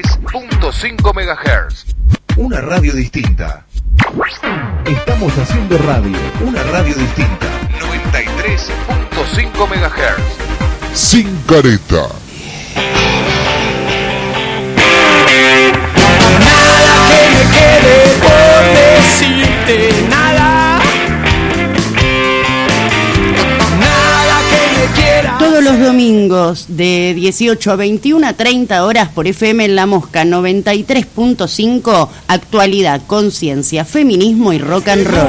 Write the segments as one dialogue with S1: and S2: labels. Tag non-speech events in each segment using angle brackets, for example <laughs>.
S1: 93.5 MHz.
S2: Una radio distinta. Estamos haciendo radio, una radio distinta.
S1: 93.5 MHz.
S3: Sin careta.
S4: Nada que me quede por decirte,
S5: Los domingos de 18 a 21 a 30 horas por FM en La Mosca 93.5, actualidad, conciencia, feminismo y rock and roll.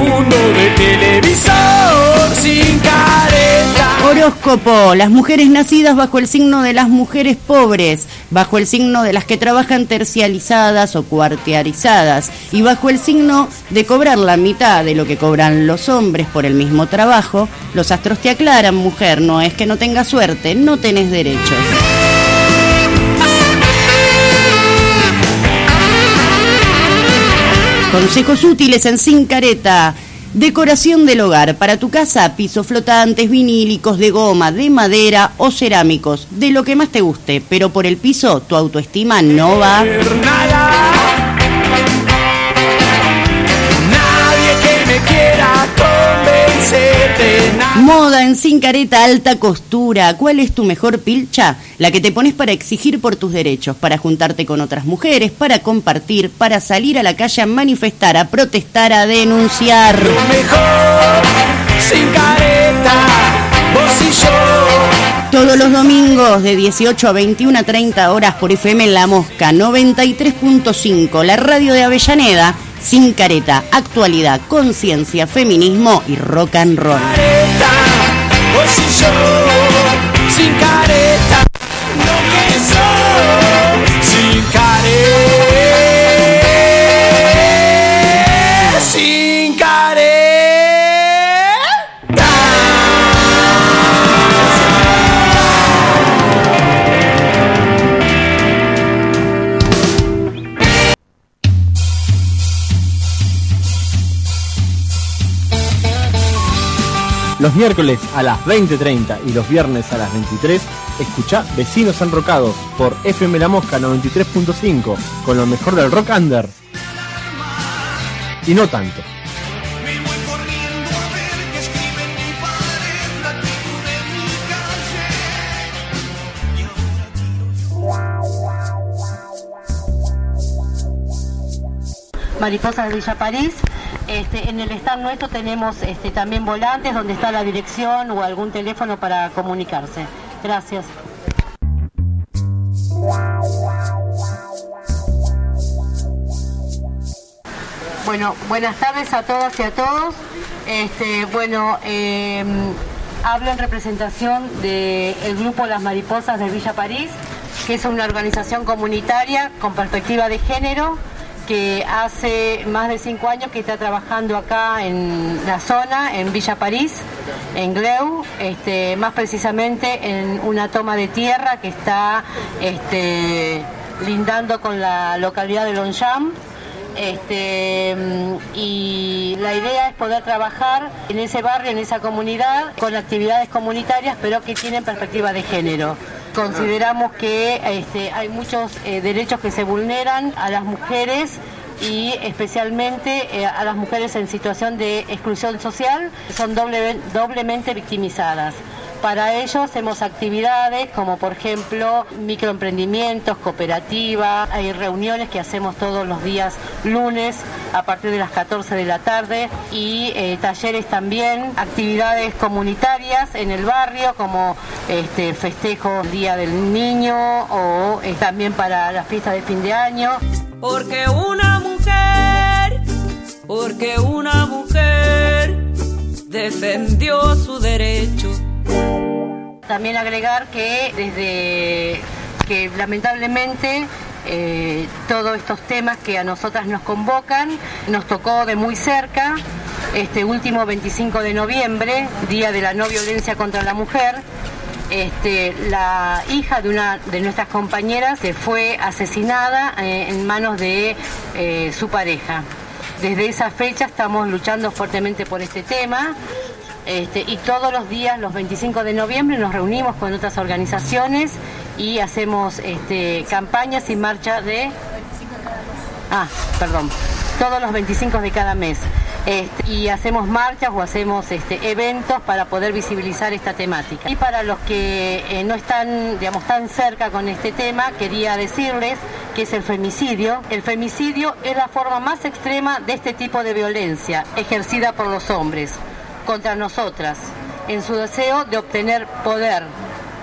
S5: Horóscopo, las mujeres nacidas bajo el signo de las mujeres pobres, bajo el signo de las que trabajan tercializadas o cuartearizadas y bajo el signo de cobrar la mitad de lo que cobran los hombres por el mismo trabajo, los astros te aclaran, mujer, no es que no tengas suerte, no tenés derechos. Consejos útiles en Sin Careta. Decoración del hogar. Para tu casa, pisos flotantes, vinílicos, de goma, de madera o cerámicos. De lo que más te guste. Pero por el piso, tu autoestima no va. Moda en Sin Careta, alta costura. ¿Cuál es tu mejor pilcha? La que te pones para exigir por tus derechos, para juntarte con otras mujeres, para compartir, para salir a la calle a manifestar, a protestar, a denunciar.
S4: Lo mejor sin careta. Vos y yo.
S5: Todos los domingos de 18 a 21 a 30 horas por FM La Mosca 93.5, la radio de Avellaneda, sin careta, actualidad, conciencia, feminismo y rock and roll.
S6: Los miércoles a las 20.30 y los viernes a las 23, escucha Vecinos Enrocados por FM La Mosca 93.5 con lo mejor del rock under. Y no tanto.
S7: Mariposas de Villa París. Este, en el stand nuestro tenemos este, también volantes donde está la dirección o algún teléfono para comunicarse. Gracias. Bueno, buenas tardes a todas y a todos. Este, bueno, eh, hablo en representación del grupo Las Mariposas de Villa París, que es una organización comunitaria con perspectiva de género que hace más de cinco años que está trabajando acá en la zona, en Villa París, en Gleu, este, más precisamente en una toma de tierra que está este, lindando con la localidad de Longchamp. Este, mm, y la idea es poder trabajar en ese barrio, en esa comunidad, con actividades comunitarias, pero que tienen perspectiva de género. Consideramos que este, hay muchos eh, derechos que se vulneran a las mujeres y especialmente eh, a las mujeres en situación de exclusión social, son doble- doblemente victimizadas. Para ello hacemos actividades como por ejemplo microemprendimientos, cooperativa, hay reuniones que hacemos todos los días lunes a partir de las 14 de la tarde y eh, talleres también, actividades comunitarias en el barrio como este, festejo Día del Niño o eh, también para las fiestas de fin de año.
S8: Porque una mujer, porque una mujer defendió su derecho.
S7: También agregar que desde que lamentablemente eh, todos estos temas que a nosotras nos convocan nos tocó de muy cerca este último 25 de noviembre, Día de la No Violencia contra la Mujer. Este, la hija de una de nuestras compañeras se fue asesinada eh, en manos de eh, su pareja. Desde esa fecha estamos luchando fuertemente por este tema. Este, y todos los días, los 25 de noviembre, nos reunimos con otras organizaciones y hacemos este, campañas y marchas de... Ah, perdón, todos los 25 de cada mes. Este, y hacemos marchas o hacemos este, eventos para poder visibilizar esta temática. Y para los que eh, no están, digamos, tan cerca con este tema, quería decirles que es el femicidio. El femicidio es la forma más extrema de este tipo de violencia ejercida por los hombres contra nosotras, en su deseo de obtener poder,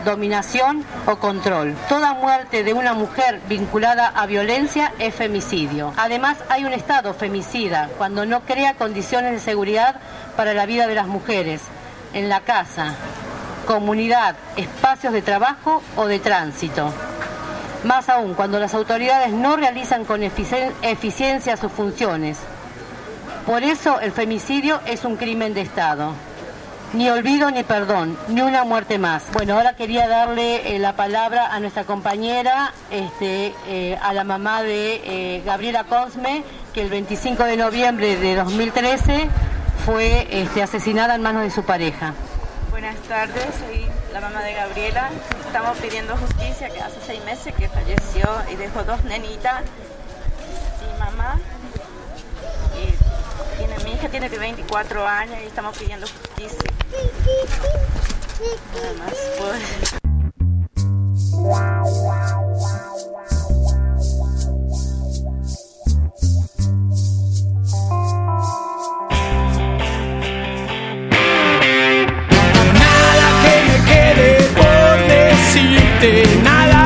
S7: dominación o control. Toda muerte de una mujer vinculada a violencia es femicidio. Además, hay un Estado femicida cuando no crea condiciones de seguridad para la vida de las mujeres, en la casa, comunidad, espacios de trabajo o de tránsito. Más aún, cuando las autoridades no realizan con eficien- eficiencia sus funciones. Por eso el femicidio es un crimen de Estado. Ni olvido ni perdón, ni una muerte más. Bueno, ahora quería darle eh, la palabra a nuestra compañera, este, eh, a la mamá de eh, Gabriela Cosme, que el 25 de noviembre de 2013 fue este, asesinada en manos de su pareja.
S3: Buenas tardes, soy la mamá de Gabriela. Estamos pidiendo justicia que hace seis meses que falleció y dejó dos nenitas sin mamá. Hija tiene 24 años y estamos pidiendo justicia. Nada más, pues.
S9: Nada que me quede por decirte. Nada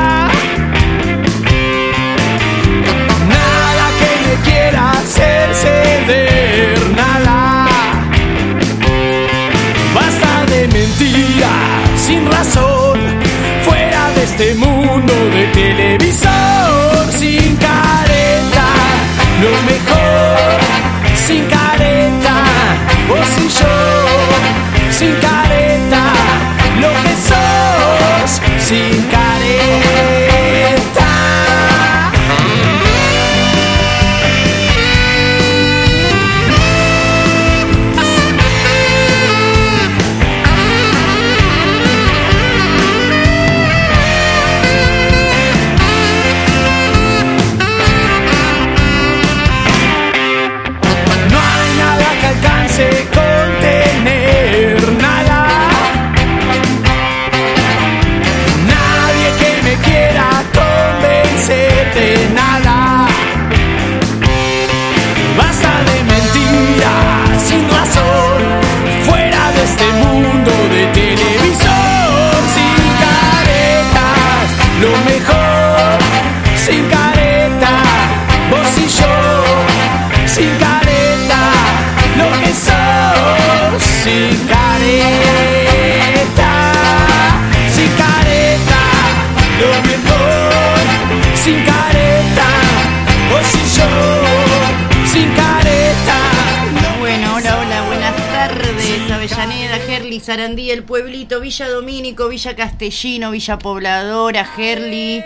S5: Pueblito, Villa Domínico, Villa Castellino, Villa Pobladora, Gerli,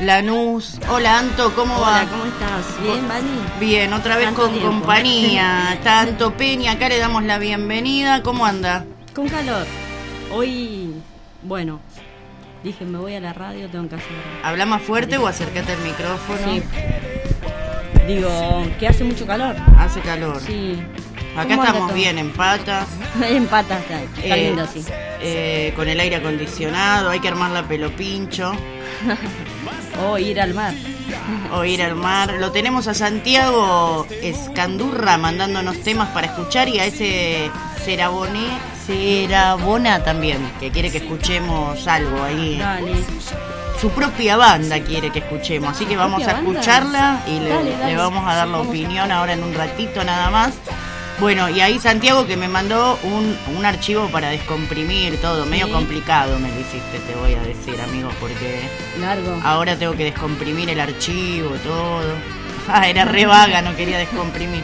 S5: Lanús. Hola, Anto, ¿cómo va?
S10: Hola, ¿cómo estás? ¿Bien, Vani?
S5: Bien, otra vez con
S10: tiempo.
S5: compañía. <laughs> Tanto Peña, acá le damos la bienvenida. ¿Cómo anda?
S10: Con calor. Hoy, bueno, dije, me voy a la radio, tengo que hacer.
S5: ¿Habla más fuerte o acércate al micrófono?
S10: Sí. Digo, que hace mucho calor.
S5: Hace calor.
S10: Sí.
S5: Acá
S10: ¿Cómo anda
S5: estamos bien, en patas. <laughs>
S10: en patas, está, está
S5: eh,
S10: lindo, sí.
S5: eh, con el aire acondicionado, hay que armar la pelo pincho. <laughs>
S10: O ir al mar.
S5: o ir al mar. Lo tenemos a Santiago Escandurra mandándonos temas para escuchar y a ese Ceraboné, Cerabona también, que quiere que escuchemos algo ahí.
S10: Dale.
S5: Su propia banda quiere que escuchemos, así que vamos a escucharla y le,
S10: Dale, dale.
S5: le vamos a dar la opinión ahora en un ratito nada más. Bueno, y ahí Santiago que me mandó un, un archivo para descomprimir todo, medio complicado me lo hiciste, te voy a decir, amigo, porque
S10: Largo.
S5: Ahora tengo que descomprimir el archivo, todo. <laughs> Ah, era re vaga, no quería descomprimir.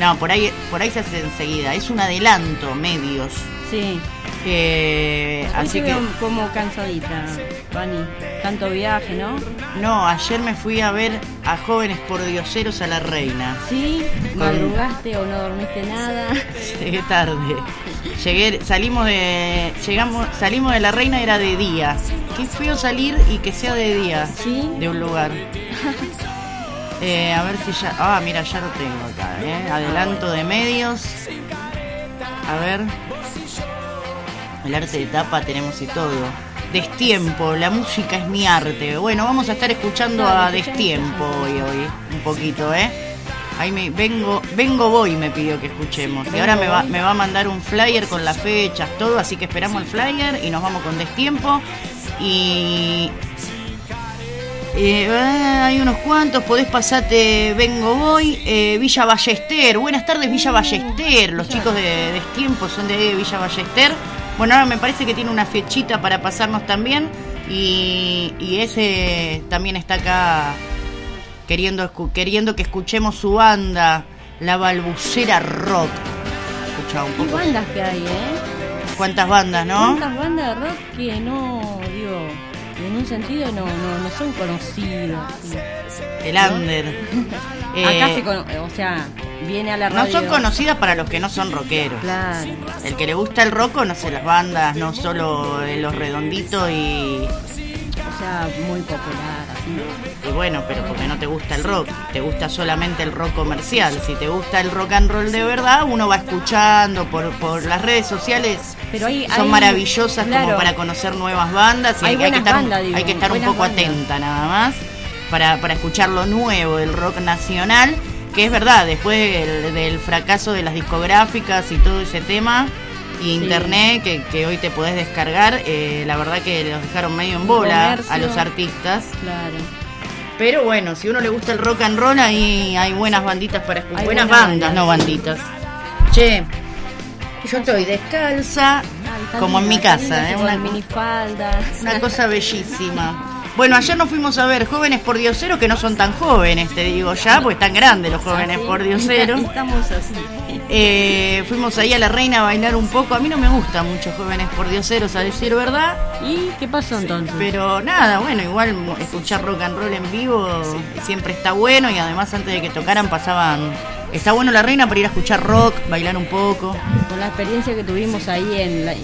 S5: No, por ahí, por ahí se hace enseguida. Es un adelanto, medios.
S10: Sí. Hoy
S5: así que.
S10: como cansadita, Vani. Tanto viaje, ¿no?
S5: No, ayer me fui a ver a jóvenes por dioseros a la reina.
S10: Sí.
S5: Con-
S10: ¿Madrugaste o no dormiste nada? <laughs>
S5: Llegué tarde. Llegué, salimos de. Llegamos, salimos de la reina, era de día. qué feo salir y que sea de día
S10: ¿Sí?
S5: de un lugar. <laughs> Eh, a ver si ya. Ah, mira, ya lo tengo acá, ¿eh? Adelanto de medios. A ver. El arte de tapa tenemos y todo. Destiempo, la música es mi arte. Bueno, vamos a estar escuchando a. Destiempo hoy, hoy, un poquito, ¿eh? Ahí me vengo, vengo voy me pidió que escuchemos. y ahora me va, me va a mandar un flyer con las fechas, todo, así que esperamos el flyer y nos vamos con Destiempo. Y eh, hay unos cuantos, podés pasarte, vengo voy, eh, Villa Ballester, buenas tardes Villa Ballester, los chicos de Destiempo son de Villa Ballester, bueno ahora me parece que tiene una fechita para pasarnos también y, y ese también está acá queriendo, queriendo que escuchemos su banda, La Balbucera Rock. Escucha un
S10: ¿Qué
S5: poco.
S10: bandas que hay, eh?
S5: ¿Cuántas bandas, no?
S10: ¿Cuántas bandas de rock que no, digo, en un sentido no, no, no son conocidas? sí.
S5: El under. <laughs>
S10: Acá
S5: Eh,
S10: se cono- o sea, viene a la
S5: No son conocidas para los que no son rockeros.
S10: Claro.
S5: El que le gusta el rock conoce las bandas, no solo eh, los redonditos y,
S10: O sea, muy popular.
S5: Y bueno, pero porque no te gusta el rock, te gusta solamente el rock comercial. Si te gusta el rock and roll de verdad, uno va escuchando por, por las redes sociales.
S10: Pero hay-
S5: son
S10: hay-
S5: maravillosas como para conocer nuevas bandas y
S10: Hay
S5: hay, que estar,
S10: bandas, digo,
S5: hay que estar un poco
S10: bandas.
S5: atenta nada más para, para escuchar lo nuevo del rock nacional, que es verdad, después del, del fracaso de las discográficas y todo ese tema, y internet que, que hoy te podés descargar, eh, la verdad que los dejaron medio en bola
S10: Comercio.
S5: a los artistas.
S10: Claro.
S5: Pero bueno, si uno le gusta el rock and roll, ahí hay buenas banditas para escuchar. Buenas
S10: buenas
S5: bandas,
S10: bandas,
S5: no banditas. Che, yo estoy descalza,
S10: Ay,
S5: como en mi casa, ¿eh? una,
S10: minifaldas.
S5: una cosa bellísima. Bueno, ayer nos fuimos a ver jóvenes por dioseros que no son tan jóvenes, te digo ya, porque están grandes los jóvenes
S10: Así.
S5: por dioseros. <laughs>
S10: Estamos así.
S5: Eh, fuimos ahí a la reina a bailar un poco. A mí no me gustan mucho jóvenes por dioseros, a decir verdad.
S10: ¿Y qué pasó entonces?
S5: Pero nada, bueno, igual escuchar rock and roll en vivo siempre está bueno y además antes de que tocaran pasaban... Está bueno la reina para ir a escuchar rock, bailar un poco.
S10: Con la experiencia que tuvimos ahí en, la, en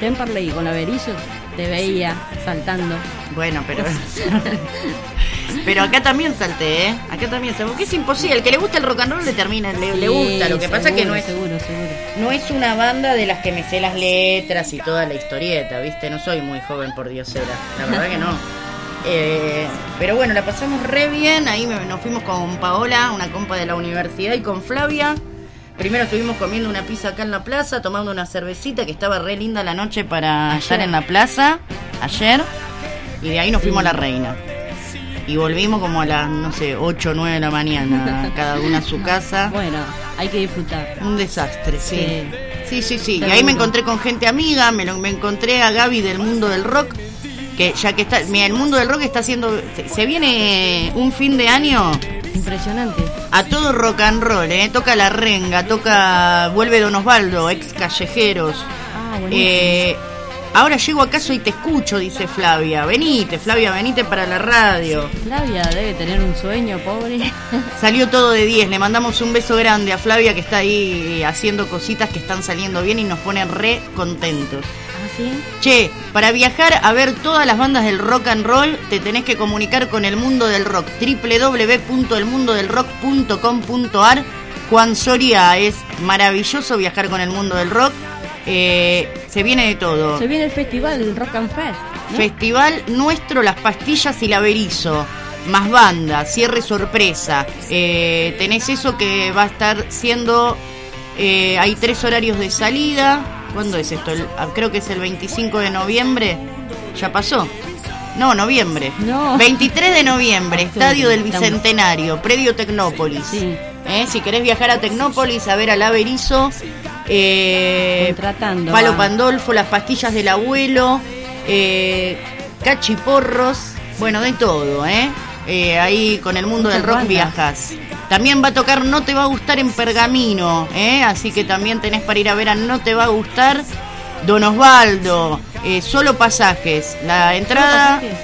S10: Temperley con la Berizo, te veía saltando.
S5: Bueno, pero... <laughs> Pero acá también salté, ¿eh? Acá también salté. Porque es imposible. El que le gusta el rock and roll le termina, le, gusta. Lo que pasa es que no es,
S10: Seguro, seguro.
S5: no es una banda de las que me sé las letras y toda la historieta, ¿viste? No soy muy joven por diosera. La verdad que no. <laughs> Eh, pero bueno, la pasamos re bien. Ahí me- nos fuimos con Paola, una compa de la universidad, y con Flavia. Primero estuvimos comiendo una pizza acá en la plaza, tomando una cervecita que estaba re linda la noche para
S10: Ayer.
S5: estar en la plaza ayer. Y de ahí nos fuimos a la reina. Y volvimos como a las, no sé, 8 o 9 de la mañana, <laughs> cada una a su casa.
S10: Bueno, hay que disfrutar.
S5: Un desastre, sí. Sí,
S10: Sí.
S5: sí, sí. Y ahí me encontré con gente amiga, me, lo- me encontré a Gaby del mundo del rock, que ya que está, mira, el mundo del rock está haciendo, se, se viene un fin de año
S10: Impresionante.
S5: a todo rock and roll, ¿eh? Toca La Renga, toca, vuelve Don Osvaldo, ex callejeros.
S10: Ah.
S5: Eh, ahora llego a casa y te escucho, dice Flavia. Venite, Flavia, venite para la radio.
S10: Flavia debe tener un sueño, pobre. <laughs>
S5: Salió todo de 10. Le mandamos un beso grande a Flavia que está ahí haciendo cositas que están saliendo bien y nos pone re contentos.
S10: ¿Ah, sí?
S5: Che, para viajar a ver todas las bandas del rock and roll, te tenés que comunicar con el mundo del rock. www.elmundodelrock.com.ar Juan Soria es maravilloso viajar con el mundo del rock. Eh, se viene de todo.
S10: Se viene el festival el Rock and Fest. ¿no?
S5: Festival nuestro, Las Pastillas y la Berizo. Más banda, cierre sorpresa. Eh, tenés eso que va a estar siendo. eh, hay tres horarios de salida. ¿Cuándo es esto? El- ah, creo que es el 25 de noviembre. ¿Ya pasó? No, noviembre.
S10: No.
S5: 23 de noviembre, Estadio del. Bicentenario, Predio Tecnópolis.
S10: Sí.
S5: Eh, Si querés viajar a Tecnópolis a ver a la Berizo. Eh,
S10: Contratando
S5: Palo Pandolfo, las pastillas del abuelo, eh, cachiporros, bueno, de todo, ¿eh? Eh, ahí con el mundo del rock
S10: bandas.
S5: viajas. También va a tocar No Te Va a Gustar en Pergamino, ¿eh? Así que también tenés para ir a ver a No Te Va a Gustar. Don Osvaldo, eh, solo pasajes. La entrada,
S10: pasajes?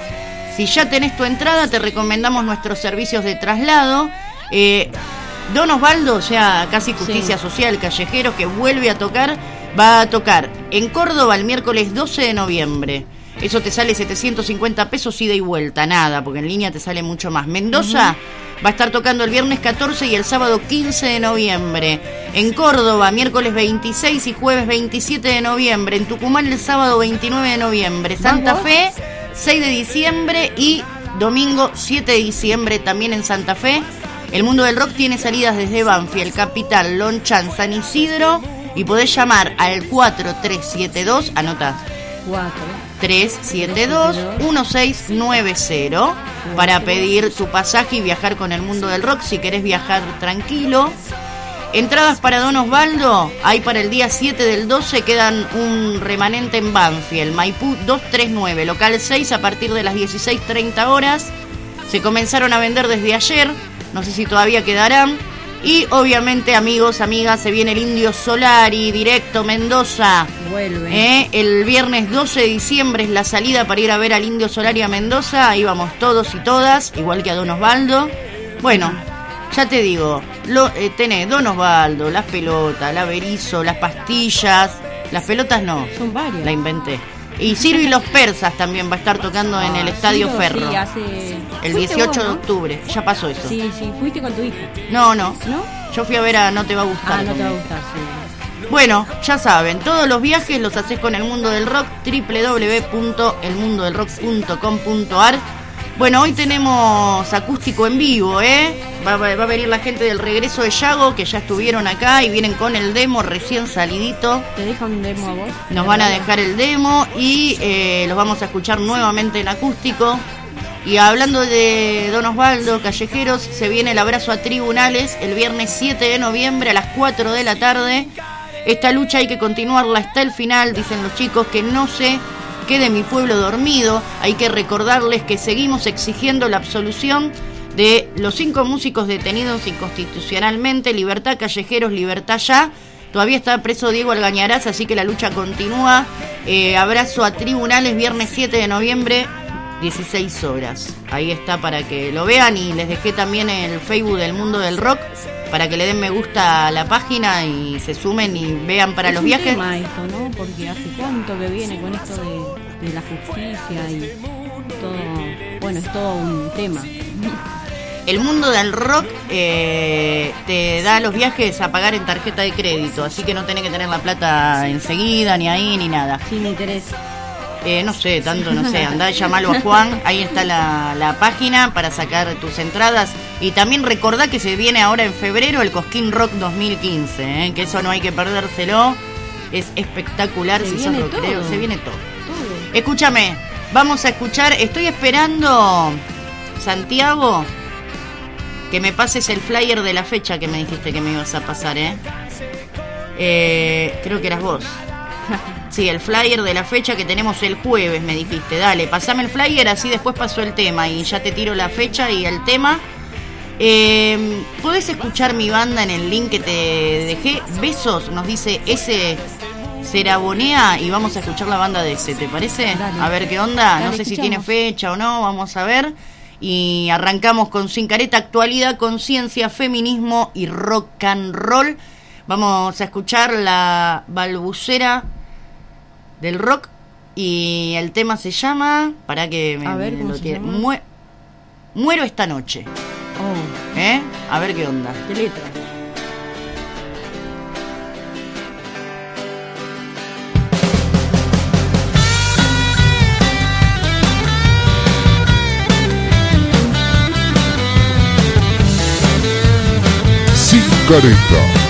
S5: si ya tenés tu entrada, te recomendamos nuestros servicios de traslado. Eh, Don Osvaldo, o sea, casi Justicia Social, Callejero, que vuelve a tocar, va a tocar en Córdoba el miércoles 12 de noviembre, Eso te sale 750 pesos ida y vuelta, nada, porque en línea te sale mucho más. Mendoza va a estar tocando el viernes 14 y el sábado 15 de noviembre. En Córdoba, miércoles 26 y jueves 27 de noviembre. En Tucumán, el sábado 29 de noviembre. Santa Fe, 6 de diciembre y domingo 7 de diciembre también en Santa Fe. El mundo del rock tiene salidas desde Banfield, Capital, Lonchan, San Isidro y podés llamar al 4372, anota,
S10: 4.
S5: 372-1690 para pedir tu pasaje y viajar con el mundo del rock si querés viajar tranquilo. Entradas para Don Osvaldo, hay para el día 7 del 12, quedan un remanente en Banfield, Maipú 239, local 6 a partir de las 16.30 horas. Se comenzaron a vender desde ayer, no sé si todavía quedarán. Y obviamente amigos, amigas, se viene el Indio Solari, directo Mendoza.
S10: Vuelve.
S5: ¿Eh? El viernes 12 de diciembre es la salida para ir a ver al Indio Solari a Mendoza. Ahí vamos todos y todas, igual que a Don Osvaldo. Bueno, ya te digo, lo, eh, tenés Don Osvaldo, las pelotas, la berizo, las pastillas. Las pelotas no,
S10: Son varias.
S5: la inventé. Y Ciro y los persas también va a estar tocando en el
S10: Ah,
S5: Estadio Ferro.
S10: Sí, hace...
S5: El
S10: ¿Fuiste
S5: 18
S10: vos,
S5: de
S10: no?
S5: octubre. Ya pasó eso.
S10: Sí, sí, fuiste con tu hija.
S5: No, no.
S10: ¿No?
S5: Yo fui a ver a No Te Va a Gustar.
S10: Ah, no te va a gustar, sí.
S5: Bueno, ya saben, todos los viajes los haces con el mundo del rock, www.elmundodelrock.com.ar. Bueno, hoy tenemos acústico en vivo, ¿eh? Va, va- va a venir la gente del regreso de Yago, que ya estuvieron acá y vienen con el demo recién salidito.
S10: ¿Te deja un demo a vos?
S5: Nos van a dejar el demo y eh, los vamos a escuchar nuevamente en acústico. Y hablando de Don Osvaldo Callejeros, se viene el abrazo a tribunales el viernes 7 de noviembre a las 4 de la tarde. Esta lucha hay que continuarla hasta el final, dicen los chicos, que no se quede mi pueblo dormido. Hay que recordarles que seguimos exigiendo la absolución de los cinco músicos detenidos inconstitucionalmente. Libertad Callejeros, libertad ya. Todavía está preso Diego Algañarás, así que la lucha continúa. Eh, abrazo a tribunales, viernes 7 de noviembre, 16 horas. Ahí está para que lo vean y les dejé también el Facebook del Mundo del Rock para que le den me gusta a la página y se sumen y vean para
S10: Es
S5: los
S10: un
S5: viajes.
S10: tema esto, ¿no? Porque hace cuánto que viene con esto de, de la justicia y todo. Bueno, es todo un tema.
S5: El mundo del rock eh, te da los viajes a pagar en tarjeta de crédito, así que no tenés que tener la plata enseguida, ni ahí, ni nada.
S10: Sin interés.
S5: Eh, no sé, tanto no sé, andá llamalo a Juan, ahí está la, la página para sacar tus entradas. Y también recordá que se viene ahora en febrero el Cosquín Rock 2015, ¿eh? que eso no hay que perdérselo. Es espectacular
S10: Se
S5: si sos
S10: todo.
S5: se viene todo.
S10: Todo.
S5: Escúchame, vamos a escuchar, estoy esperando, Santiago, que me pases el flyer de la fecha que me dijiste que me ibas a pasar, ¿eh? Eh, creo que eras vos. <laughs> Sí, el flyer de la fecha que tenemos el jueves, me dijiste. Dale, pasame el flyer, así después pasó el tema y ya te tiro la fecha y el tema. Eh, Podés escuchar mi banda en el link que te dejé. Besos, nos dice ese Cerabonea y vamos a escuchar la banda de ese, ¿te parece?
S10: Dale.
S5: A ver qué onda. no sé si tiene fecha o no, vamos a ver. Y arrancamos con Sin Careta, actualidad, conciencia, feminismo y rock and roll. Vamos a escuchar la balbucera del rock y el tema se llama, para que me,
S10: A ver,
S5: me
S10: ¿cómo
S5: lo
S10: se llama?
S5: Muero esta noche,
S10: Oh,
S5: ¿eh? A ver qué onda.
S10: qué letra.
S9: Sin careta.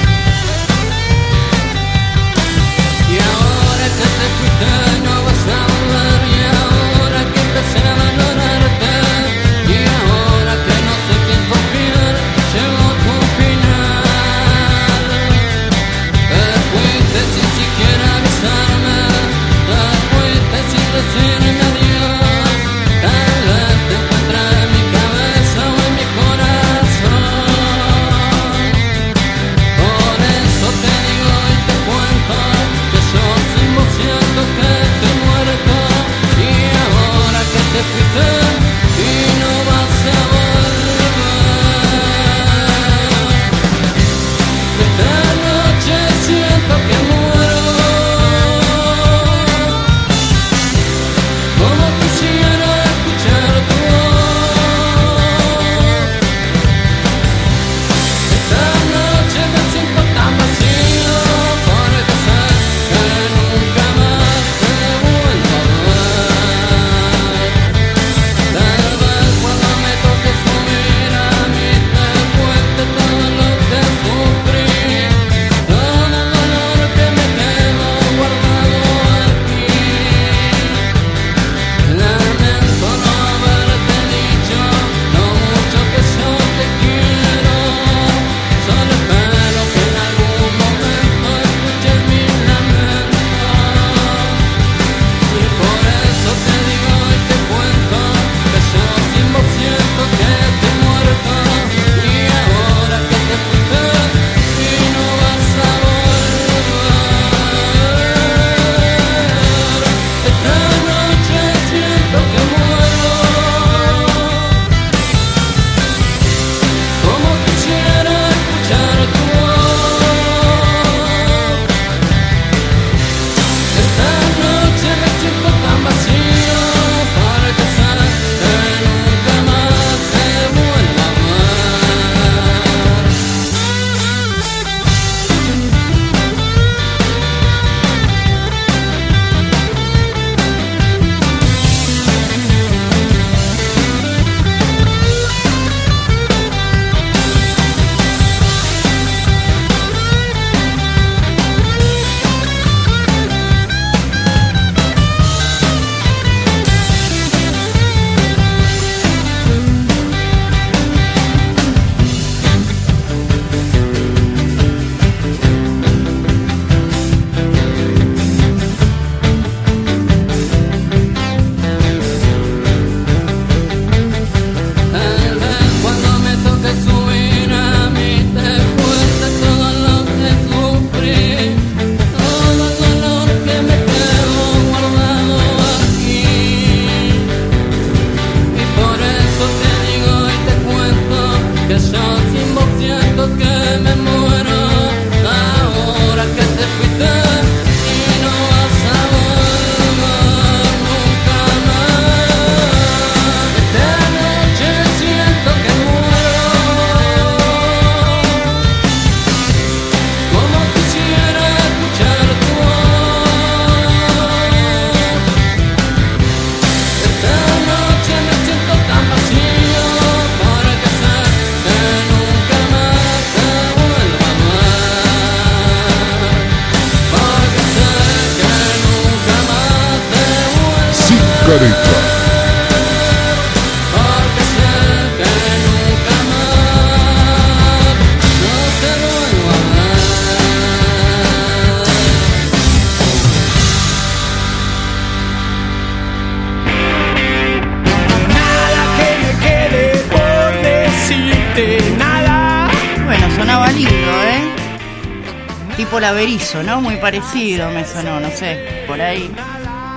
S5: Parecido me sonó, no sé, por ahí.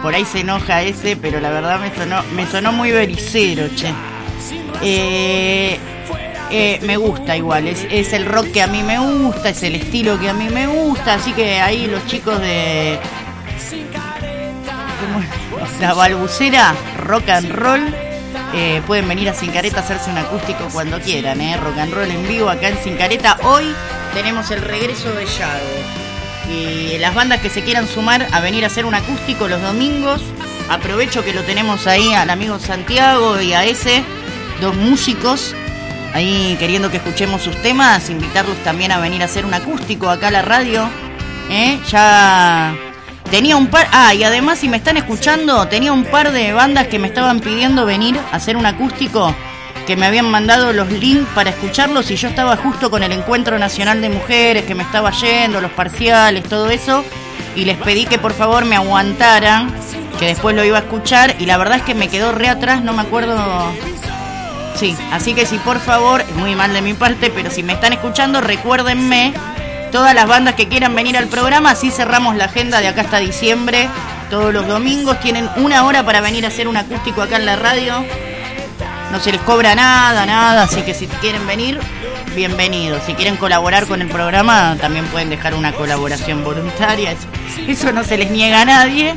S5: Por ahí se enoja ese, pero la verdad me sonó, me sonó muy bericero, che. Eh, eh, me gusta igual, es, es el rock que a mí me gusta, es el estilo que a mí me gusta, así que ahí los chicos de la <laughs> balbucera rock and roll eh, pueden venir a Sin Careta a hacerse un acústico cuando quieran, ¿eh? rock and roll en vivo acá en Sin Careta. Hoy tenemos el regreso de Yago. Y las bandas que se quieran sumar a venir a hacer un acústico los domingos, aprovecho que lo tenemos ahí al amigo Santiago y a ese, dos músicos, ahí queriendo que escuchemos sus temas, invitarlos también a venir a hacer un acústico acá a la radio. ¿eh? Ya tenía un par, ah, y además si me están escuchando, tenía un par de bandas que me estaban pidiendo venir a hacer un acústico que me habían mandado los links para escucharlos y yo estaba justo con el Encuentro Nacional de Mujeres que me estaba yendo, los parciales, todo eso, y les pedí que por favor me aguantaran, que después lo iba a escuchar y la verdad es que me quedó re atrás, no me acuerdo. Sí, así que si por favor, es muy mal de mi parte, pero si me están escuchando, recuérdenme todas las bandas que quieran venir al programa, así cerramos la agenda de acá hasta diciembre. Todos los domingos tienen una hora para venir a hacer un acústico acá en la radio. No se les cobra nada, nada, así que si quieren venir, bienvenidos. Si quieren colaborar con el programa, también pueden dejar una colaboración voluntaria. Eso, eso no se les niega a nadie.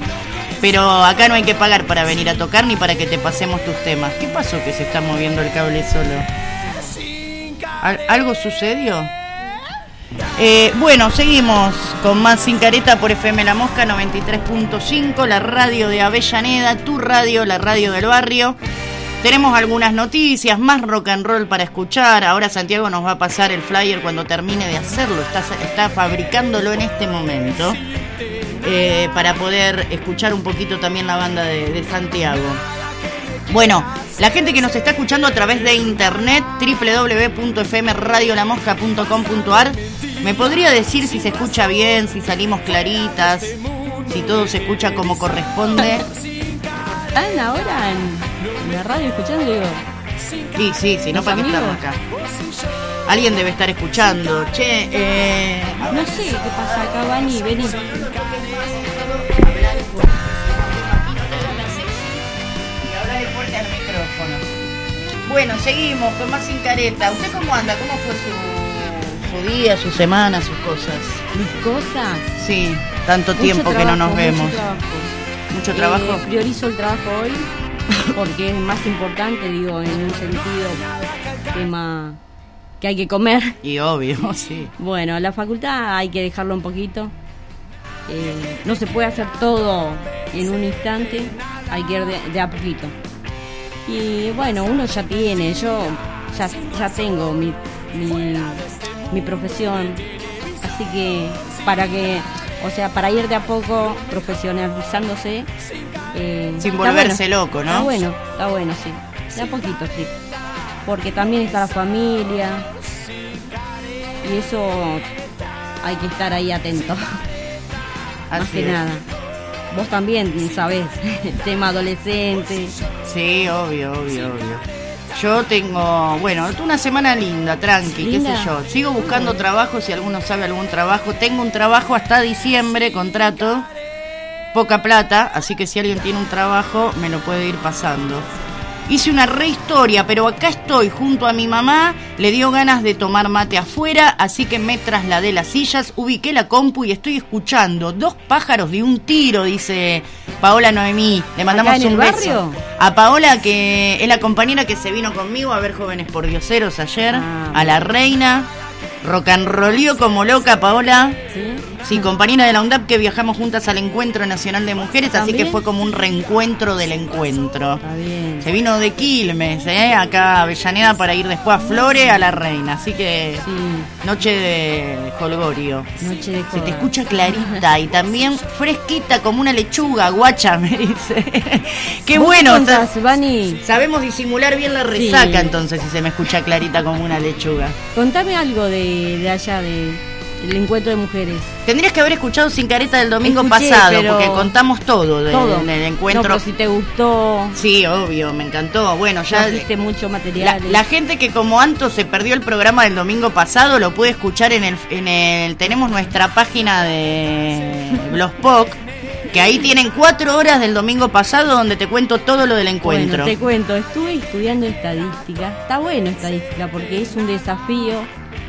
S5: Pero acá no hay que pagar para venir a tocar ni para que te pasemos tus temas. ¿Qué pasó que se está moviendo el cable solo? ¿Al- ¿Algo sucedió? Eh, bueno, seguimos con más Sin Careta por FM La Mosca 93.5, la radio de Avellaneda, tu radio, la radio del barrio. Tenemos algunas noticias, más rock and roll para escuchar. Ahora Santiago nos va a pasar el flyer cuando termine de hacerlo. Está, fabricándolo en este momento. eh, para poder escuchar un poquito también la banda de, Santiago. Bueno, la gente que nos está escuchando a través de internet, www.fmradiolamosca.com.ar, ¿me podría decir si se escucha bien, si salimos claritas, si todo se escucha como corresponde?
S10: ¿Están ahora en la radio escuchando? Digo,
S5: Sí, sí, si no,
S10: ¿Los
S5: ¿para qué estamos acá? Alguien debe estar escuchando. Che, eh,
S10: No sé qué pasa acá, Vani, vení.
S5: y. Bueno, seguimos con más sin careta. ¿Usted cómo anda? ¿Cómo fue su, su día, su semana, sus cosas?
S10: Mis cosas.
S5: Sí, tanto
S10: Mucho
S5: tiempo que no nos
S10: trabajo,
S5: vemos.
S10: Mucho trabajo.
S5: Mucho trabajo.
S10: Eh, priorizo el trabajo hoy porque es más importante, digo, en un sentido tema que hay que comer.
S5: Y obvio, <laughs> sí.
S10: Bueno, la facultad hay que dejarlo un poquito. Eh, no se puede hacer todo en un instante, hay que ir de, de a poquito. Y bueno, uno ya tiene, yo ya, ya tengo mi, mi, mi profesión, así que para que, o sea, para ir de a poco profesionalizándose. Eh,
S5: Sin volverse
S10: bueno,
S5: loco, ¿no?
S10: Está bueno, está bueno, sí. De a poquito, sí. Porque también está la familia, y eso hay que estar ahí atento. <laughs> Más
S5: Así
S10: que
S5: es.
S10: nada. Vos también sabés, el tema adolescente.
S5: Sí, obvio, obvio, obvio. Yo tengo, bueno, una semana linda, tranqui,
S10: Linda.
S5: qué sé yo. Sigo buscando trabajo, si alguno sabe algún trabajo. Tengo un trabajo hasta diciembre, contrato. Poca plata, así que si alguien tiene un trabajo, me lo puede ir pasando. Hice una rehistoria, pero acá estoy junto a mi mamá. Le dio ganas de tomar mate afuera, así que me trasladé las sillas, ubiqué la compu y estoy escuchando dos pájaros de un tiro, dice Paola Noemí. Le mandamos
S10: ¿Acá en
S5: un
S10: el
S5: beso.
S10: barrio?
S5: A Paola, que es la compañera que se vino conmigo a ver Jóvenes por Dioseros ayer,
S10: Ah,
S5: a la reina. Rock and rollió como loca, Paola.
S10: ¿sí?
S5: Sí, compañera de la UNDAP que viajamos juntas al Encuentro Nacional de Mujeres, así que fue como un reencuentro del encuentro.
S10: Está bien.
S5: Se vino de Quilmes, ¿eh? acá a Avellaneda para ir después a Flores a la Reina. Así que
S10: Sí,
S5: noche de Holgorio.
S10: noche de
S5: Se
S10: joda.
S5: te escucha clarita y también fresquita como una lechuga, guacha, <laughs> me dice. Qué
S10: ¿Vos
S5: bueno.
S10: contás, Vani?
S5: Sabemos disimular bien la resaca
S10: Sí.
S5: entonces si se me escucha clarita como una lechuga.
S10: Contame algo de, de allá, de, del encuentro de mujeres.
S5: Tendrías que haber escuchado Sin Careta del domingo
S10: Escuché,
S5: pasado, porque contamos todo de-
S10: Todo.
S5: del encuentro.
S10: pero si te gustó,
S5: Sí, obvio, me encantó. Bueno, ya
S10: trajiste mucho
S5: la,
S10: material.
S5: la gente que como Anto se perdió el programa del domingo pasado lo puede escuchar en el, en el tenemos nuestra página de Blogspot, que ahí tienen cuatro horas del domingo pasado donde te cuento todo lo del encuentro.
S10: Bueno, te cuento, estuve estudiando estadística. Está bueno estadística porque es un desafío.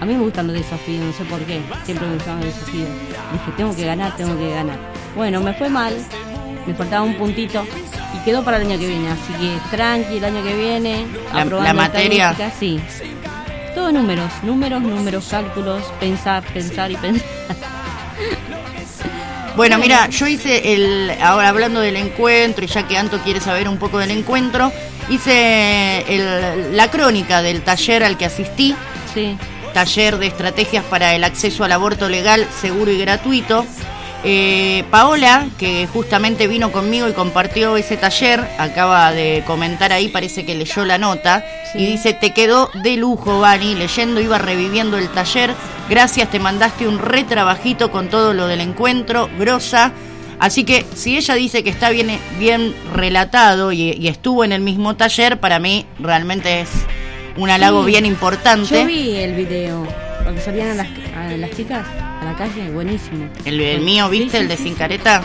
S10: A mí me gustan los desafíos, no sé por qué. Siempre me gustaban los desafíos. Dije, tengo que ganar, tengo que ganar. Bueno, me fue mal. Me faltaba un puntito y quedó para el año que viene. Así que tranqui el año que viene.
S5: La- la materia.
S10: Sí. Todo números, números, números, cálculos, pensar, pensar y pensar. <laughs>
S5: Bueno, mira, yo hice el. Ahora hablando del encuentro, y ya que Anto quiere saber un poco del encuentro, hice el- la crónica del taller al que asistí.
S10: Sí.
S5: Taller de estrategias para el acceso al aborto legal, seguro y gratuito. Eh, Paola, que justamente vino conmigo y compartió ese taller, acaba de comentar ahí, parece que leyó la nota,
S10: Sí.
S5: y dice, te quedó de lujo, Vani, leyendo, iba reviviendo el taller, gracias, te mandaste un retrabajito con todo lo del encuentro, grosa. Así que si ella dice que está bien, bien relatado y, y estuvo en el mismo taller, para mí realmente es un halago
S10: Sí.
S5: bien importante.
S10: Yo vi el video, lo que salían a las, a las chicas a la calle, buenísimo.
S5: El, el mío, ¿viste?
S10: sí,
S5: el de Sin. Careta.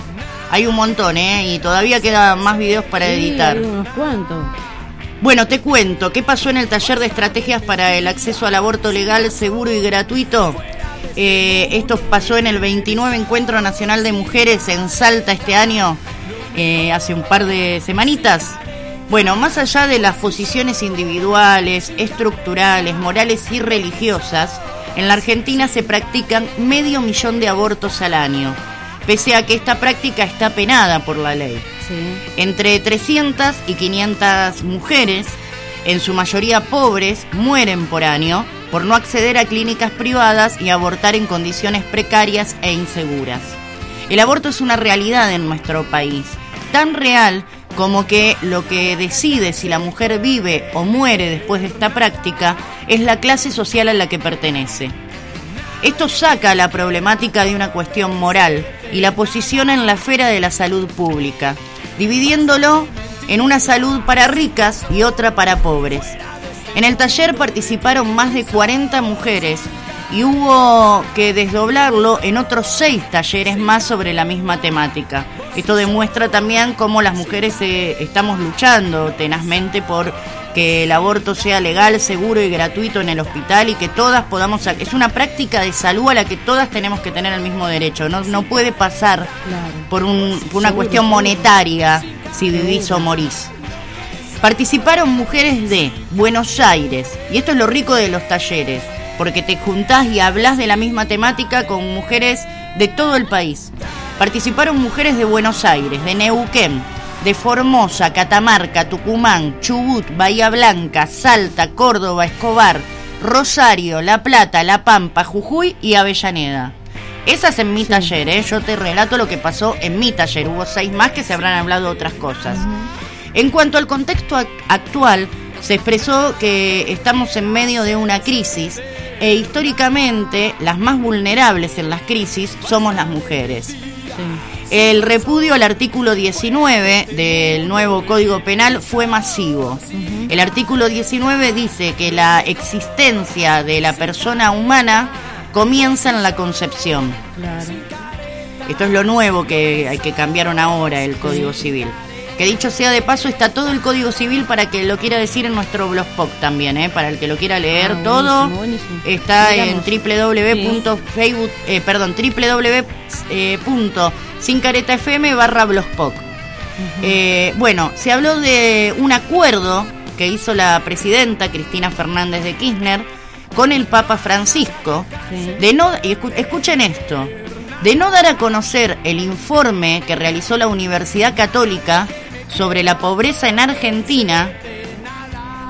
S5: Hay un montón, ¿eh? Y todavía quedan más videos para editar.
S10: hay unos cuantos.
S5: Bueno, te cuento, ¿qué pasó en el taller de estrategias para el acceso al aborto legal, seguro y gratuito? Eh, esto pasó en el 29 Encuentro Nacional de Mujeres en Salta este año, eh, hace un par de semanitas. Bueno, más allá de las posiciones individuales, estructurales, morales y religiosas, en la Argentina se practican medio millón de abortos al año, pese a que esta práctica está penada por la ley.
S10: Sí.
S5: Entre 300 y 500 mujeres, en su mayoría pobres, mueren por año por no acceder a clínicas privadas y abortar en condiciones precarias e inseguras. El aborto es una realidad en nuestro país, tan real como que lo que decide si la mujer vive o muere después de esta práctica es la clase social a la que pertenece. Esto saca la problemática de una cuestión moral y la posiciona en la esfera de la salud pública, dividiéndolo en una salud para ricas y otra para pobres. En el taller participaron más de 40 mujeres y hubo que desdoblarlo en otros seis talleres más sobre la misma temática. Esto demuestra también cómo las mujeres eh, estamos luchando tenazmente por que el aborto sea legal, seguro y gratuito en el hospital y que todas podamos... Es una práctica de salud a la que todas tenemos que tener el mismo derecho. No, no puede pasar por, un- por una cuestión monetaria si vivís o morís. Participaron mujeres de Buenos Aires, y esto es lo rico de los talleres, porque te juntás y hablas de la misma temática con mujeres de todo el país. Participaron mujeres de Buenos Aires, de Neuquén, de Formosa, Catamarca, Tucumán, Chubut, Bahía Blanca, Salta, Córdoba, Escobar, Rosario, La Plata, La Pampa, Jujuy y Avellaneda. Esas en mi taller, ¿eh? yo te relato lo que pasó en mi taller. Hubo seis más que se habrán hablado de otras cosas. En cuanto al contexto ac- actual, se expresó que estamos en medio de una crisis e históricamente las más vulnerables en las crisis somos las mujeres. El repudio al artículo 19 del nuevo Código Penal fue masivo. El artículo 19 dice que la existencia de la persona humana comienza en la concepción.
S10: Claro.
S5: Esto es lo nuevo que, que cambiaron ahora el Código Civil. Que dicho sea de paso, está todo el Código Civil para que lo quiera decir en nuestro blogspot también, ¿eh? para el que lo quiera leer
S10: Ah,
S5: todo.
S10: buenísimo, buenísimo.
S5: Está en www.facebook, eh, perdón, www.sincaretafm barra blogspot. Eh, bueno, se habló de un acuerdo que hizo la presidenta Cristina Fernández de Kirchner con el Papa Francisco de no y escu- escuchen esto de no dar a conocer el informe que realizó la Universidad Católica sobre la pobreza en Argentina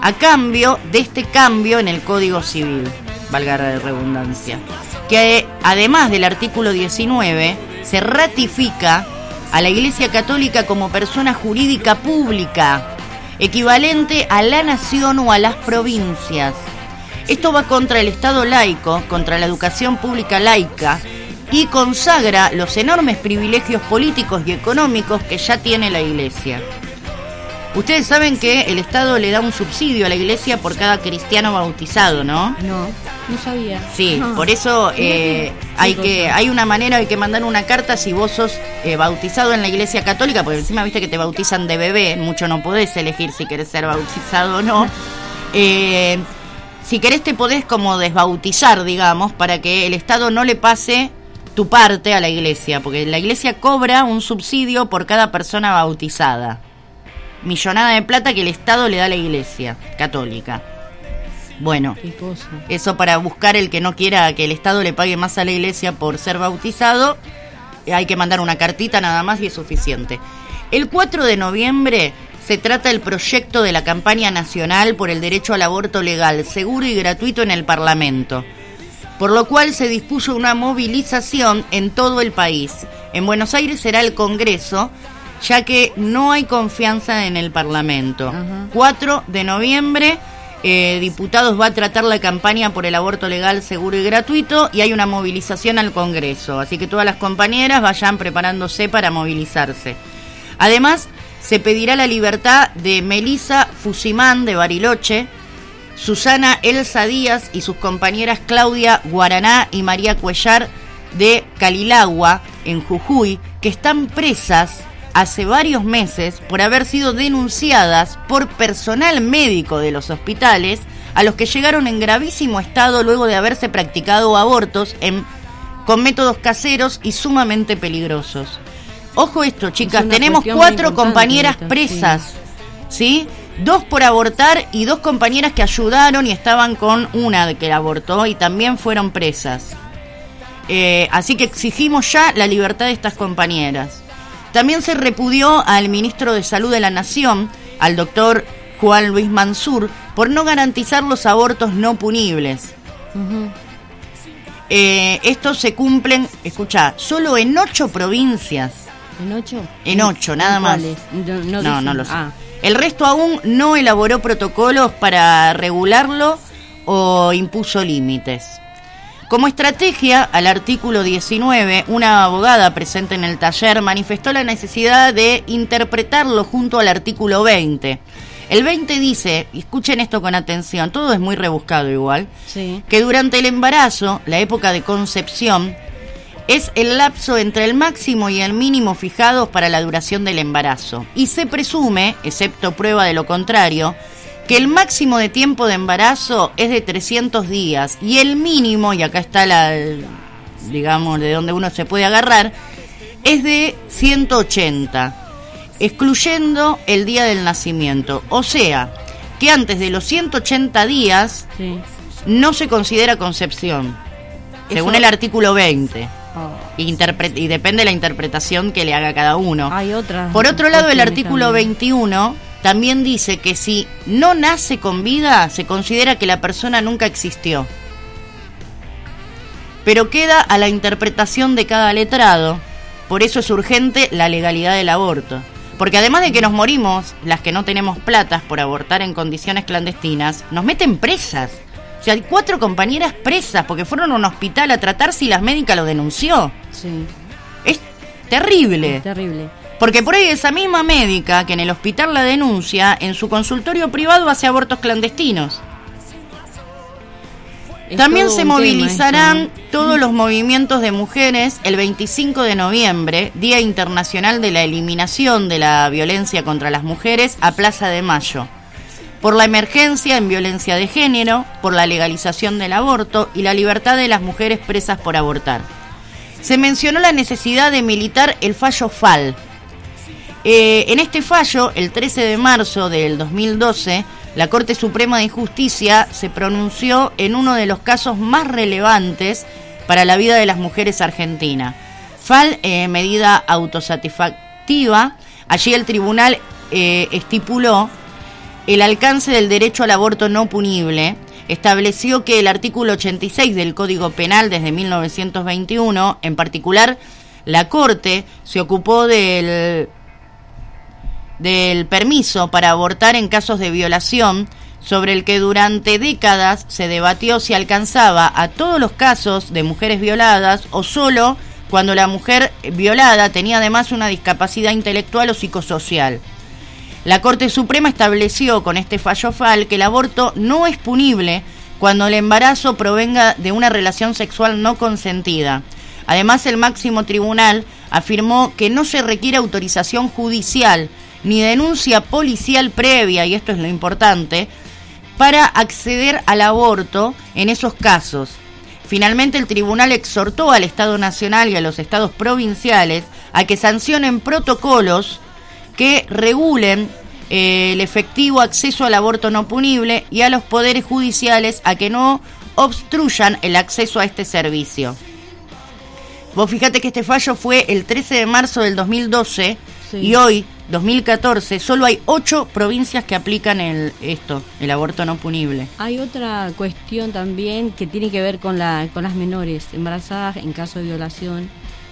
S5: a cambio de este cambio en el Código Civil, valga la redundancia, que además del artículo 19 se ratifica a la Iglesia Católica como persona jurídica pública, equivalente a la nación o a las provincias. Esto va contra el Estado laico, contra la educación pública laica y consagra los enormes privilegios políticos y económicos que ya tiene la Iglesia. Ustedes saben que el Estado le da un subsidio a la Iglesia por cada cristiano bautizado, ¿no?
S10: No, no sabía.
S5: Sí,
S10: No.
S5: por eso eh, hay que hay una manera, hay que mandar una carta si vos sos eh, bautizado en la Iglesia Católica, porque encima viste que te bautizan de bebé, mucho no podés elegir si querés ser bautizado o no. <laughs> Eh, si querés te podés como desbautizar, digamos, para que el Estado no le pase tu parte a la Iglesia, porque la Iglesia cobra un subsidio por cada persona bautizada. Millonada de plata que el Estado le da a la Iglesia Católica. Bueno, eso para buscar el que no quiera que el Estado le pague más a la iglesia por ser bautizado, hay que mandar una cartita nada más y es suficiente. El 4 de noviembre se trata el proyecto de la campaña nacional por el derecho al aborto legal, seguro y gratuito en el Parlamento, por lo cual se dispuso una movilización en todo el país. En Buenos Aires será el Congreso, ya que no hay confianza en el Parlamento. 4 de noviembre, eh, diputados va a tratar la campaña por el aborto legal, seguro y gratuito y hay una movilización al Congreso. Así que todas las compañeras vayan preparándose para movilizarse. Además, se pedirá la libertad de Melisa Fusimán de Bariloche, Susana Elsa Díaz y sus compañeras Claudia Guaraná y María Cuellar de Calilagua, en Jujuy, que están presas hace varios meses por haber sido denunciadas por personal médico de los hospitales a los que llegaron en gravísimo estado luego de haberse practicado abortos en- con métodos caseros y sumamente peligrosos. Ojo esto, chicas, tenemos cuatro compañeras presas, ¿sí? Dos por abortar y dos compañeras que ayudaron y estaban con una de que la abortó y también fueron presas. Eh, así que exigimos ya la libertad de estas compañeras. También se repudió al ministro de Salud de la Nación, al doctor Juan Luis Mansur, por no garantizar los abortos no punibles. Eh, estos se cumplen, escucha, solo en ocho provincias.
S10: ¿En ocho?
S5: En ocho, nada más.
S10: No, no,
S5: no lo sé.
S10: Ah,
S5: El resto aún no elaboró protocolos para regularlo o impuso límites. Como estrategia, al artículo 19, una abogada presente en el taller manifestó la necesidad de interpretarlo junto al artículo 20. El 20 dice, y escuchen esto con atención, todo es muy rebuscado igual,
S10: Sí.
S5: que durante el embarazo, la época de concepción, es el lapso entre el máximo y el mínimo fijados para la duración del embarazo. Y se presume, excepto prueba de lo contrario, que el máximo de tiempo de embarazo es de 300 días y el mínimo, y acá está la, digamos, de donde uno se puede agarrar, es de 180, excluyendo el día del nacimiento. O sea, que antes de los 180 días
S10: Sí.
S5: no se considera concepción, según
S10: Eso-
S5: el artículo 20.
S10: Oh.
S5: Interpre- y depende de la interpretación que le haga cada uno.
S10: Hay otras.
S5: Por otro lado, el artículo
S10: también.
S5: 21 también dice que si no nace con vida, se considera que la persona nunca existió. Pero queda a la interpretación de cada letrado, por eso es urgente la legalidad del aborto. Porque además de que nos morimos, las que no tenemos platas por abortar en condiciones clandestinas, nos meten presas. Sea, hay cuatro compañeras presas porque fueron a un hospital a tratarse y la médica lo denunció.
S10: Sí.
S5: Es terrible.
S10: Es terrible.
S5: Porque por ahí esa misma médica que en el hospital la denuncia, en su consultorio privado hace abortos clandestinos.
S10: Es
S5: También se
S10: tema
S5: movilizarán todos los movimientos de mujeres el 25 de noviembre, Día Internacional de la Eliminación de la Violencia contra las Mujeres, a Plaza de Mayo. Por la emergencia en violencia de género, por la legalización del aborto y la libertad de las mujeres presas por abortar. Se mencionó la necesidad de militar el fallo FAL, eh, en este fallo, el 13 de marzo del 2012, la Corte Suprema de Justicia se pronunció en uno de los casos más relevantes para la vida de las mujeres argentinas. FAL, eh, medida autosatisfactiva, allí el tribunal eh, estipuló el alcance del derecho al aborto no punible, estableció que el artículo 86 del Código Penal desde 1921, en particular, la Corte se ocupó del del permiso para abortar en casos de violación, sobre el que durante décadas se debatió si alcanzaba a todos los casos de mujeres violadas o solo cuando la mujer violada tenía además una discapacidad intelectual o psicosocial. La Corte Suprema estableció con este fallo FAL que el aborto no es punible cuando el embarazo provenga de una relación sexual no consentida. Además, el máximo tribunal afirmó que no se requiere autorización judicial ni denuncia policial previa, y esto es lo importante, para acceder al aborto en esos casos. Finalmente, el tribunal exhortó al Estado Nacional y a los estados provinciales a que sancionen protocolos que regulen eh, el efectivo acceso al aborto no punible y a los poderes judiciales a que no obstruyan el acceso a este servicio. Vos fíjate que este fallo fue el 13 de marzo del 2012
S10: Sí.
S5: y hoy, 2014, solo hay ocho provincias que aplican el, esto, el aborto no punible.
S10: Hay otra cuestión también que tiene que ver con, la, con las menores embarazadas en caso de violación.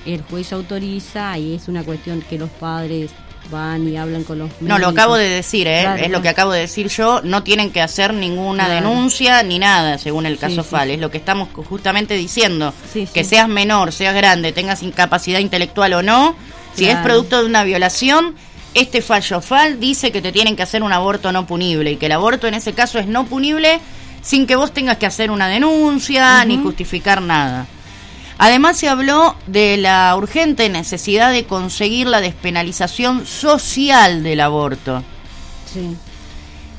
S10: El juez autoriza y es una cuestión que los padres van y hablan con los
S5: No, lo acabo de decir, ¿eh?
S10: Claro,
S5: es lo que acabo de decir yo. No tienen que hacer ninguna
S10: Claro.
S5: denuncia ni nada, según el caso
S10: Sí, sí.
S5: FAL. Es lo que estamos ju- justamente diciendo.
S10: Sí,
S5: que seas menor, seas grande, tengas incapacidad intelectual o no, si es producto de una violación, este fallo FAL dice que te tienen que hacer un aborto no punible y que el aborto en ese caso es no punible sin que vos tengas que hacer una denuncia ni justificar nada. Además se habló de la urgente necesidad de conseguir la despenalización social del aborto
S10: Sí.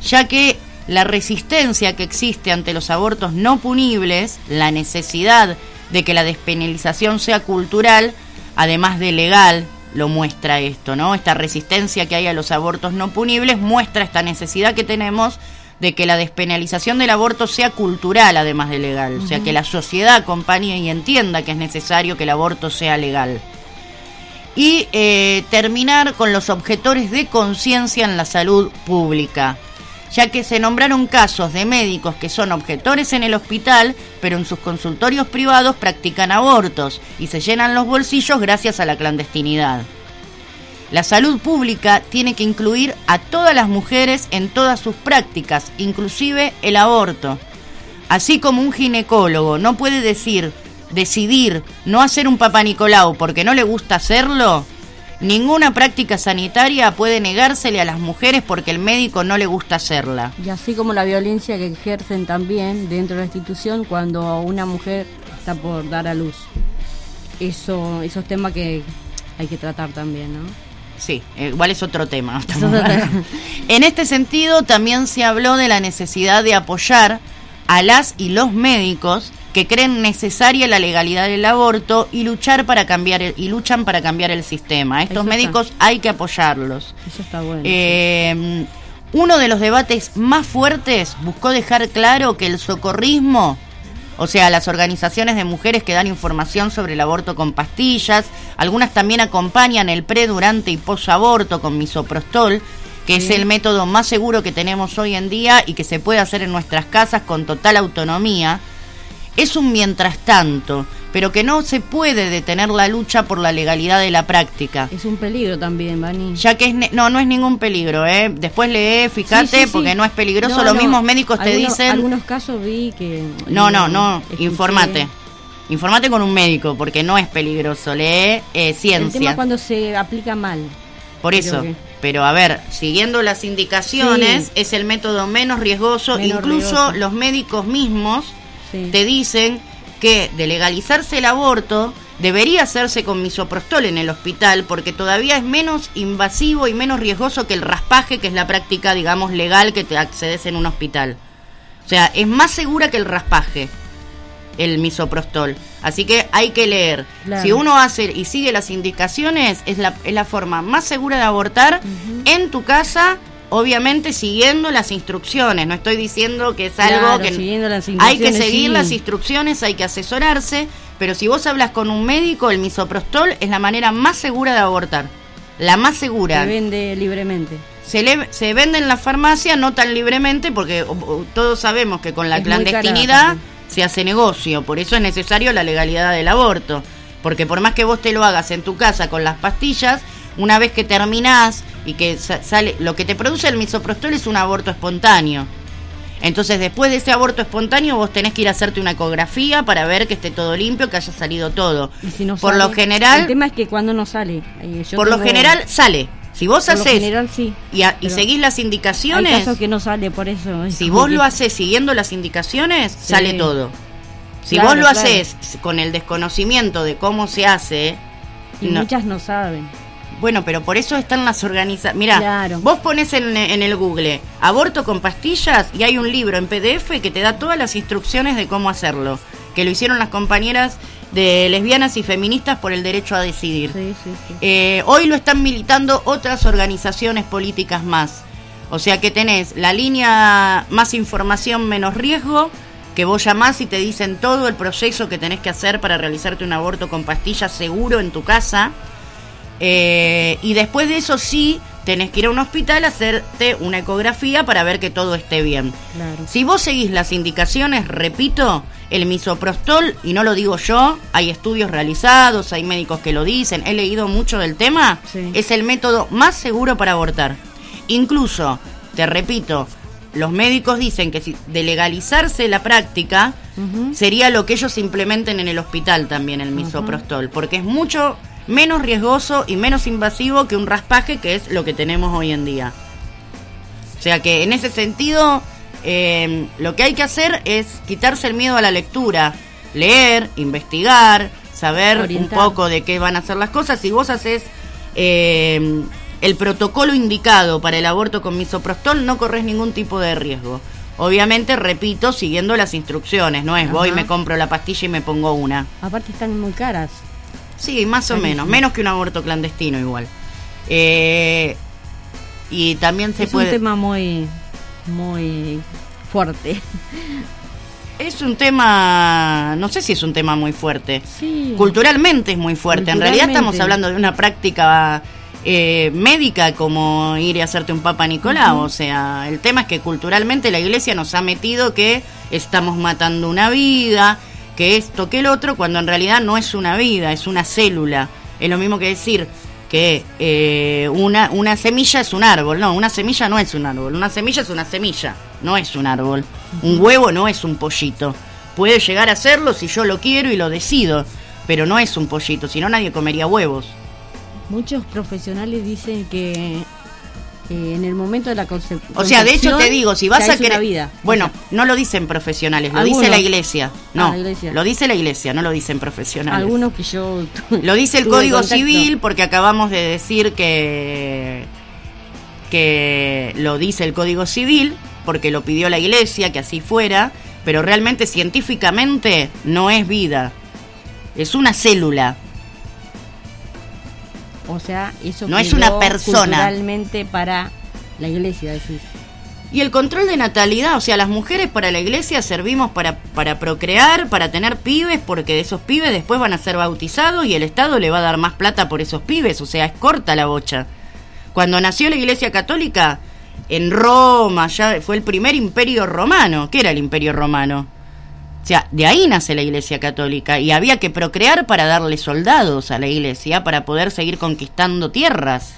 S5: ya que la resistencia que existe ante los abortos no punibles, la necesidad de que la despenalización sea cultural, además de legal, lo muestra esto, ¿no? Esta resistencia que hay a los abortos no punibles muestra esta necesidad que tenemos de que la despenalización del aborto sea cultural además de legal, o sea, que la sociedad acompañe y entienda que es necesario que el aborto sea legal. Y eh, terminar con los objetores de conciencia en la salud pública, ya que se nombraron casos de médicos que son objetores en el hospital, pero en sus consultorios privados practican abortos y se llenan los bolsillos gracias a la clandestinidad. La salud pública tiene que incluir a todas las mujeres en todas sus prácticas, inclusive el aborto. Así como un ginecólogo no puede decir, decidir no hacer un papá Nicolau porque no le gusta hacerlo, Ninguna práctica sanitaria puede negársele a las mujeres porque el médico no le gusta hacerla.
S10: Y así como la violencia que ejercen también dentro de la institución cuando una mujer está por dar a luz. Eso, esos temas que hay que tratar también, ¿no?
S5: Sí, eh, igual es otro tema. ¿no?
S10: Es otro tema.
S5: En este sentido, también se habló de la necesidad de apoyar a las y los médicos que creen necesaria la legalidad del aborto y luchar para cambiar el- y luchan para cambiar el sistema. Estos
S10: Eso está.
S5: médicos hay que apoyarlos.
S10: Eso está bueno.
S5: Eh, uno de los debates más fuertes buscó dejar claro que el socorrismo, o sea, las organizaciones de mujeres que dan información sobre el aborto con pastillas, algunas también acompañan el pre, durante y posaborto con misoprostol, que es el método más seguro que tenemos hoy en día y que se puede hacer en nuestras casas con total autonomía. Es un mientras tanto, pero que no se puede detener la lucha por la legalidad de la práctica.
S10: Es un peligro también, Vani.
S5: Ya que es ne- no, no es ningún peligro, ¿eh? Después lee, fíjate,
S10: Sí, sí, sí.
S5: porque no es peligroso.
S10: No,
S5: Los
S10: no.
S5: mismos médicos te
S10: Algunos-
S5: dicen...
S10: Algunos casos vi que.
S5: No, no, no,
S10: escuché.
S5: informate. Informate con un médico, porque no es peligroso. Lee eh,
S10: El tema
S5: ciencia.
S10: cuando se aplica mal.
S5: Por eso.
S10: que-
S5: Pero a ver, siguiendo las indicaciones, es el método menos riesgoso.
S10: Menos
S5: Incluso
S10: riesgoso.
S5: los médicos mismos
S10: Sí.
S5: te dicen que de legalizarse el aborto debería hacerse con misoprostol en el hospital porque todavía es menos invasivo y menos riesgoso que el raspaje, que es la práctica, digamos, legal que te accedes en un hospital. O sea, es más segura que el raspaje, el misoprostol. Así que hay que leer.
S10: Claro.
S5: Si uno hace y sigue las indicaciones, es la, es la forma más segura de abortar en tu casa. Obviamente siguiendo las instrucciones, no estoy diciendo que es algo
S10: Claro,
S5: que hay que seguir
S10: sí.
S5: las instrucciones, hay que asesorarse, pero si vos hablas con un médico, el misoprostol es la manera más segura de abortar. La más segura.
S10: Se vende libremente.
S5: Se, le- se vende en la farmacia no tan libremente porque todos sabemos que con la
S10: Es
S5: clandestinidad se hace negocio, por eso es necesario la legalidad del aborto. Porque por más que vos te lo hagas en tu casa con las pastillas, una vez que terminás y que sa- sale lo que te produce el misoprostol es un aborto espontáneo. Entonces, después de ese aborto espontáneo, vos tenés que ir a hacerte una ecografía para ver que esté todo limpio, que haya salido todo.
S10: Y si no
S5: por
S10: sale-
S5: lo general,
S10: El tema es que cuando no sale. eh, yo
S5: por lo general sale. Si vos
S10: Por lo
S5: haces
S10: general sí.
S5: y, a- y
S10: pero
S5: seguís las
S10: Hay
S5: indicaciones,
S10: casos que no sale por eso. es
S5: si vos
S10: que-
S5: lo haces siguiendo las indicaciones,
S10: Sí.
S5: sale todo. Si
S10: Claro,
S5: vos lo
S10: claro.
S5: haces con el desconocimiento de cómo se hace,
S10: Y
S5: no-
S10: muchas no saben.
S5: Bueno, pero por eso están las organizaciones. Mira,
S10: Claro.
S5: vos pones en, en el Google aborto con pastillas y hay un libro en PDF que te da todas las instrucciones de cómo hacerlo, que lo hicieron las compañeras de lesbianas y feministas por el derecho a decidir.
S10: Sí, sí, sí.
S5: Eh, hoy lo están militando otras organizaciones políticas más. O sea que tenés la línea más información menos riesgo, que vos llamás y te dicen todo el proceso que tenés que hacer para realizarte un aborto con pastillas seguro en tu casa. Eh, y después de eso sí, tenés que ir a un hospital a hacerte una ecografía para ver que todo esté bien.
S10: Claro.
S5: Si vos seguís las indicaciones, repito, el misoprostol, y no lo digo yo, hay estudios realizados, hay médicos que lo dicen, he leído mucho del tema,
S10: Sí.
S5: es el método más seguro para abortar. Incluso, te repito, los médicos dicen que si de legalizarse la práctica, sería lo que ellos implementen en el hospital también, el misoprostol, porque es mucho menos riesgoso y menos invasivo que un raspaje, que es lo que tenemos hoy en día. O sea que en ese sentido, eh, lo que hay que hacer es quitarse el miedo a la lectura, leer, investigar, saber
S10: Orientar.
S5: un poco de qué van a hacer las cosas. Si vos haces eh, el protocolo indicado para el aborto con misoprostol, no corres ningún tipo de riesgo. Obviamente, repito, siguiendo las instrucciones, no es voy,
S10: Ajá.
S5: me compro la pastilla y me pongo una.
S10: Aparte están muy caras.
S5: Sí, más o menos, menos que un aborto clandestino igual. Eh, y también se
S10: es
S5: puede...
S10: un tema muy, muy fuerte.
S5: Es un tema, no sé si es un tema muy fuerte.
S10: Sí.
S5: Culturalmente es muy fuerte. En realidad estamos hablando de una práctica eh, médica como ir y hacerte un Papa Nicolau. O sea, el tema es que culturalmente la iglesia nos ha metido que estamos matando una vida, que esto, que el otro, cuando en realidad no es una vida, es una célula. Es lo mismo que decir que eh, una, una semilla es un árbol. No, una semilla no es un árbol. Una semilla es una semilla, no es un árbol. Un huevo no es un pollito. Puede llegar a serlo si yo lo quiero y lo decido, pero no es un pollito, si no nadie comería huevos.
S10: Muchos profesionales dicen que eh, en el momento de la concep-
S5: O sea, de hecho te
S10: concepción
S5: digo, si vas a
S10: vida.
S5: Bueno, no lo dicen profesionales, lo
S10: Algunos.
S5: dice la iglesia. No,
S10: Ah, la iglesia.
S5: lo dice la iglesia, no lo dicen profesionales.
S10: Algunos que yo
S5: Lo dice el Código
S10: contacto.
S5: Civil porque acabamos de decir que que lo dice el Código Civil porque lo pidió la Iglesia que así fuera, pero realmente científicamente no es vida. Es una célula.
S10: O sea, eso
S5: No es una persona.
S10: culturalmente para la iglesia, decís.
S5: Y el control de natalidad, o sea, las mujeres para la iglesia servimos para, para procrear, para tener pibes, porque esos pibes después van a ser bautizados y el Estado le va a dar más plata por esos pibes, o sea, es corta la bocha. Cuando nació la iglesia católica, en Roma, ya fue el primer imperio romano. ¿Qué era el imperio romano? O sea, de ahí nace la iglesia católica y había que procrear para darle soldados a la iglesia para poder seguir conquistando tierras.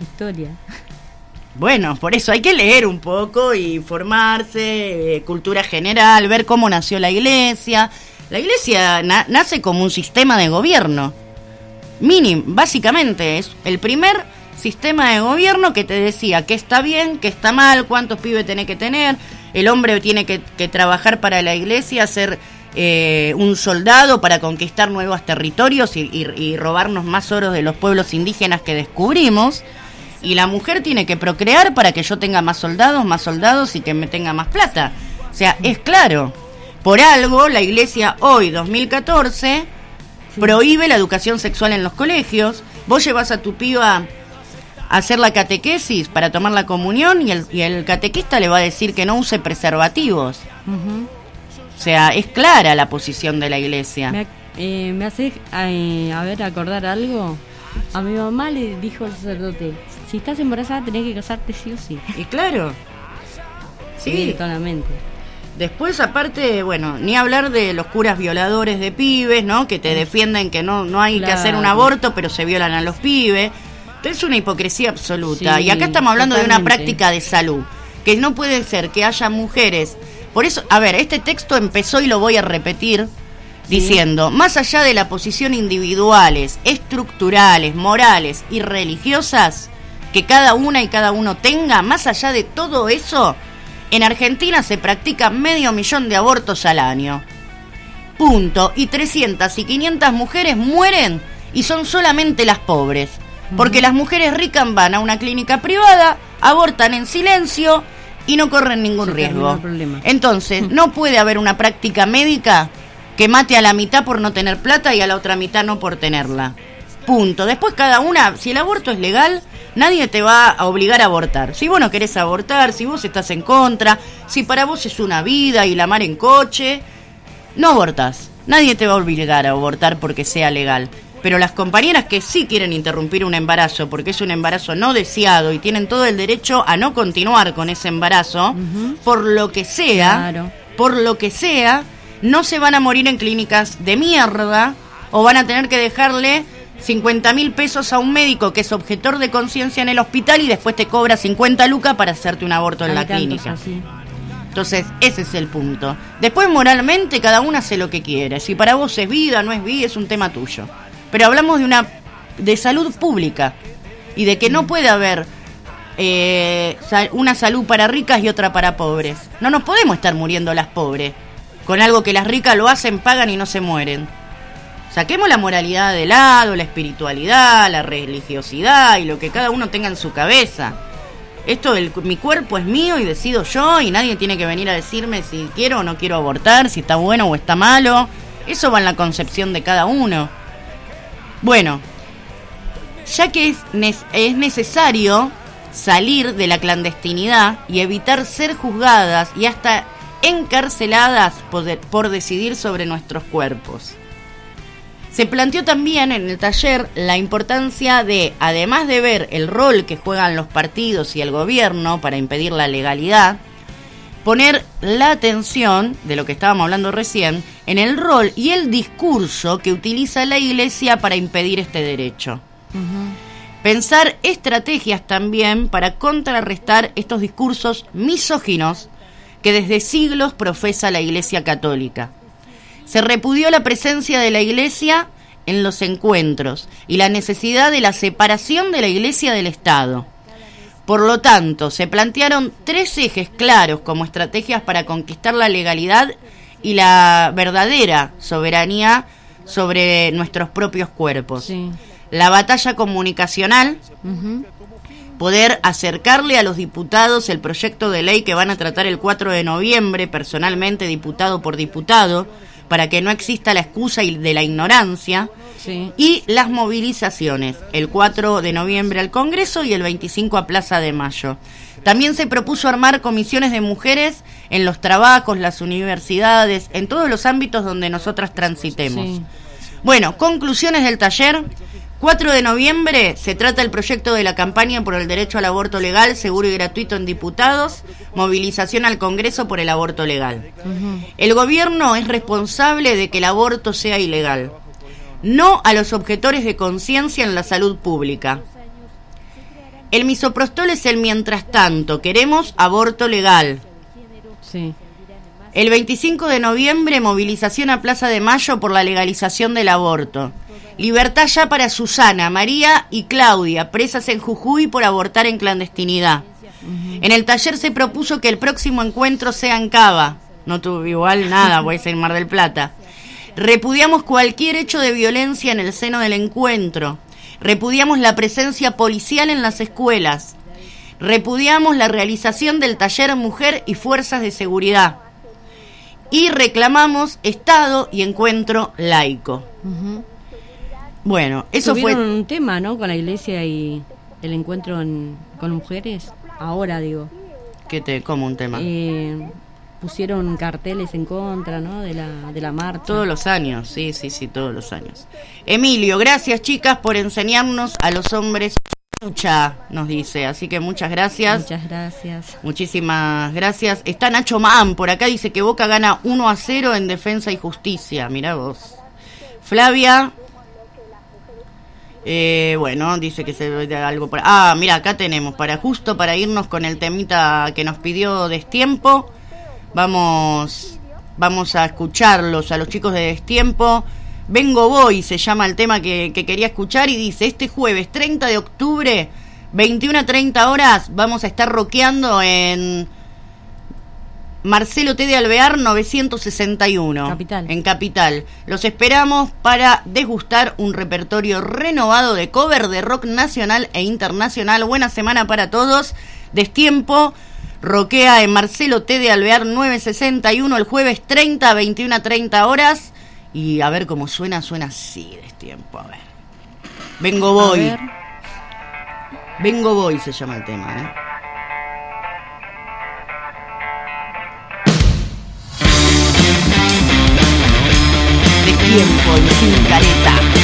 S10: Historia.
S5: Bueno, por eso hay que leer un poco y formarse, eh, cultura general, ver cómo nació la iglesia. La iglesia na- nace como un sistema de gobierno. Mínimo, básicamente es el primer sistema de gobierno que te decía qué está bien, qué está mal, cuántos pibes tenés que tener. El hombre tiene que, que trabajar para la iglesia, ser eh, un soldado para conquistar nuevos territorios y, y- y robarnos más oros de los pueblos indígenas que descubrimos. Y la mujer tiene que procrear para que yo tenga más soldados, más soldados y que me tenga más plata. O sea, es claro. Por algo, la iglesia hoy, 2014, prohíbe la educación sexual en los colegios. Vos llevas a tu piba hacer la catequesis para tomar la comunión y el, y el catequista le va a decir que no use preservativos. O sea, es clara la posición de la iglesia.
S10: Me, eh, me hace eh, a ver acordar algo. A mi mamá le dijo el sacerdote, si estás embarazada tenés que casarte sí o sí.
S5: Y claro.
S10: Sí. Totalmente.
S5: Después, aparte, bueno, ni hablar de los curas violadores de pibes, ¿no? Que te defienden que no, no hay que hacer un aborto, pero se violan a los pibes. Es una hipocresía absoluta.
S10: Sí,
S5: y acá estamos hablando de una práctica de salud. Que no puede ser que haya mujeres. Por eso, a ver, este texto empezó y lo voy a repetir diciendo, más allá de la posición individuales, estructurales, morales y religiosas que cada una y cada uno tenga, más allá de todo eso, en Argentina se practica medio millón de abortos al año. Punto. Y 300 y 500 mujeres mueren y son solamente las pobres. Porque las mujeres ricas van a una clínica privada, abortan en silencio y no corren ningún
S10: Se
S5: riesgo. Entonces, <laughs> no puede haber una práctica médica que mate a la mitad por no tener plata y a la otra mitad no por tenerla. Punto. Después cada una, si el aborto es legal, nadie te va a obligar a abortar. Si vos no querés abortar, si vos estás en contra, si para vos es una vida y la mar en coche, no abortás. Nadie te va a obligar a abortar porque sea legal. Pero las compañeras que sí quieren interrumpir un embarazo porque es un embarazo no deseado y tienen todo el derecho a no continuar con ese embarazo, por lo que sea,
S10: Claro.
S5: por lo que sea, no se van a morir en clínicas de mierda o van a tener que dejarle 50 mil pesos a un médico que es objetor de conciencia en el hospital y después te cobra 50 lucas para hacerte un aborto en
S10: Hay
S5: la clínica.
S10: así.
S5: Entonces, ese es el punto. Después, moralmente, cada uno hace lo que quiere. Si para vos es vida, no es vida, es un tema tuyo. Pero hablamos de una de salud pública y de que no puede haber eh, una salud para ricas y otra para pobres. No nos podemos estar muriendo las pobres con algo que las ricas lo hacen, pagan y no se mueren. Saquemos la moralidad de lado, la espiritualidad, la religiosidad y lo que cada uno tenga en su cabeza. Esto, el, mi cuerpo es mío y decido yo y nadie tiene que venir a decirme si quiero o no quiero abortar, si está bueno o está malo. Eso va en la concepción de cada uno. Bueno, ya que es, es necesario salir de la clandestinidad y evitar ser juzgadas y hasta encarceladas por, por decidir sobre nuestros cuerpos. Se planteó también en el taller la importancia de, además de ver el rol que juegan los partidos y el gobierno para impedir la legalidad, poner la atención, de lo que estábamos hablando recién, en el rol y el discurso que utiliza la Iglesia para impedir este derecho. Pensar estrategias también para contrarrestar estos discursos misóginos que desde siglos profesa la Iglesia Católica. Se repudió la presencia de la Iglesia en los encuentros y la necesidad de la separación de la Iglesia del Estado. Por lo tanto, se plantearon tres ejes claros como estrategias para conquistar la legalidad y la verdadera soberanía sobre nuestros propios cuerpos. La batalla comunicacional, poder acercarle a los diputados el proyecto de ley que van a tratar el 4 de noviembre, personalmente diputado por diputado, para que no exista la excusa de la ignorancia, y las movilizaciones, el 4 de noviembre al Congreso y el 25 a Plaza de Mayo. También se propuso armar comisiones de mujeres en los trabajos, las universidades, en todos los ámbitos donde nosotras transitemos.
S10: Sí.
S5: Bueno, conclusiones del taller. 4 de noviembre se trata el proyecto de la campaña por el derecho al aborto legal, seguro y gratuito en diputados, movilización al Congreso por el aborto legal. El gobierno es responsable de que el aborto sea ilegal, no a los objetores de conciencia en la salud pública. El misoprostol es el mientras tanto, queremos aborto legal.
S10: Sí.
S5: El 25 de noviembre, movilización a Plaza de Mayo por la legalización del aborto. Libertad ya para Susana, María y Claudia, presas en Jujuy por abortar en clandestinidad. En el taller se propuso que el próximo encuentro sea en Cava. No tuve igual nada, voy a ser en Mar del Plata. Repudiamos cualquier hecho de violencia en el seno del encuentro. Repudiamos la presencia policial en las escuelas. Repudiamos la realización del taller Mujer y Fuerzas de Seguridad. Y reclamamos Estado y encuentro laico. Bueno, eso fue...
S10: Tuvieron un tema, ¿no? Con la iglesia y el encuentro en- con mujeres. Ahora, digo.
S5: ¿Qué te, como un tema?
S10: Eh, pusieron carteles en contra, ¿no? De la, de la marcha.
S5: Todos los años, sí, sí, sí, todos los años. Emilio, gracias chicas por enseñarnos a los hombres lucha, nos dice. Así que muchas gracias.
S10: Muchas gracias.
S5: Muchísimas gracias. Está Nacho Maan por acá, dice que Boca gana 1 a 0 en defensa y justicia. Mirá vos. Flavia. Eh, bueno, dice que se ve algo por... Ah, mira, acá tenemos, para justo para irnos con el temita que nos pidió Destiempo. Vamos, vamos a escucharlos a los chicos de Destiempo. Vengo Voy se llama el tema que, que quería escuchar y dice, este jueves 30 de octubre, 21 a 30 horas, vamos a estar rockeando en Marcelo T. de Alvear 961.
S10: Capital.
S5: En Capital. Los esperamos para degustar un repertorio renovado de cover de rock nacional e internacional. Buena semana para todos. Destiempo. Roquea en Marcelo T. de Alvear 961 el jueves 30 a 21 a 30 horas. Y a ver cómo suena, suena así Destiempo. A ver. Vengo voy. Vengo voy se llama el tema, ¿eh? de tiempo y sin careta.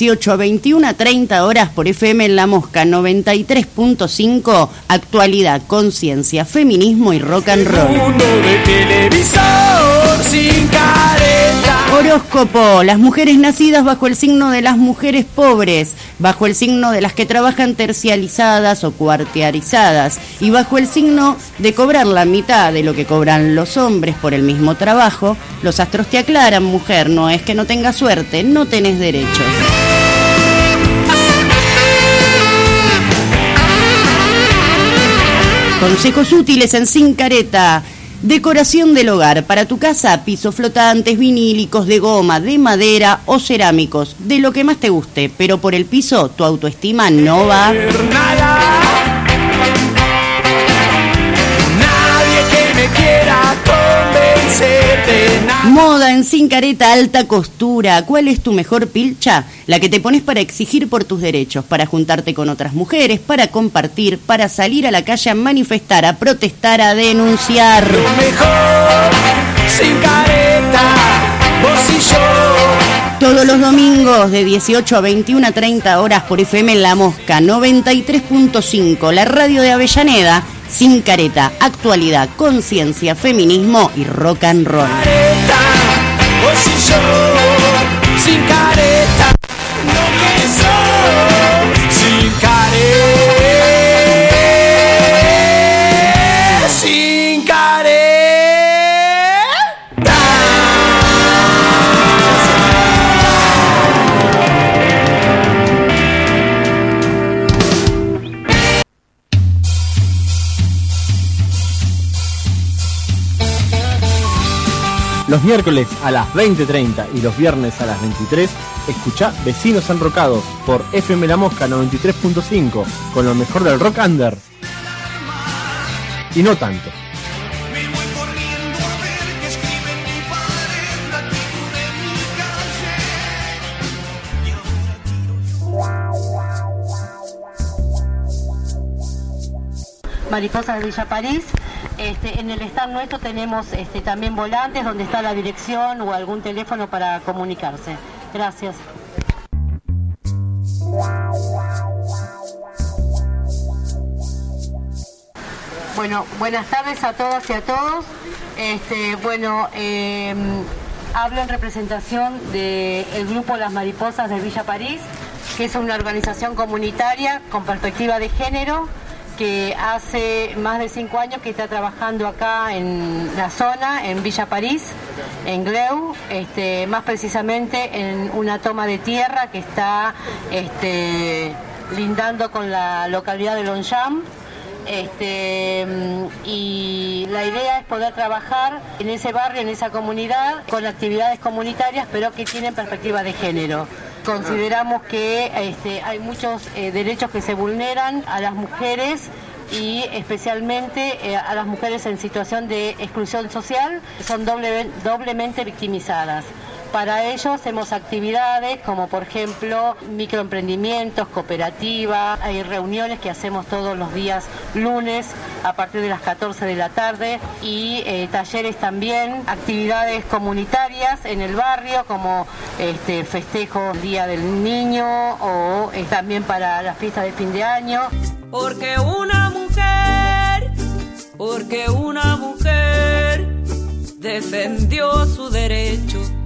S5: 18 a 21 a 30 horas por FM en La Mosca 93.5, actualidad, conciencia, feminismo y rock and roll.
S11: Mundo de televisor sin careta.
S5: Horóscopo, las mujeres nacidas bajo el signo de las mujeres pobres, bajo el signo de las que trabajan tercializadas o cuartiarizadas y bajo el signo de cobrar la mitad de lo que cobran los hombres por el mismo trabajo, los astros te aclaran, mujer, no es que no tengas suerte, no tenés derechos. Consejos útiles en Sin Careta. Decoración del hogar. Para tu casa, pisos flotantes, vinílicos, de goma, de madera o cerámicos. De lo que más te guste. Pero por el piso, tu autoestima no va. Moda en Sin Careta, alta costura. ¿Cuál es tu mejor pilcha? La que te pones para exigir por tus derechos, para juntarte con otras mujeres, para compartir, para salir a la calle a manifestar, a protestar, a denunciar.
S11: Mejor sin careta, vos y yo.
S5: Todos los domingos de 18 a 21 a 30 horas por FM en La Mosca 93.5, la radio de Avellaneda, sin careta, actualidad, conciencia, feminismo y rock and roll.
S6: Los miércoles a las 20.30 y los viernes a las 23, escucha Vecinos Enrocados por FM La Mosca 93.5 con lo mejor del rock under. Y no tanto.
S11: Me voy corriendo a ver qué escribe mi padre en la actitud de mi calle. Y ahora tiro
S7: Mariposas de Villa París. Este, en el stand nuestro tenemos este, también volantes donde está la dirección o algún teléfono para comunicarse. Gracias. Bueno, buenas tardes a todas y a todos. Este, bueno, eh, hablo en representación del grupo Las Mariposas de Villa París, que es una organización comunitaria con perspectiva de género que hace más de cinco años que está trabajando acá en la zona, en Villa París, en Gleu, este, más precisamente en una toma de tierra que está este, lindando con la localidad de Longchamp. Este, y la idea es poder trabajar en ese barrio, en esa comunidad, con actividades comunitarias, pero que tienen perspectiva de género. Consideramos que este, hay muchos eh, derechos que se vulneran a las mujeres y especialmente eh, a las mujeres en situación de exclusión social, son doble- doblemente victimizadas. Para ello hacemos actividades como por ejemplo microemprendimientos, cooperativas, hay reuniones que hacemos todos los días lunes a partir de las 14 de la tarde y eh, talleres también, actividades comunitarias en el barrio como este festejo Día del Niño o eh, también para las fiestas de fin de año.
S8: Porque una mujer, porque una mujer defendió su derecho.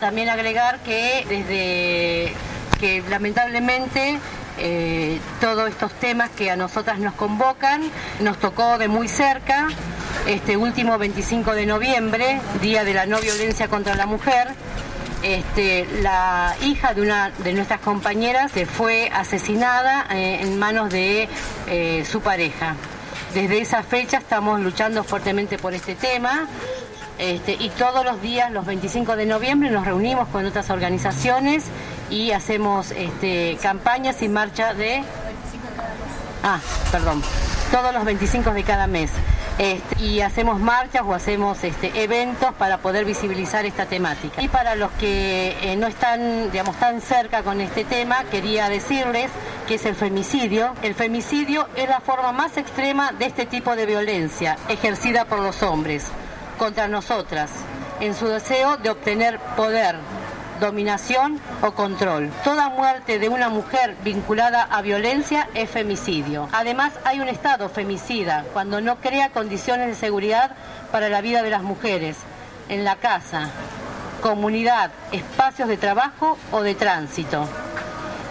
S7: También agregar que desde que lamentablemente eh, todos estos temas que a nosotras nos convocan nos tocó de muy cerca este último 25 de noviembre, Día de la No Violencia contra la Mujer. Este, la hija de una de nuestras compañeras se fue asesinada eh, en manos de eh, su pareja. Desde esa fecha estamos luchando fuertemente por este tema. Este, y todos los días, los 25 de noviembre, nos reunimos con otras organizaciones y hacemos este, campañas y marcha de... Ah, perdón. Todos los 25 de cada mes. Este, y hacemos marchas o hacemos eventos para poder visibilizar esta temática. Y para los que eh, no están, digamos, tan cerca con este tema, quería decirles que es el femicidio. El femicidio es la forma más extrema de este tipo de violencia ejercida por los hombres contra nosotras, en su deseo de obtener poder, dominación o control. Toda muerte de una mujer vinculada a violencia es femicidio. Además, hay un Estado femicida cuando no crea condiciones de seguridad para la vida de las mujeres, en la casa, comunidad, espacios de trabajo o de tránsito.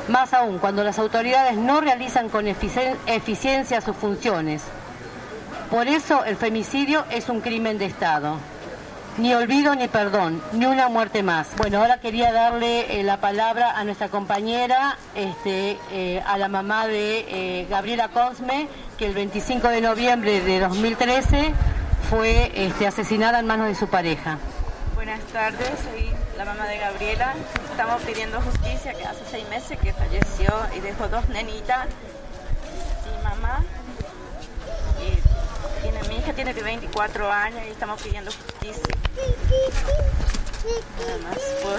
S7: Más aún, cuando las autoridades no realizan con eficien- eficiencia sus funciones. Por eso el femicidio es un crimen de Estado. Ni olvido ni perdón, ni una muerte más. Bueno, ahora quería darle eh, la palabra a nuestra compañera, este, eh, a la mamá de eh, Gabriela Cosme, que el 25 de noviembre de 2013 fue este, asesinada en manos de su pareja.
S3: Buenas tardes, soy la mamá de Gabriela. Estamos pidiendo justicia que hace seis meses que falleció y dejó dos nenitas sin mamá. Mi hija tiene 24 años y estamos pidiendo justicia. Nada más
S11: por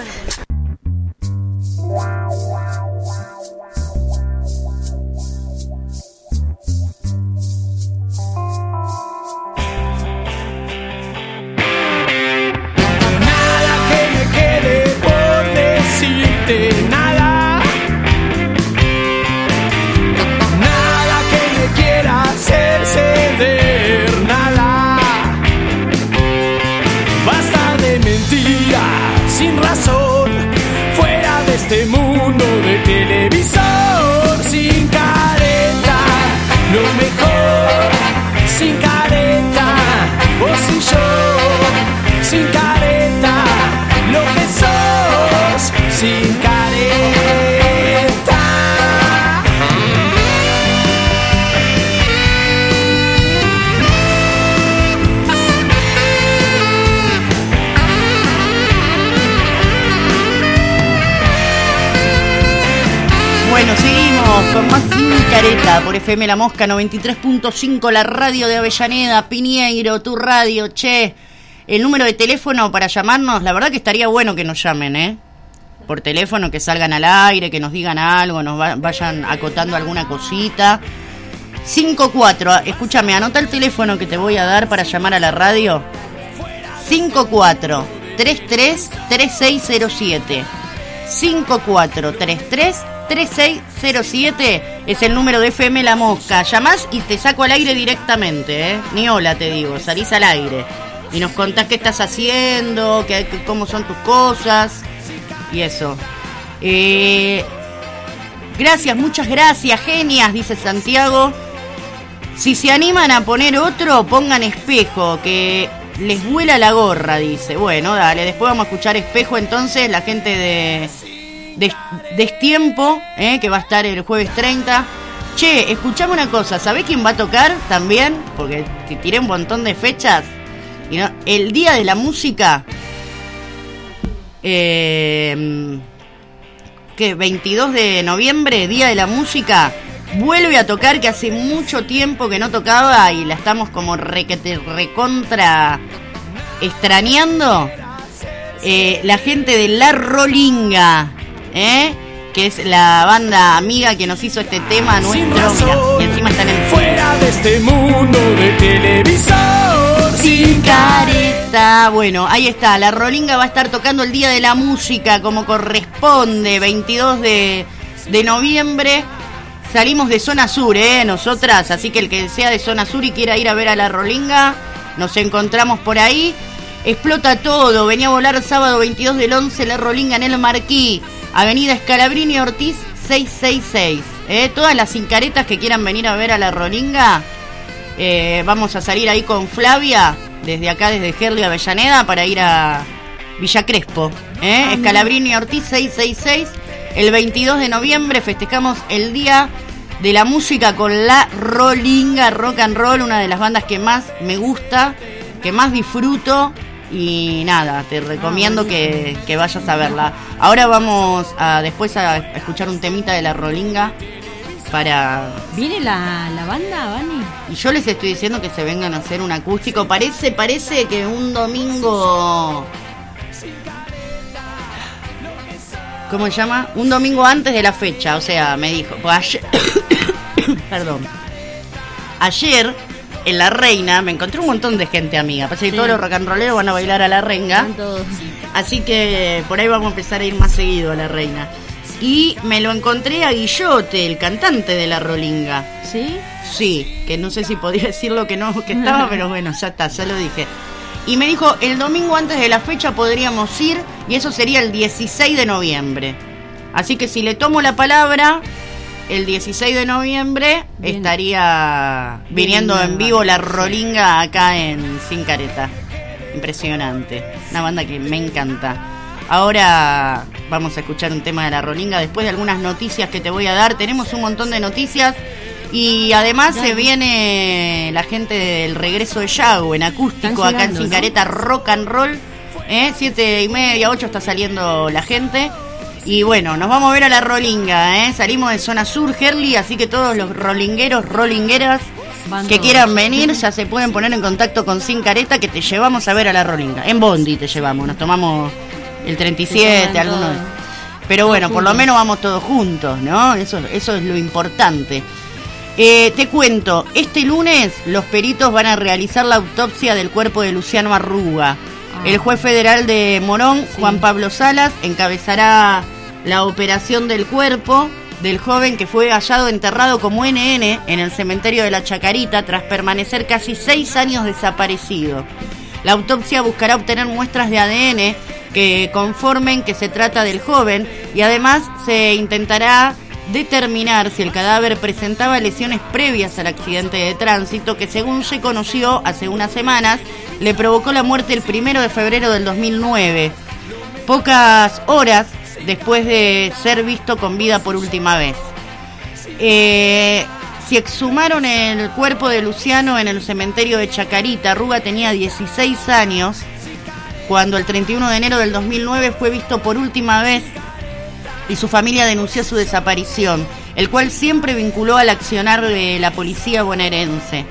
S11: decirte. Nada
S5: Por FM La Mosca 93.5, la radio de Avellaneda, Piñeiro, tu radio, che. El número de teléfono para llamarnos, la verdad que estaría bueno que nos llamen, ¿eh? Por teléfono, que salgan al aire, que nos digan algo, nos va- vayan acotando alguna cosita. 54, escúchame, anota el teléfono que te voy a dar para llamar a la radio. 54 33 3607. 5433 3607 es el número de FM La Mosca. Llamás y te saco al aire directamente, ¿eh? Ni hola te digo, salís al aire. Y nos contás qué estás haciendo, qué, cómo son tus cosas y eso. Eh, gracias, muchas gracias, genias, dice Santiago. Si se animan a poner otro, pongan espejo, que les vuela la gorra, dice. Bueno, dale, después vamos a escuchar espejo entonces, la gente de, de Destiempo, eh, que va a estar el jueves 30. Che, escuchame una cosa, ¿sabés quién va a tocar también? Porque te tiré un montón de fechas. El día de la música. Eh, que 22 de noviembre, Día de la Música, vuelve a tocar que hace mucho tiempo que no tocaba y la estamos como recontra extrañando. Eh, la gente de La Rolinga, ¿eh? que es la banda amiga que nos hizo este tema nuestro. Y encima están en
S11: Fuera de este mundo de televisor.
S5: sin careta. Bueno, ahí está. La Rolinga va a estar tocando el Día de la Música como corresponde, 22 de, de noviembre. Salimos de zona sur, ¿eh? Nosotras, así que el que sea de zona sur y quiera ir a ver a la Rolinga, nos encontramos por ahí. Explota todo. Venía a volar sábado 22 del 11 la Rolinga en el Marquí. Avenida Escalabrini Ortiz 666. ¿eh? Todas las incaretas que quieran venir a ver a la Rolinga, eh, vamos a salir ahí con Flavia, desde acá, desde Gerli Avellaneda, para ir a Villa Crespo. ¿eh? Escalabrini Ortiz 666. El 22 de noviembre festejamos el Día de la Música con la Rolinga Rock and Roll, una de las bandas que más me gusta, que más disfruto Y nada, te recomiendo que, que vayas a verla. Ahora vamos a después a escuchar un temita de la Rolinga para
S10: ¿Viene la, la banda, Vani?
S5: y yo les estoy diciendo que se vengan a hacer un acústico. Parece, parece que un domingo. ¿Cómo se llama? Un domingo antes de la fecha. O sea, me dijo. pues ayer- <coughs> Perdón. Ayer, en La Reina, me encontré un montón de gente amiga. Pasa que
S10: Sí.
S5: todos los rock and rolleros van a bailar a La Renga. Así que por ahí vamos a empezar a ir más seguido a La Reina. Y me lo encontré a Guillote, el cantante de La Rolinga.
S10: ¿Sí?
S5: Sí, que no sé si podía <laughs> decir lo que no que estaba, pero bueno, ya está, ya lo dije. Y me dijo, el domingo antes de la fecha podríamos ir y eso sería el 16 de noviembre. Así que si le tomo la palabra, el 16 de noviembre
S10: Bien.
S5: estaría viniendo
S10: Bien,
S5: en vivo la Rolinga acá en Sin Careta. Impresionante. Una banda que me encanta. Ahora vamos a escuchar un tema de la Rolinga después de algunas noticias que te voy a dar. Tenemos un montón de noticias y además se viene la gente del regreso de Yago en acústico acá en
S10: ¿no?
S5: Cincareta Rock and Roll. ¿eh? Siete y media, ocho está saliendo la gente. Y bueno, nos vamos a ver a la Rolinga, ¿eh? Salimos de zona sur, Herli, así que todos los rolingueros, rolingueras
S10: Van
S5: que
S10: todos.
S5: quieran venir ya se pueden poner en contacto con Sin Careta que te llevamos a ver a la Rolinga. En Bondi te llevamos, nos tomamos el 37,
S10: toman
S5: algunos. Pero bueno, por lo menos vamos todos juntos, ¿no? Eso, eso es lo importante. Eh, te cuento, este lunes los peritos van a realizar la autopsia del cuerpo de Luciano Arruga. El juez federal de Morón,
S10: Sí.
S5: Juan Pablo Salas, encabezará la operación del cuerpo del joven que fue hallado enterrado como NN en el cementerio de la Chacarita tras permanecer casi seis años desaparecido. La autopsia buscará obtener muestras de ADN que conformen que se trata del joven y además se intentará determinar si el cadáver presentaba lesiones previas al accidente de tránsito que según se conoció hace unas semanas le provocó la muerte el primero de febrero del 2009, pocas horas después de ser visto con vida por última vez. Eh, si exhumaron el cuerpo de Luciano en el cementerio de Chacarita, Ruga tenía 16 años cuando el 31 de enero del 2009 fue visto por última vez y su familia denunció su desaparición, el cual siempre vinculó al accionar de la policía bonaerense.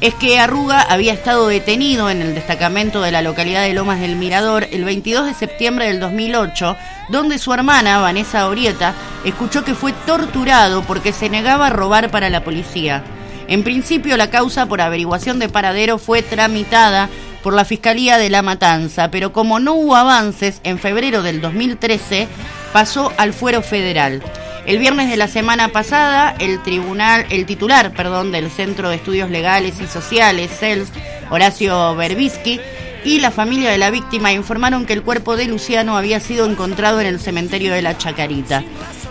S5: Es que Arruga había estado detenido en el destacamento de la localidad de Lomas del Mirador el 22 de septiembre del 2008, donde su hermana, Vanessa Orieta, escuchó que fue torturado porque se negaba a robar para la policía. En principio, la causa por averiguación de paradero fue tramitada por la Fiscalía de La Matanza, pero como no hubo avances, en febrero del 2013 pasó al fuero federal. El viernes de la semana pasada, el tribunal, el titular, perdón, del Centro de Estudios Legales y Sociales, CELS, Horacio Berbisky, y la familia de la víctima informaron que el cuerpo de Luciano había sido encontrado en el cementerio de la Chacarita.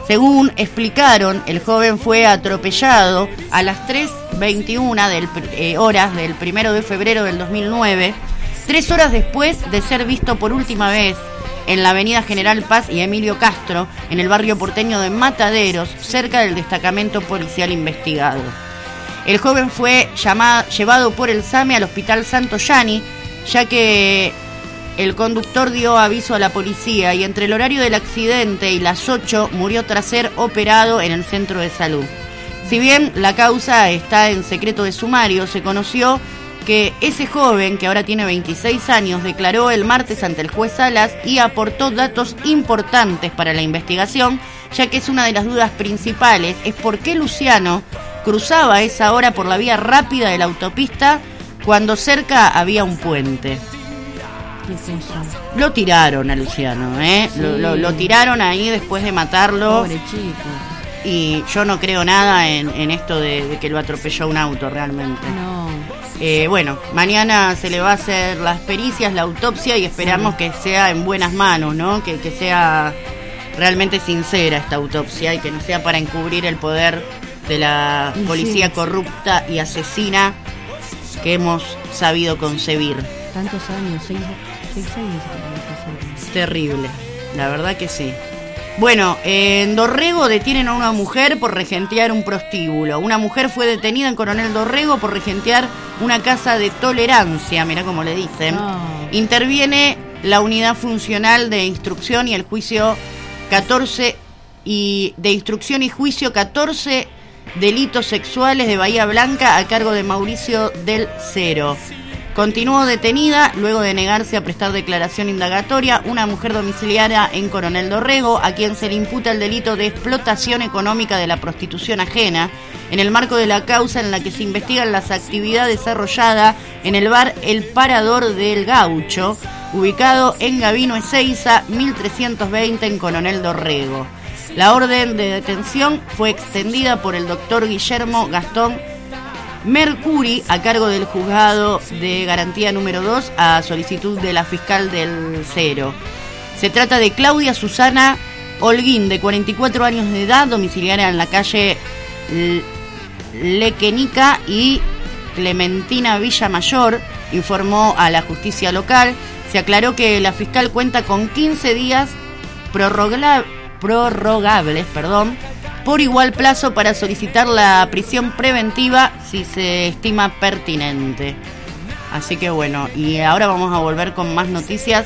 S5: Según explicaron, el joven fue atropellado a las 3.21 del, eh, horas del primero de febrero del 2009, tres horas después de ser visto por última vez en la avenida General Paz y Emilio Castro, en el barrio porteño de Mataderos, cerca del destacamento policial investigado. El joven fue llamado, llevado por el SAME al Hospital Santo Yani, ya que el conductor dio aviso a la policía y entre el horario del accidente y las 8 murió tras ser operado en el centro de salud. Si bien la causa está en secreto de sumario, se conoció que ese joven, que ahora tiene 26 años, declaró el martes ante el juez Salas y aportó datos importantes para la investigación, ya que es una de las dudas principales, es por qué Luciano cruzaba esa hora por la vía rápida de la autopista cuando cerca había un puente. Lo tiraron a Luciano, ¿eh?
S10: Sí.
S5: Lo, lo- lo tiraron ahí después de matarlo.
S10: Pobre chico.
S5: Y yo no creo nada en, en esto de, de que lo atropelló un auto realmente.
S10: No.
S5: Eh, bueno, mañana se le va a hacer las pericias, la autopsia y esperamos que sea en buenas manos, ¿no? Que, que sea realmente sincera esta autopsia y que no sea para encubrir el poder de la
S10: sí.
S5: policía corrupta y asesina que hemos sabido concebir.
S10: Tantos años, seis, seis años.
S5: Terrible, la verdad que sí. Bueno, en Dorrego detienen a una mujer por regentear un prostíbulo. Una mujer fue detenida en Coronel Dorrego por regentear una casa de tolerancia, mirá cómo le dicen.
S10: No.
S5: interviene la unidad funcional de instrucción y el juicio 14 y de instrucción y juicio 14 delitos sexuales de Bahía Blanca a cargo de Mauricio del Cero. Continuó detenida luego de negarse a prestar declaración indagatoria una mujer domiciliaria en Coronel Dorrego, a quien se le imputa el delito de explotación económica de la prostitución ajena, en el marco de la causa en la que se investigan las actividades desarrolladas en el bar El Parador del Gaucho, ubicado en Gavino Ezeiza, 1320 en Coronel Dorrego. La orden de detención fue extendida por el doctor Guillermo Gastón Mercuri a cargo del juzgado de garantía número 2 a solicitud de la fiscal del Cero. Se trata de Claudia Susana Holguín, de 44 años de edad, domiciliaria en la calle Lequenica y Clementina Villa Mayor, informó a la justicia local. Se aclaró que la fiscal cuenta con 15 días prorrogables perdón, por igual plazo para solicitar la prisión preventiva si se estima pertinente. Así que bueno, y ahora vamos a volver con más noticias.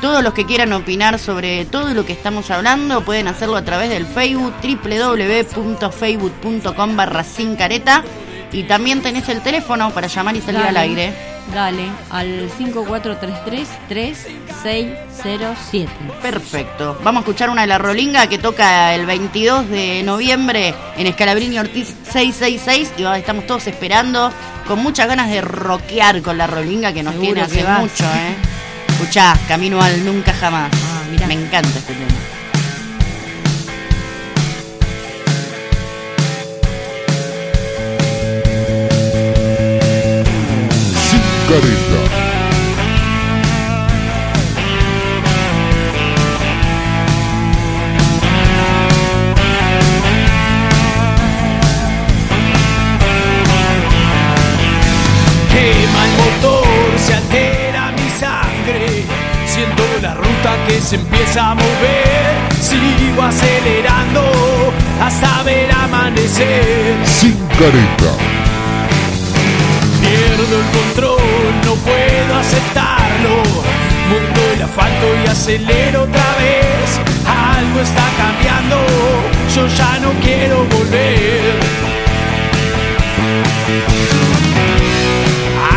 S5: Todos los que quieran opinar sobre todo lo que estamos hablando pueden hacerlo a través del Facebook www.facebook.com barra sin careta y también tenés el teléfono para llamar y salir al aire.
S10: Dale, al 5433-3607.
S5: Perfecto. Vamos a escuchar una de la Rolinga que toca el 22 de noviembre en Escalabrini Ortiz 666 y estamos todos esperando con muchas ganas de rockear con la Rolinga que nos
S10: Seguro
S5: tiene hace mucho, ¿eh? Escuchá, Camino al Nunca Jamás. Me encanta este tema.
S9: Ruta que se empieza a mover. Sigo acelerando hasta ver amanecer.
S12: Sin careta.
S9: Pierdo el control, no puedo aceptarlo. Muerdo el asfalto y acelero otra vez. Algo está cambiando, yo ya no quiero volver.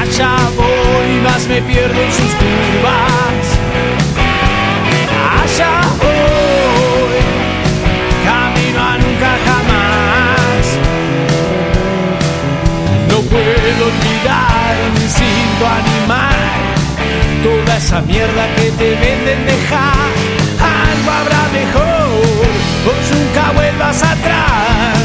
S9: Allá voy, más me pierdo en sus curvas. Allá voy, camino a nunca jamás. No puedo olvidar mi instinto animal. Toda esa mierda que te venden dejar. Algo habrá mejor, vos nunca vuelvas atrás.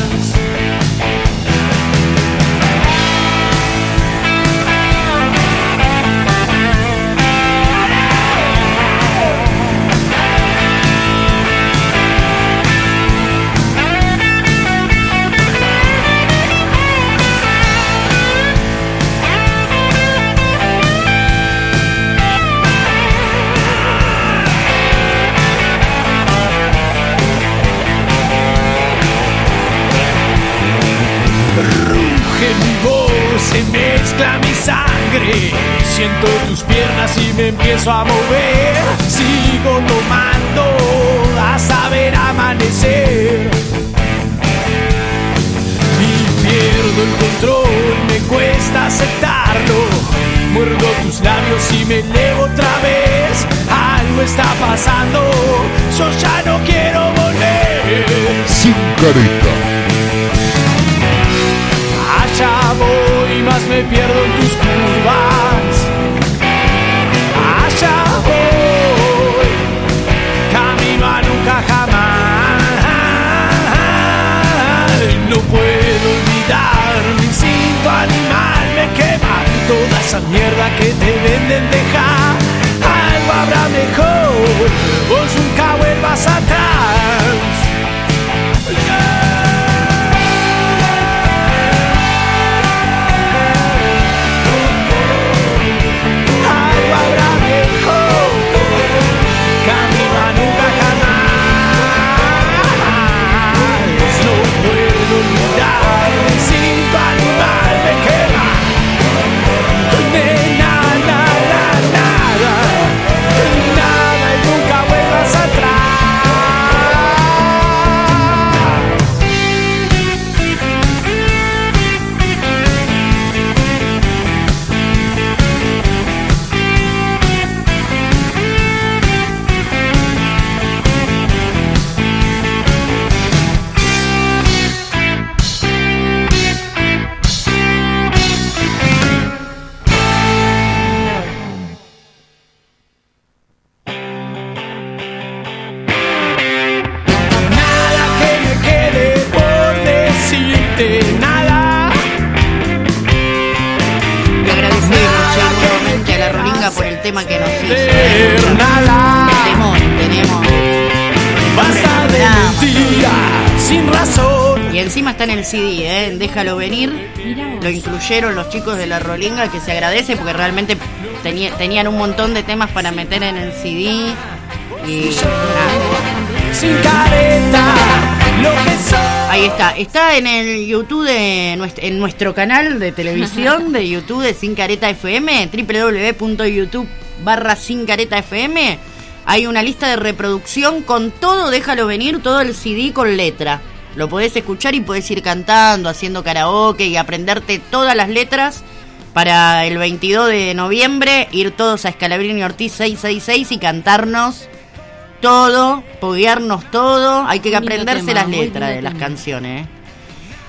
S9: Mezcla mi sangre. Siento tus piernas y me empiezo a mover. Sigo tomando hasta ver amanecer. Y pierdo el control, me cuesta aceptarlo. Muerdo tus labios y me elevo otra vez. Algo está pasando, yo ya no quiero volver.
S12: Sin careta.
S9: Voy, más me pierdo en tus curvas. Allá voy, camino a nunca jamás. No puedo olvidar mi instinto animal, me quema toda esa mierda que te venden dejar. Algo habrá mejor, vos nunca vuelvas atrás.
S5: Déjalo venir. Lo incluyeron los chicos de la Rolinga, que se agradece porque realmente tenía- tenían un montón de temas para meter en el CD. Y.
S11: Sin careta. Lo que soy.
S5: Ahí está, está en el YouTube de nuestro, en nuestro canal de televisión de YouTube de Sin Careta FM, www.youtube barra Sin Careta FM. Hay una lista de reproducción con todo, déjalo venir, todo el CD con letra. Lo podés escuchar y podés ir cantando, haciendo karaoke y aprenderte todas las letras para el 22 de noviembre, ir todos a Escalabrini Ortiz 666 y cantarnos todo, poguearnos todo. Hay que
S10: Muy
S5: aprenderse
S10: tema,
S5: las letras de las
S10: tema.
S5: canciones. ¿eh?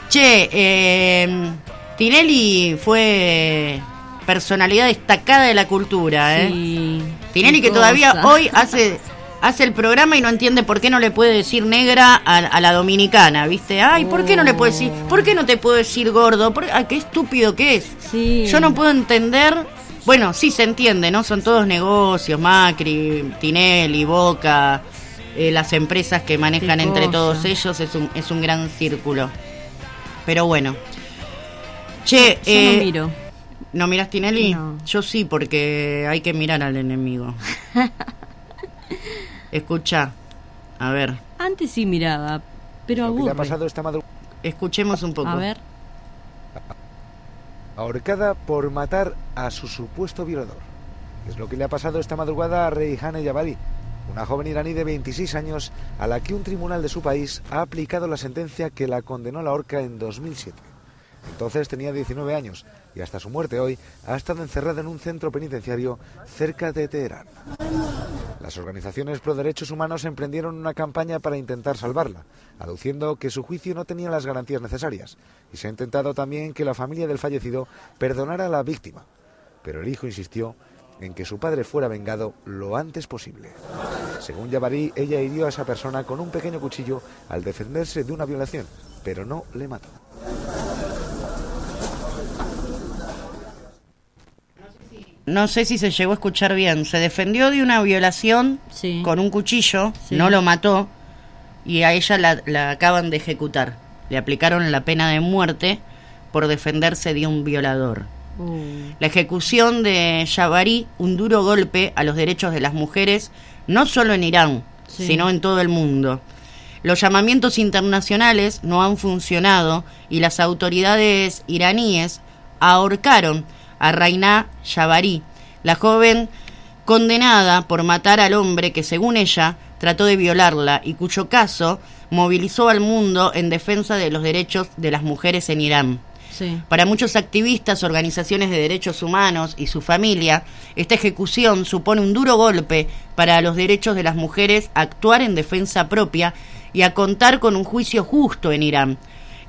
S5: Che, eh, Tinelli fue personalidad destacada de la cultura, ¿eh?
S10: Sí,
S5: Tinelli que todavía hoy hace hace el programa y no entiende por qué no le puede decir negra a, a la dominicana, ¿viste? Ay, ¿por qué no le puede decir? ¿Por qué no te puedo decir gordo? ¿Por- ay, qué estúpido que es.
S10: Sí.
S5: Yo no puedo entender. Bueno, sí se entiende, ¿no? Son todos negocios, Macri, Tinelli, Boca, eh, las empresas que manejan entre todos ellos, es un, es un gran círculo. Pero bueno. Che,
S10: Yo
S5: eh,
S10: no miro.
S5: ¿No miras Tinelli?
S10: No.
S5: Yo sí, porque hay que mirar al enemigo. <laughs> Escucha, a ver,
S10: Antes sí miraba, pero
S13: Lo que le
S10: aburre.
S13: ha pasado esta madrugada.
S5: escuchemos un poco.
S10: A ver.
S13: Ahorcada por matar a su supuesto violador. Es lo que le ha pasado esta madrugada a Reihane Yabari, una joven iraní de 26 años a la que un tribunal de su país ha aplicado la sentencia que la condenó a la horca en 2007. Entonces tenía 19 años y hasta su muerte hoy ha estado encerrada en un centro penitenciario cerca de Teherán. Las organizaciones pro derechos humanos emprendieron una campaña para intentar salvarla, aduciendo que su juicio no tenía las garantías necesarias, y se ha intentado también que la familia del fallecido perdonara a la víctima. Pero el hijo insistió en que su padre fuera vengado lo antes posible. Según Yabarí, ella hirió a esa persona con un pequeño cuchillo al defenderse de una violación, pero no le mató.
S5: No sé si se llegó a escuchar bien. Se defendió de una violación
S10: Sí.
S5: con un cuchillo,
S10: Sí.
S5: no lo mató y a ella la, la acaban de ejecutar. Le aplicaron la pena de muerte por defenderse de un violador.
S10: Uh,
S5: La ejecución de Jabari, un duro golpe a los derechos de las mujeres, no solo en Irán,
S10: Sí.
S5: sino en todo el mundo. Los llamamientos internacionales no han funcionado y las autoridades iraníes ahorcaron a Raina Jabari, la joven condenada por matar al hombre que, según ella, trató de violarla y cuyo caso movilizó al mundo en defensa de los derechos de las mujeres en Irán.
S10: sí.
S5: Para muchos activistas, organizaciones de derechos humanos y su familia, esta ejecución supone un duro golpe para los derechos de las mujeres a actuar en defensa propia y a contar con un juicio justo en Irán,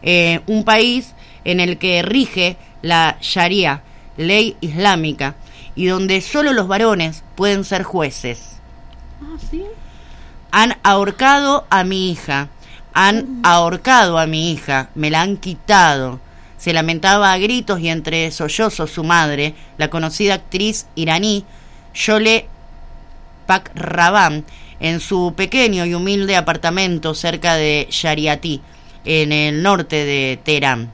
S5: eh, un país en el que rige la Sharia, ley islámica, y donde solo los varones pueden ser jueces.
S10: Ah, sí.
S5: Han ahorcado a mi hija. Han ahorcado a mi hija. Me la han quitado. Se lamentaba a gritos y entre sollozos su madre, la conocida actriz iraní Yole Pakravan, en su pequeño y humilde apartamento cerca de Shariati, en el norte de Teherán.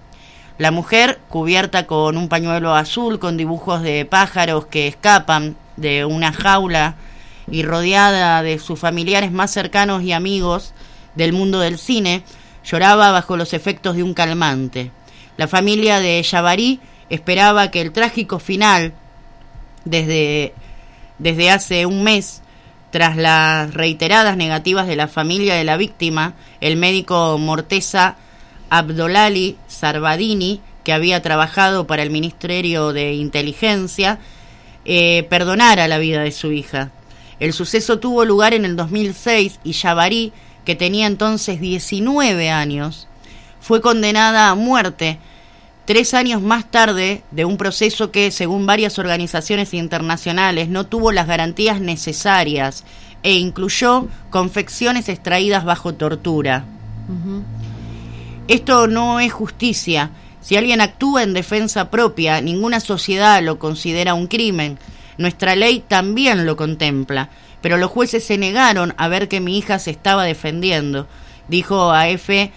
S5: La mujer, cubierta con un pañuelo azul con dibujos de pájaros que escapan de una jaula y rodeada de sus familiares más cercanos y amigos del mundo del cine, lloraba bajo los efectos de un calmante. La familia de Jabari esperaba que el trágico final, desde, desde hace un mes, tras las reiteradas negativas de la familia de la víctima, el médico Morteza Abdolali Sarvadini, que había trabajado para el Ministerio de Inteligencia, eh, perdonara la vida de su hija. El suceso tuvo lugar en el 2006 y Jabari, que tenía entonces 19 años, fue condenada a muerte tres años más tarde de un proceso que, según varias organizaciones internacionales, no tuvo las garantías necesarias e incluyó confecciones extraídas bajo tortura. Esto no es justicia. Si alguien actúa en defensa propia, ninguna sociedad lo considera un crimen. Nuestra ley también lo contempla, pero los jueces se negaron a ver que mi hija se estaba defendiendo, dijo a F.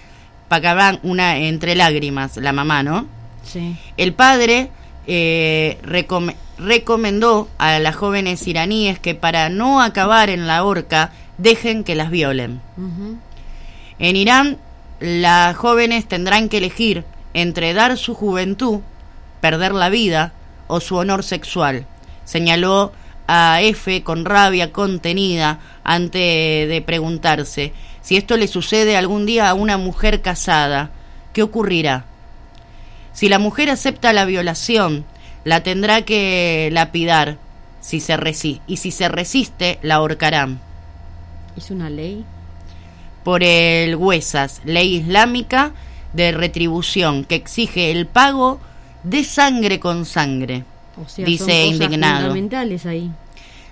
S5: Pacabán una entre lágrimas, la mamá, ¿no?
S10: Sí.
S5: El padre eh, recome- recomendó a las jóvenes iraníes que para no acabar en la horca dejen que las violen. En Irán, las jóvenes tendrán que elegir entre dar su juventud, perder la vida o su honor sexual, señaló a F con rabia contenida antes de preguntarse si esto le sucede algún día a una mujer casada, ¿qué ocurrirá? Si la mujer acepta la violación, la tendrá que lapidar si se y si se resiste, la ahorcarán
S10: ¿Es una ley?
S5: Por el Huesas, ley islámica de retribución que exige el pago de sangre con sangre,
S10: O sea,
S5: dice
S10: son cosas
S5: indignado.
S10: fundamentales ahí.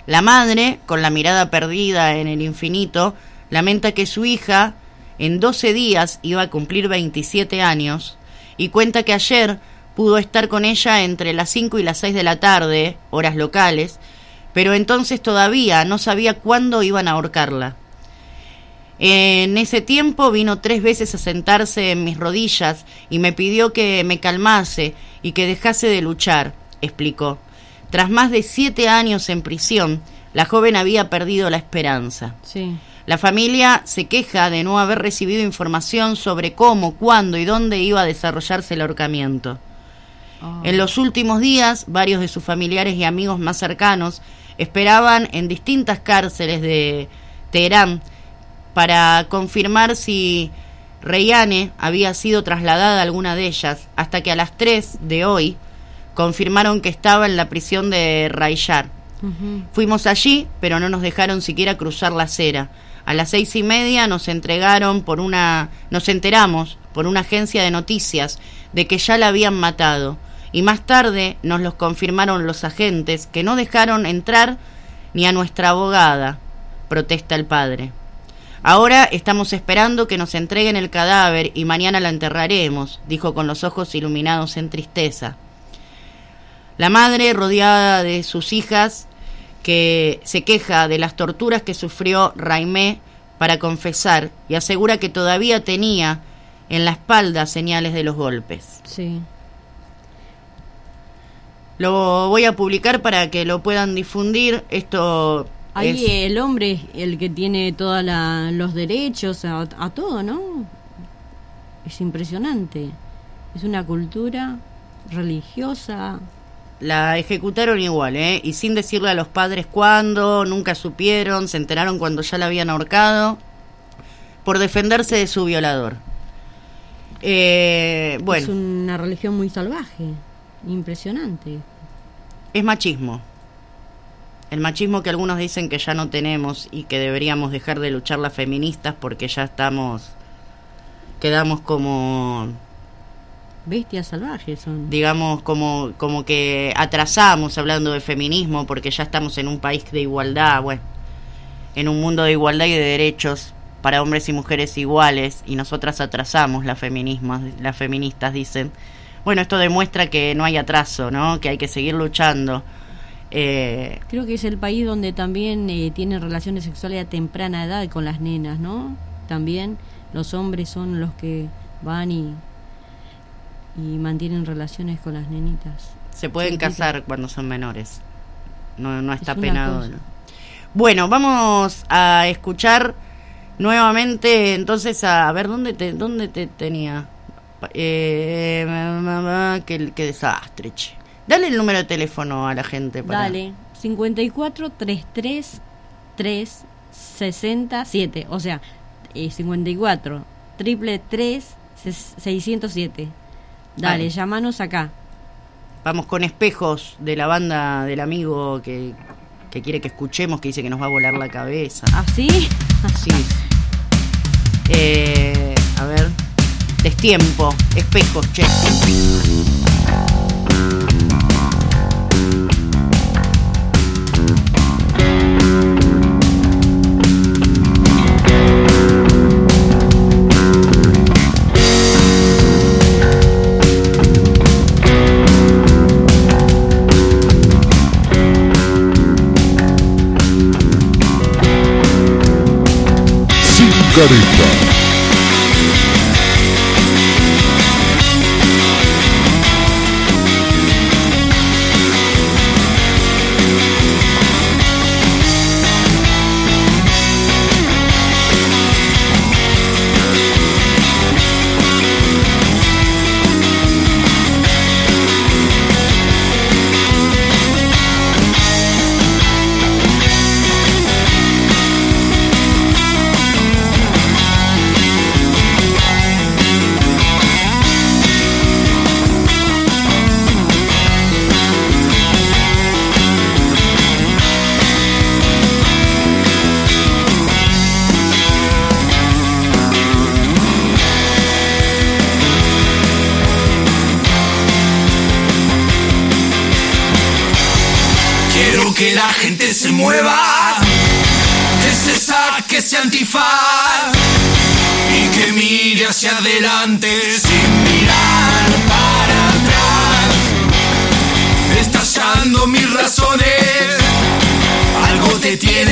S5: La madre, con la mirada perdida en el infinito, lamenta que su hija en 12 días iba a cumplir 27 años y cuenta que ayer pudo estar con ella entre las 5 y las 6 de la tarde, horas locales, pero entonces todavía no sabía cuándo iban a ahorcarla. En ese tiempo vino tres veces a sentarse en mis rodillas y me pidió que me calmase y que dejase de luchar, explicó. Tras más de siete años en prisión, la joven había perdido la esperanza.
S10: Sí.
S5: La familia se queja de no haber recibido información sobre cómo, cuándo y dónde iba a desarrollarse el ahorcamiento. En los últimos días, varios de sus familiares y amigos más cercanos esperaban en distintas cárceles de Teherán para confirmar si Reyane había sido trasladada a alguna de ellas, hasta que a las 3 de hoy confirmaron que estaba en la prisión de Rayar. Fuimos allí, pero no nos dejaron siquiera cruzar la acera. A las seis y media nos entregaron por una, nos enteramos por una agencia de noticias de que ya la habían matado. Y más tarde nos los confirmaron los agentes que no dejaron entrar ni a nuestra abogada, protesta el padre. Ahora estamos esperando que nos entreguen el cadáver y mañana la enterraremos, dijo con los ojos iluminados en tristeza. La madre, rodeada de sus hijas, que se queja de las torturas que sufrió Raimé para confesar y asegura que todavía tenía en la espalda señales de los golpes.
S10: Sí.
S5: Lo voy a publicar para que lo puedan difundir. Esto
S10: Ahí
S5: es-
S10: el hombre es el que tiene todos los derechos a, a todo, ¿no? Es impresionante. Es una cultura religiosa.
S5: La ejecutaron igual, ¿eh? Y sin decirle a los padres cuándo, nunca supieron, se enteraron cuando ya la habían ahorcado, por defenderse de su violador. Eh, bueno,
S10: Es una religión muy salvaje. Impresionante.
S5: es machismo. El machismo que algunos dicen que ya no tenemos y que deberíamos dejar de luchar las feministas porque ya estamos, quedamos como
S10: Bestias salvajes son.
S5: digamos, como, como que atrasamos hablando de feminismo porque ya estamos en un país de igualdad, bueno, en un mundo de igualdad y de derechos para hombres y mujeres iguales y nosotras atrasamos las feminismas, las feministas dicen. Bueno, esto demuestra que no hay atraso, ¿no? Que hay que seguir luchando. Eh,
S10: Creo que es el país donde también eh, tienen relaciones sexuales a temprana edad con las nenas, ¿no? También los hombres son los que van y, y mantienen relaciones con las nenitas.
S5: se pueden casar cuando son menores. No, no está penado. Bueno, vamos a escuchar nuevamente entonces a, a ver dónde te dónde te tenía. Eh, qué, qué desastre. che. Dale el número de teléfono a la gente para
S10: Dale, 54 33 3 67, o sea, eh, 54 triple 3 607. Dale,
S5: Dale.
S10: llámanos acá.
S5: Vamos con espejos de la banda del amigo que, que quiere que escuchemos, que dice que nos va a volar la cabeza.
S10: ¿Así?
S5: Sí. Eh, a ver. Destiempo. Espejos, che.
S9: Careta.
S11: Algo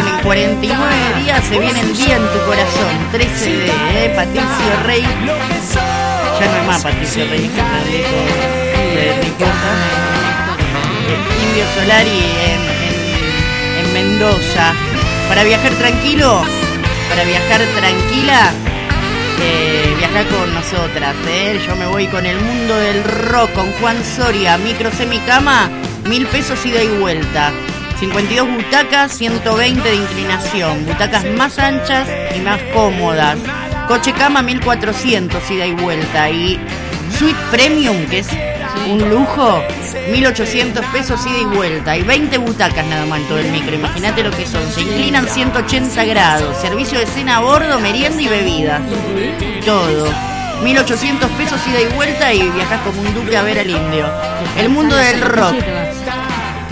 S11: en
S5: 49 días. Se viene el día en tu corazón. 13 de eh, Patricio Rey. Ya no es más Patricio Rey, de. Eh, Indio Solari en, en- en Mendoza. Para viajar tranquilo, para viajar tranquila, eh, viaja con nosotras. ¿eh? Yo me voy con el mundo del rock, con Juan Soria, micro semicama, mil pesos ida y vuelta. 52 butacas, 120 de inclinación, butacas más anchas y más cómodas. Coche cama 1400 ida y vuelta y suite premium que es un lujo 1800 pesos ida y vuelta y 20 butacas nada más en todo el micro. Imagínate lo que son. Se inclinan 180 grados, servicio de cena a bordo, merienda y bebidas. Todo. 1800 pesos ida y vuelta y viajas como un duque a ver al indio. El mundo del rock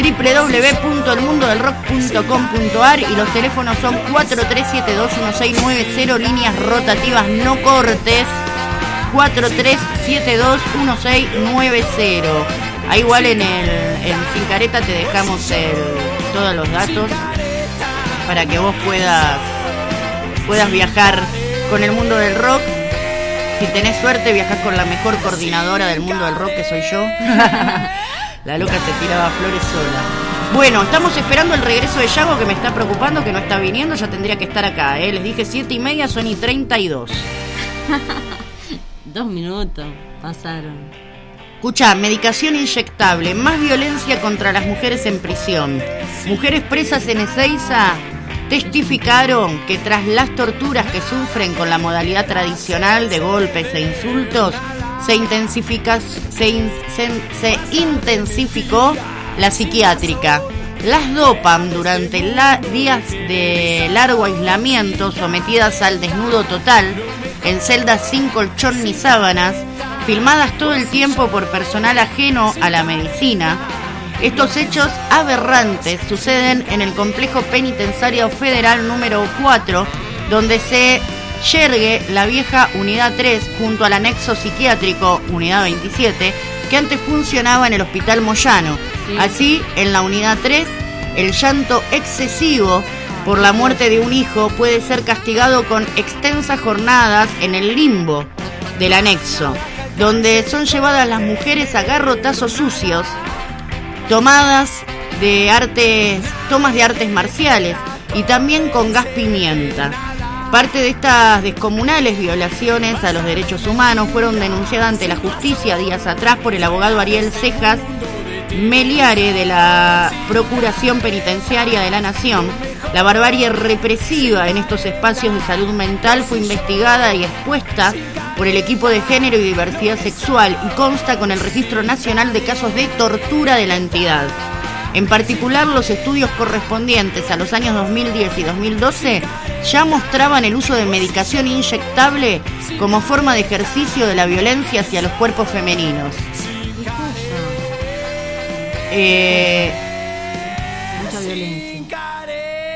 S5: www.elmundodelrock.com.ar y los teléfonos son 43721690, líneas rotativas no cortes. 43721690. Ahí igual en el en Sin Careta te dejamos el- todos los datos para que vos puedas puedas viajar con el mundo del rock. Si tenés suerte, viajás con la mejor coordinadora del mundo del rock que soy yo. <laughs> la loca se tiraba flores sola. Bueno, estamos esperando el regreso de Yago que me está preocupando, que no está viniendo, ya tendría que estar acá. ¿eh? Les dije siete y media, son y 32. <laughs>
S10: Dos minutos pasaron.
S5: Escucha, medicación inyectable, más violencia contra las mujeres en prisión. Mujeres presas en Ezeiza testificaron que tras las torturas que sufren con la modalidad tradicional de golpes e insultos, se, intensifica, se, se- intensificó la psiquiátrica. Las dopan durante días de largo aislamiento, sometidas al desnudo total, en celdas sin colchón ni sábanas, filmadas todo el tiempo por personal ajeno a la medicina. Estos hechos aberrantes suceden en el complejo penitenciario federal número 4, donde se yergue la vieja unidad 3 junto al anexo psiquiátrico unidad 27, que antes funcionaba en el hospital Moyano. Así, en la unidad 3, el llanto excesivo por la muerte de un hijo puede ser castigado con extensas jornadas en el limbo del anexo, donde son llevadas las mujeres a garrotazos sucios, tomadas de artes, tomas de artes marciales y también con gas pimienta. Parte de estas descomunales violaciones a los derechos humanos fueron denunciadas ante la justicia días atrás por el abogado Ariel Cejas Meliare de la Procuración Penitenciaria de la Nación. La barbarie represiva en estos espacios de salud mental fue investigada y expuesta por el equipo de género y diversidad sexual y consta con el Registro Nacional de Casos de Tortura de la entidad. En particular, los estudios correspondientes a los años 2010 y 2012 ya mostraban el uso de medicación inyectable como forma de ejercicio de la violencia hacia los cuerpos femeninos. Eh,
S10: Mucha violencia.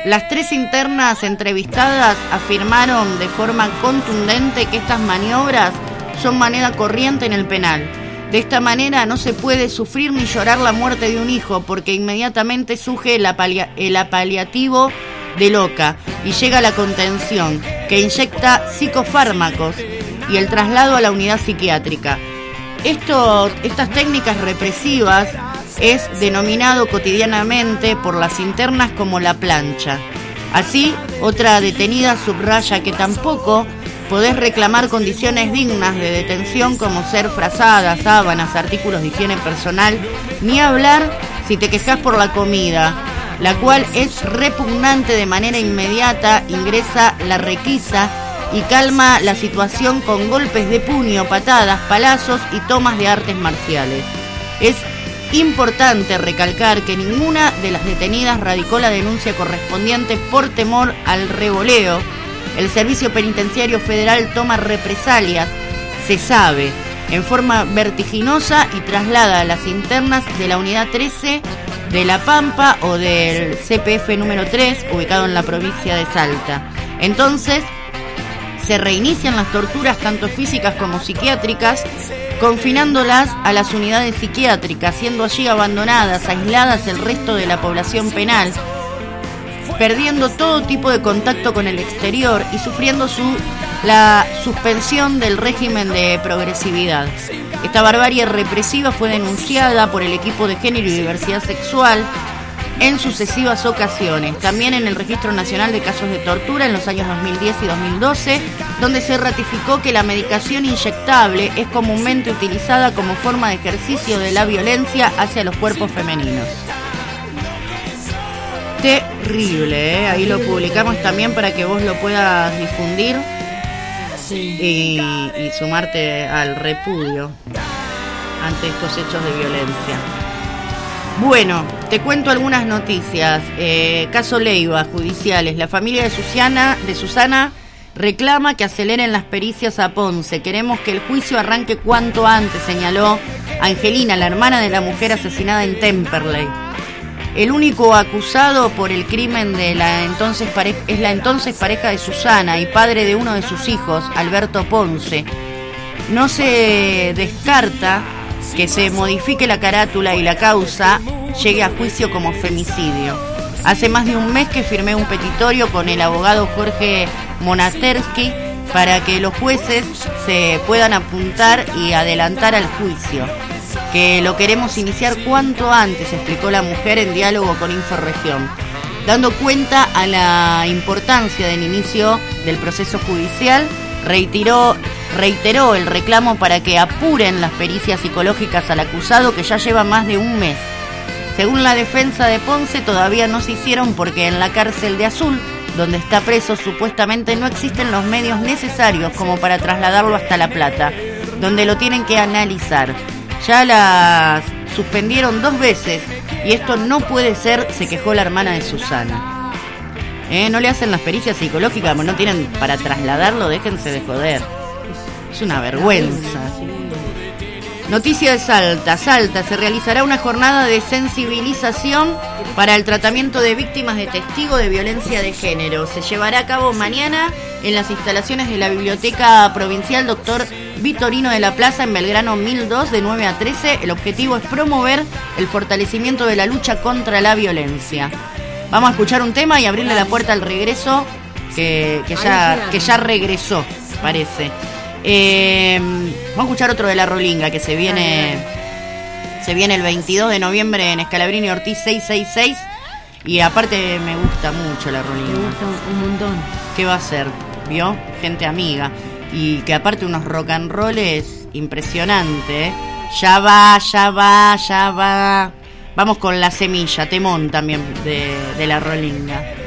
S5: las tres internas entrevistadas afirmaron de forma contundente que estas maniobras son moneda corriente en el penal. De esta manera no se puede sufrir ni llorar la muerte de un hijo porque inmediatamente surge el, el apaliativo de loca y llega la contención que inyecta psicofármacos y el traslado a la unidad psiquiátrica. Esto, estas técnicas represivas es denominado cotidianamente por las internas como la plancha. Así, otra detenida subraya que tampoco podés reclamar condiciones dignas de detención como ser frazadas, sábanas, artículos de higiene personal, ni hablar si te quejas por la comida, la cual es repugnante de manera inmediata, ingresa la requisa y calma la situación con golpes de puño, patadas, palazos y tomas de artes marciales. Es importante recalcar que ninguna de las detenidas radicó la denuncia correspondiente por temor al revoleo. El Servicio Penitenciario Federal toma represalias, se sabe, en forma vertiginosa y traslada a las internas de la Unidad 13 de La Pampa o del CPF número 3, ubicado en la provincia de Salta. Entonces, se reinician las torturas tanto físicas como psiquiátricas, confinándolas a las unidades psiquiátricas, siendo allí abandonadas, aisladas el resto de la población penal, perdiendo todo tipo de contacto con el exterior y sufriendo su, la suspensión del régimen de progresividad. Esta barbarie represiva fue denunciada por el equipo de género y diversidad sexual en sucesivas ocasiones, también en el Registro Nacional de Casos de Tortura en los años 2010 y 2012, donde se ratificó que la medicación inyectable es comúnmente utilizada como forma de ejercicio de la violencia hacia los cuerpos femeninos. Terrible, ¿eh? ahí lo publicamos también para que vos lo puedas difundir y, y sumarte al repudio ante estos hechos de violencia. Bueno, te cuento algunas noticias. Eh, caso Leiva, judiciales. La familia de Susana, de Susana reclama que aceleren las pericias a Ponce. Queremos que el juicio arranque cuanto antes, señaló Angelina, la hermana de la mujer asesinada en Temperley. El único acusado por el crimen de la entonces pareja, es la entonces pareja de Susana y padre de uno de sus hijos, Alberto Ponce. No se descarta que se modifique la carátula y la causa llegue a juicio como femicidio. Hace más de un mes que firmé un petitorio con el abogado Jorge Monastersky para que los jueces se puedan apuntar y adelantar al juicio. Que lo queremos iniciar cuanto antes, explicó la mujer en diálogo con Inforregión, dando cuenta a la importancia del inicio del proceso judicial, reiteró reiteró el reclamo para que apuren las pericias psicológicas al acusado que ya lleva más de un mes. Según la defensa de Ponce, todavía no se hicieron porque en la cárcel de Azul, donde está preso, supuestamente no existen los medios necesarios como para trasladarlo hasta La Plata, donde lo tienen que analizar. Ya las suspendieron dos veces y esto no puede ser, se quejó la hermana de Susana. Eh, no le hacen las pericias psicológicas, no tienen para trasladarlo, déjense de joder. Es una vergüenza. Noticia de Salta. Salta se realizará una jornada de sensibilización para el tratamiento de víctimas de testigo de violencia de género. Se llevará a cabo mañana en las instalaciones de la Biblioteca Provincial Doctor Vitorino de la Plaza en Belgrano 1002 de 9 a 13. El objetivo es promover el fortalecimiento de la lucha contra la violencia. Vamos a escuchar un tema y abrirle la puerta al regreso que, que ya, que ya regresó, parece. Eh, vamos a escuchar otro de la Rolinga que se viene se viene el 22 de noviembre en Escalabrini Ortiz 666 y aparte me gusta mucho la Rolinga.
S10: Me gusta un montón.
S5: ¿Qué va a ser? ¿Vio? Gente amiga. Y que aparte unos rock and impresionante. ¿eh? Ya va, ya va, ya va. Vamos con la semilla, temón también de, de la Rolinga.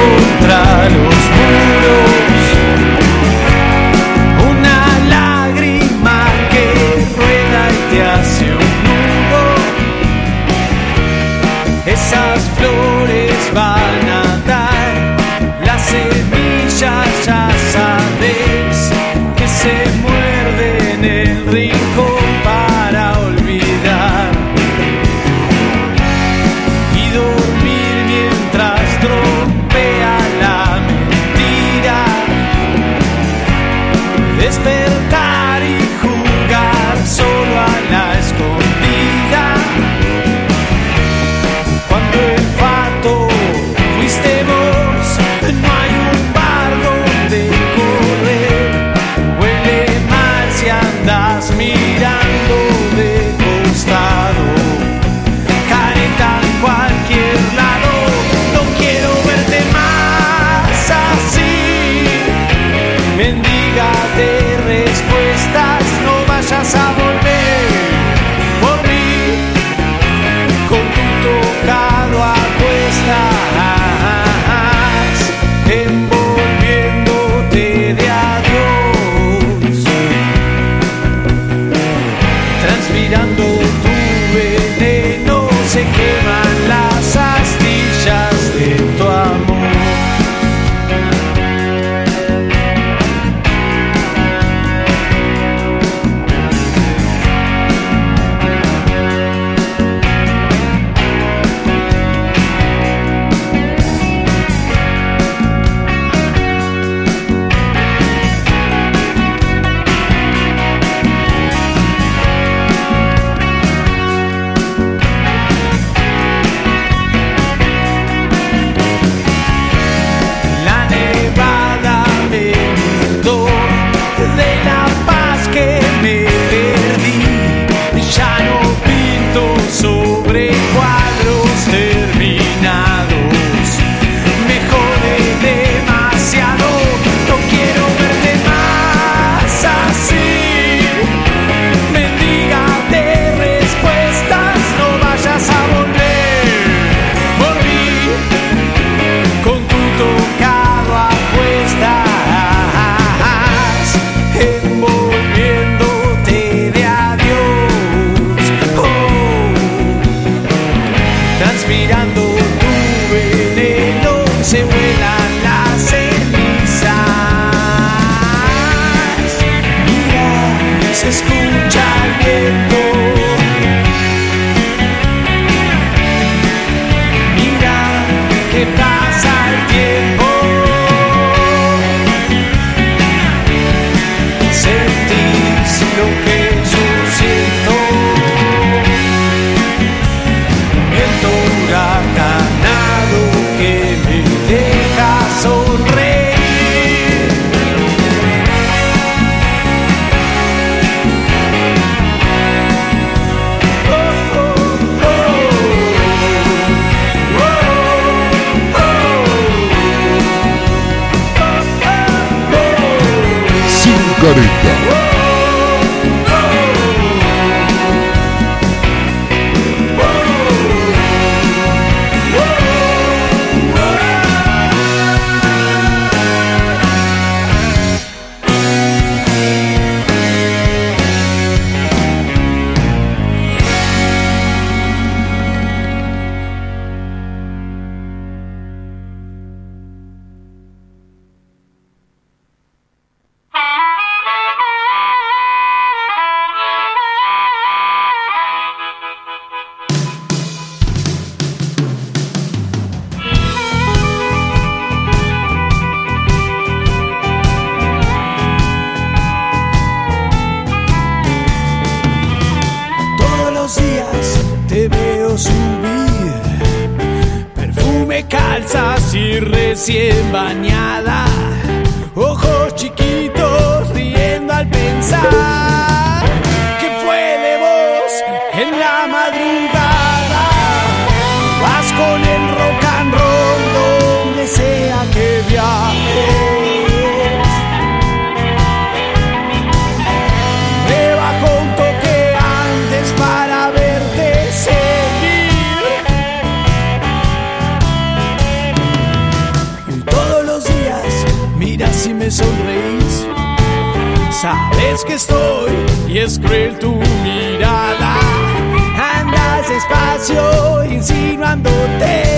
S11: contra los muros. Una lágrima que
S9: rueda y te hace un nudo. Esa madrugada, vas con el rock and roll donde sea que viajes. Me bajo un toque antes para verte seguir. Y todos los días miras y me sonreís. Sabes que estoy y es cruel tu mirada espacio insinuándote.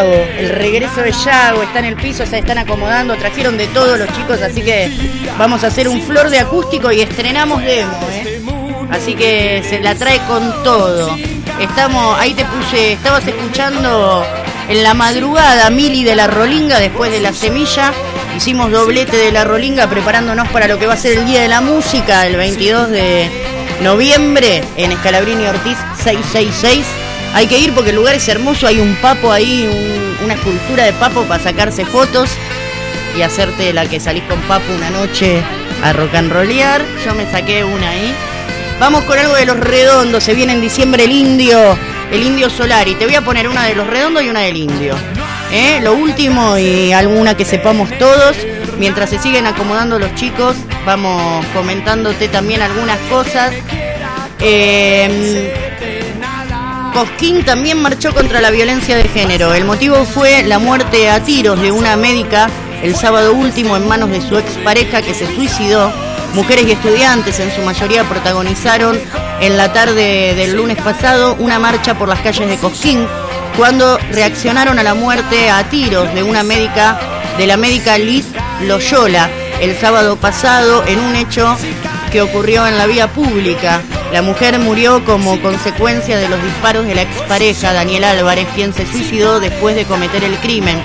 S5: El regreso de Yago. Está en el piso, se están acomodando. Trajeron de todos los chicos, así que vamos a hacer un flor de acústico y estrenamos demo, ¿eh? Así que se la trae con todo. Estamos, ahí te puse, estabas escuchando en la madrugada Mili de la Rolinga después de la semilla. Hicimos doblete de la Rolinga preparándonos para lo que va a ser el Día de la Música, el 22 de noviembre en Escalabrini Ortiz 666. Hay que ir porque el lugar es hermoso, hay un papo ahí, un- una escultura de papo para sacarse fotos y hacerte la que salís con papo una noche a rock and rollear. Yo me saqué una ahí. Vamos con algo de los redondos, se viene en diciembre el indio, el indio solar y te voy a poner una de los redondos y una del indio. ¿Eh? Lo último y alguna que sepamos todos. Mientras se siguen acomodando los chicos, vamos comentándote también algunas cosas. Eh, Cosquín también marchó contra la violencia de género. El motivo fue la muerte a tiros de una médica el sábado último en manos de su expareja que se suicidó. Mujeres y estudiantes en su mayoría protagonizaron en la tarde del lunes pasado una marcha por las calles de Cosquín cuando reaccionaron a la muerte a tiros de una médica, de la médica Liz Loyola, el sábado pasado en un hecho que ocurrió en la vía pública. La mujer murió como consecuencia de los disparos de la expareja Daniel Álvarez, quien se suicidó después de cometer el crimen.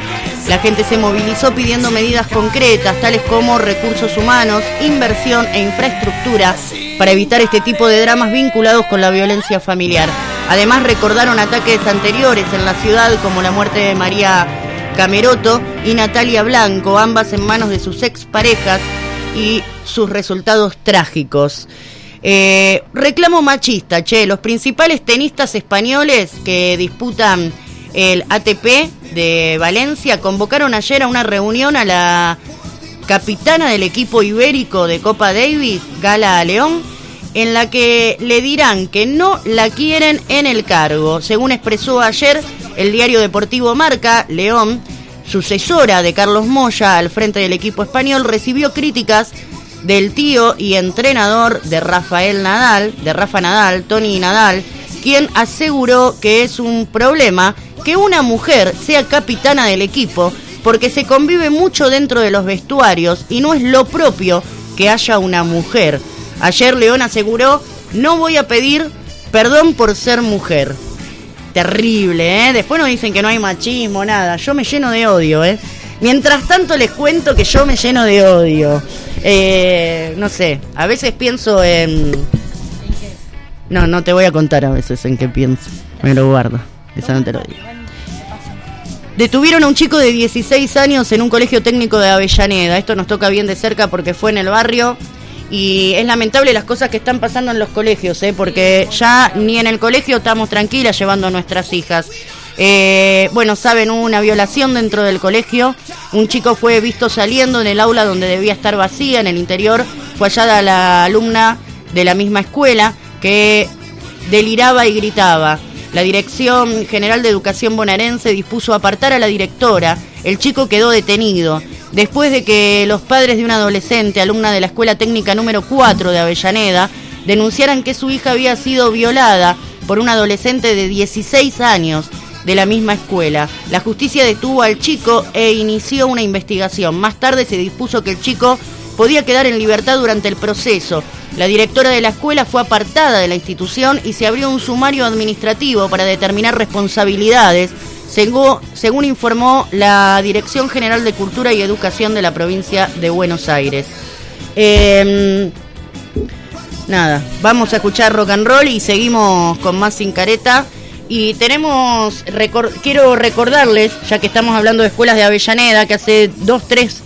S5: La gente se movilizó pidiendo medidas concretas, tales como recursos humanos, inversión e infraestructura, para evitar este tipo de dramas vinculados con la violencia familiar. Además recordaron ataques anteriores en la ciudad, como la muerte de María Cameroto y Natalia Blanco, ambas en manos de sus exparejas y sus resultados trágicos. Eh, reclamo machista, che, los principales tenistas españoles que disputan el ATP de Valencia convocaron ayer a una reunión a la capitana del equipo ibérico de Copa Davis, Gala León, en la que le dirán que no la quieren en el cargo. Según expresó ayer el diario deportivo Marca, León, sucesora de Carlos Moya al frente del equipo español, recibió críticas del tío y entrenador de Rafael Nadal, de Rafa Nadal, Tony Nadal, quien aseguró que es un problema que una mujer sea capitana del equipo porque se convive mucho dentro de los vestuarios y no es lo propio que haya una mujer. Ayer León aseguró, no voy a pedir perdón por ser mujer. Terrible, ¿eh? Después nos dicen que no hay machismo, nada. Yo me lleno de odio, ¿eh? Mientras tanto les cuento que yo me lleno de odio. Eh, no sé, a veces pienso en... No, no te voy a contar a veces en qué pienso. Me lo guardo. Eso no te lo digo. Detuvieron a un chico de 16 años en un colegio técnico de Avellaneda. Esto nos toca bien de cerca porque fue en el barrio. Y es lamentable las cosas que están pasando en los colegios, ¿eh? porque ya ni en el colegio estamos tranquilas llevando a nuestras hijas. Eh, bueno, saben, hubo una violación dentro del colegio. Un chico fue visto saliendo en el aula donde debía estar vacía, en el interior. Fue hallada la alumna de la misma escuela que deliraba y gritaba. La Dirección General de Educación bonaerense dispuso apartar a la directora. El chico quedó detenido. Después de que los padres de una adolescente, alumna de la Escuela Técnica número 4 de Avellaneda, denunciaran que su hija había sido violada por un adolescente de 16 años de la misma escuela. La justicia detuvo al chico e inició una investigación. Más tarde se dispuso que el chico podía quedar en libertad durante el proceso. La directora de la escuela fue apartada de la institución y se abrió un sumario administrativo para determinar responsabilidades, según, según informó la Dirección General de Cultura y Educación de la provincia de Buenos Aires. Eh, nada, vamos a escuchar rock and roll y seguimos con más sin careta. Y tenemos, recor- quiero recordarles, ya que estamos hablando de escuelas de Avellaneda, que hace dos, tres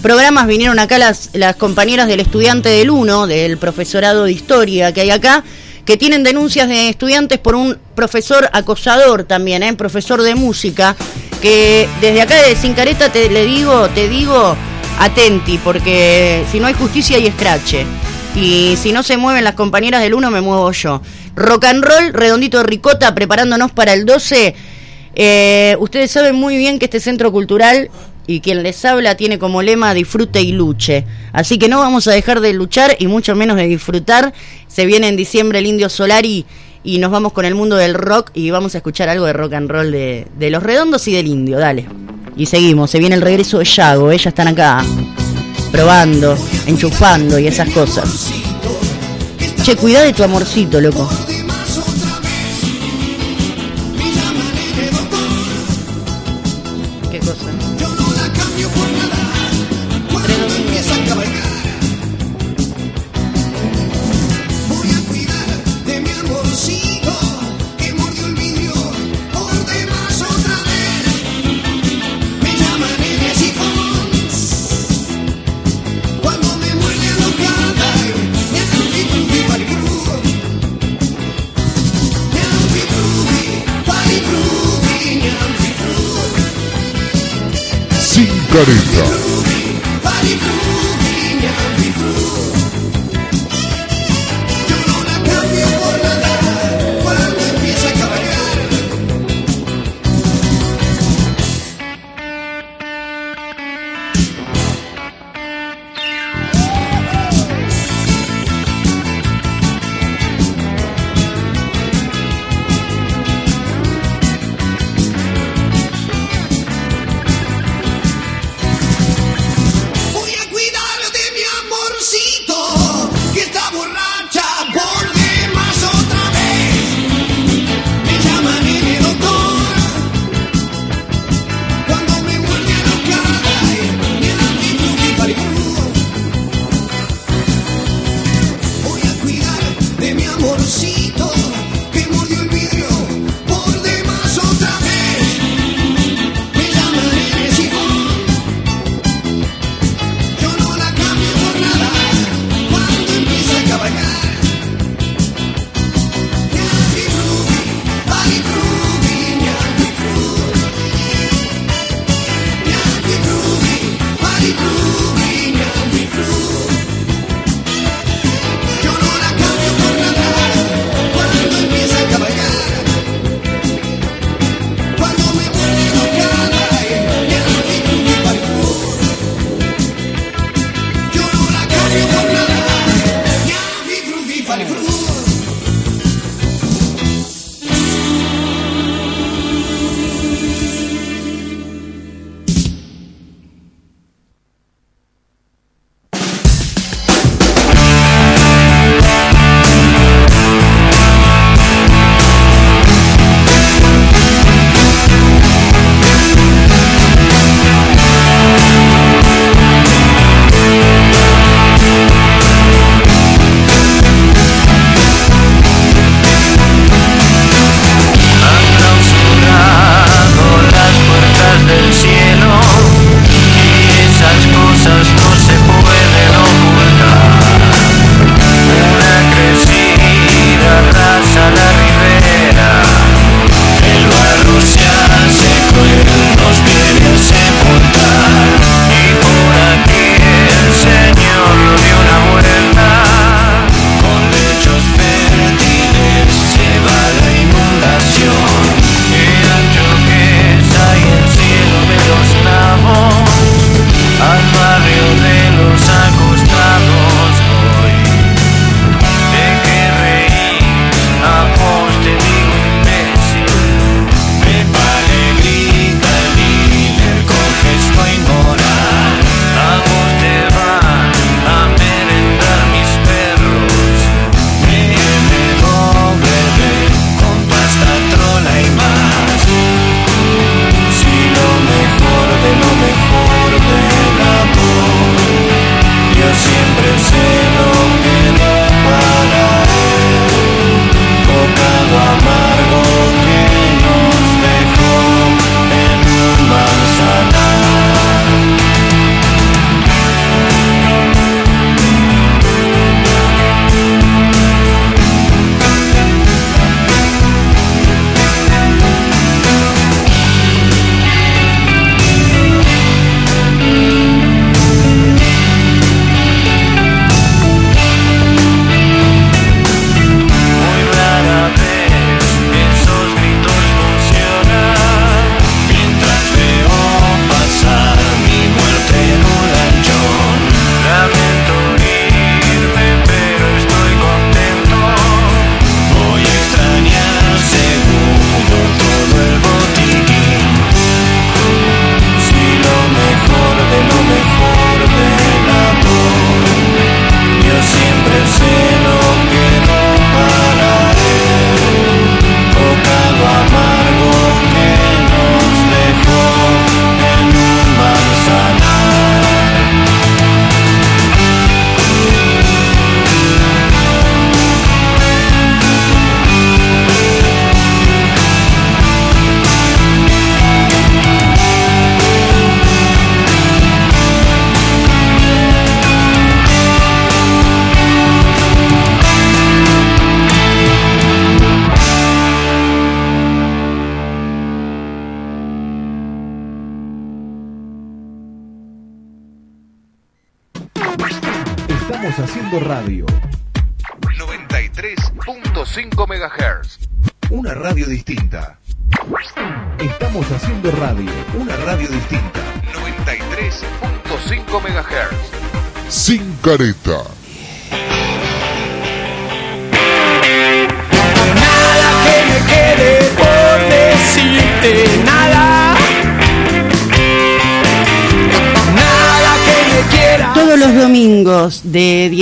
S5: programas vinieron acá las, las compañeras del estudiante del 1, del profesorado de historia que hay acá, que tienen denuncias de estudiantes por un profesor acosador también, ¿eh? profesor de música, que desde acá de Sincareta te le digo, te digo, atenti, porque si no hay justicia hay escrache. Y si no se mueven las compañeras del 1, me muevo yo. Rock and roll, redondito de ricota, preparándonos para el 12. Eh, ustedes saben muy bien que este centro cultural y quien les habla tiene como lema disfrute y luche. Así que no vamos a dejar de luchar y mucho menos de disfrutar. Se viene en diciembre el Indio Solari y nos vamos con el mundo del rock y vamos a escuchar algo de rock and roll de, de los redondos y del indio. Dale. Y seguimos. Se viene el regreso de Yago. Ellas están acá probando, enchufando y esas cosas. Che, cuida de tu amorcito, loco.
S2: Sin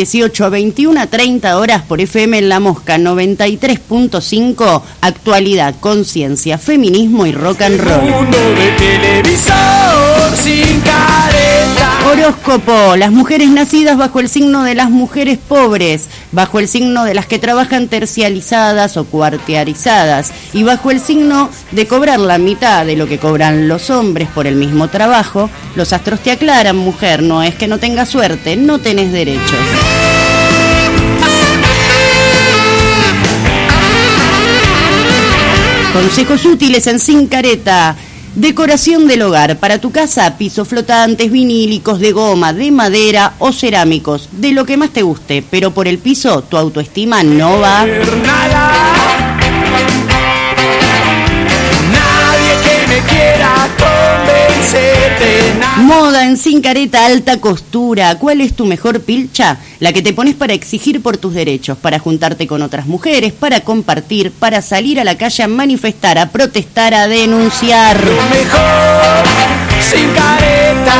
S5: 18 a 21 a 30 horas por FM en La Mosca 93.5, actualidad, conciencia, feminismo y rock and roll. Horóscopo, las mujeres nacidas bajo el signo de las mujeres pobres, bajo el signo de las que trabajan tercializadas o cuartearizadas y bajo el signo de cobrar la mitad de lo que cobran los hombres por el mismo trabajo, los astros te aclaran, mujer, no es que no tengas suerte, no tenés derechos. Consejos útiles en Sin Careta. Decoración del hogar. Para tu casa, pisos flotantes, vinílicos, de goma, de madera o cerámicos. De lo que más te guste. Pero por el piso, tu autoestima no va.
S9: Nadie
S5: Moda en Sin Careta, alta costura. ¿Cuál es tu mejor pilcha? La que te pones para exigir por tus derechos, para juntarte con otras mujeres, para compartir, para salir a la calle a manifestar, a protestar, a denunciar.
S9: Mejor sin careta,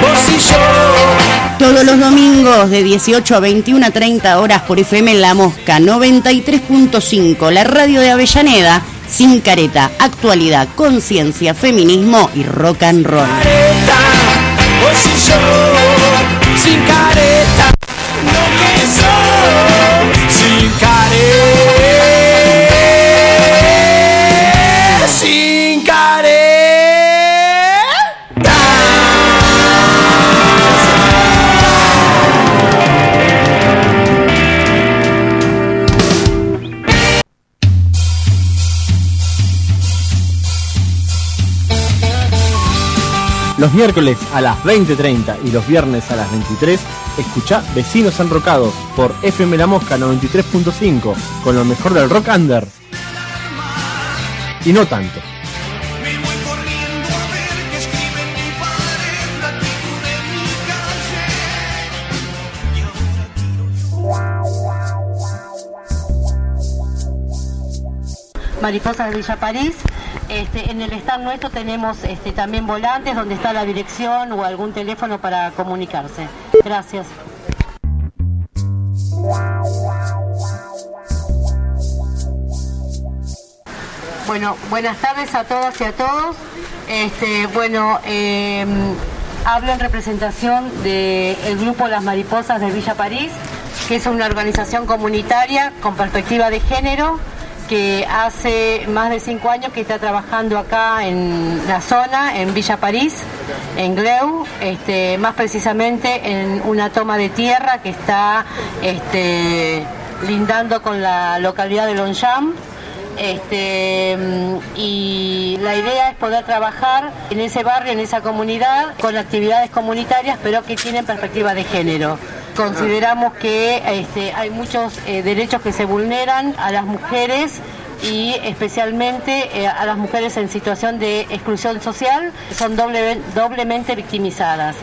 S9: vos y yo.
S5: Todos los domingos de 18 a 21 a 30 horas por FM La Mosca 93.5, la radio de Avellaneda, sin careta, actualidad, conciencia, feminismo y rock and roll.
S9: Vos y yo, sin careta, lo que soy, sin careta,
S6: Los miércoles a las 20.30 y los viernes a las 23, escucha Vecinos Enrocados por FM La Mosca 93.5 con lo mejor del rock under. Y no tanto.
S7: Mariposas de Villa París. Este, en el stand nuestro tenemos este, también volantes donde está la dirección o algún teléfono para comunicarse. Gracias. Bueno, buenas tardes a todas y a todos. Este, bueno, eh, hablo en representación del grupo Las Mariposas de Villa París, que es una organización comunitaria con perspectiva de género que hace más de cinco años que está trabajando acá en la zona, en Villa París, en Gleu, este, más precisamente en una toma de tierra que está este, lindando con la localidad de Longchamp. Este, y la idea es poder trabajar en ese barrio, en esa comunidad, con actividades comunitarias, pero que tienen perspectiva de género. Consideramos que este, hay muchos eh, derechos que se vulneran a las mujeres y especialmente eh, a las mujeres en situación de exclusión social, son doble- doblemente victimizadas.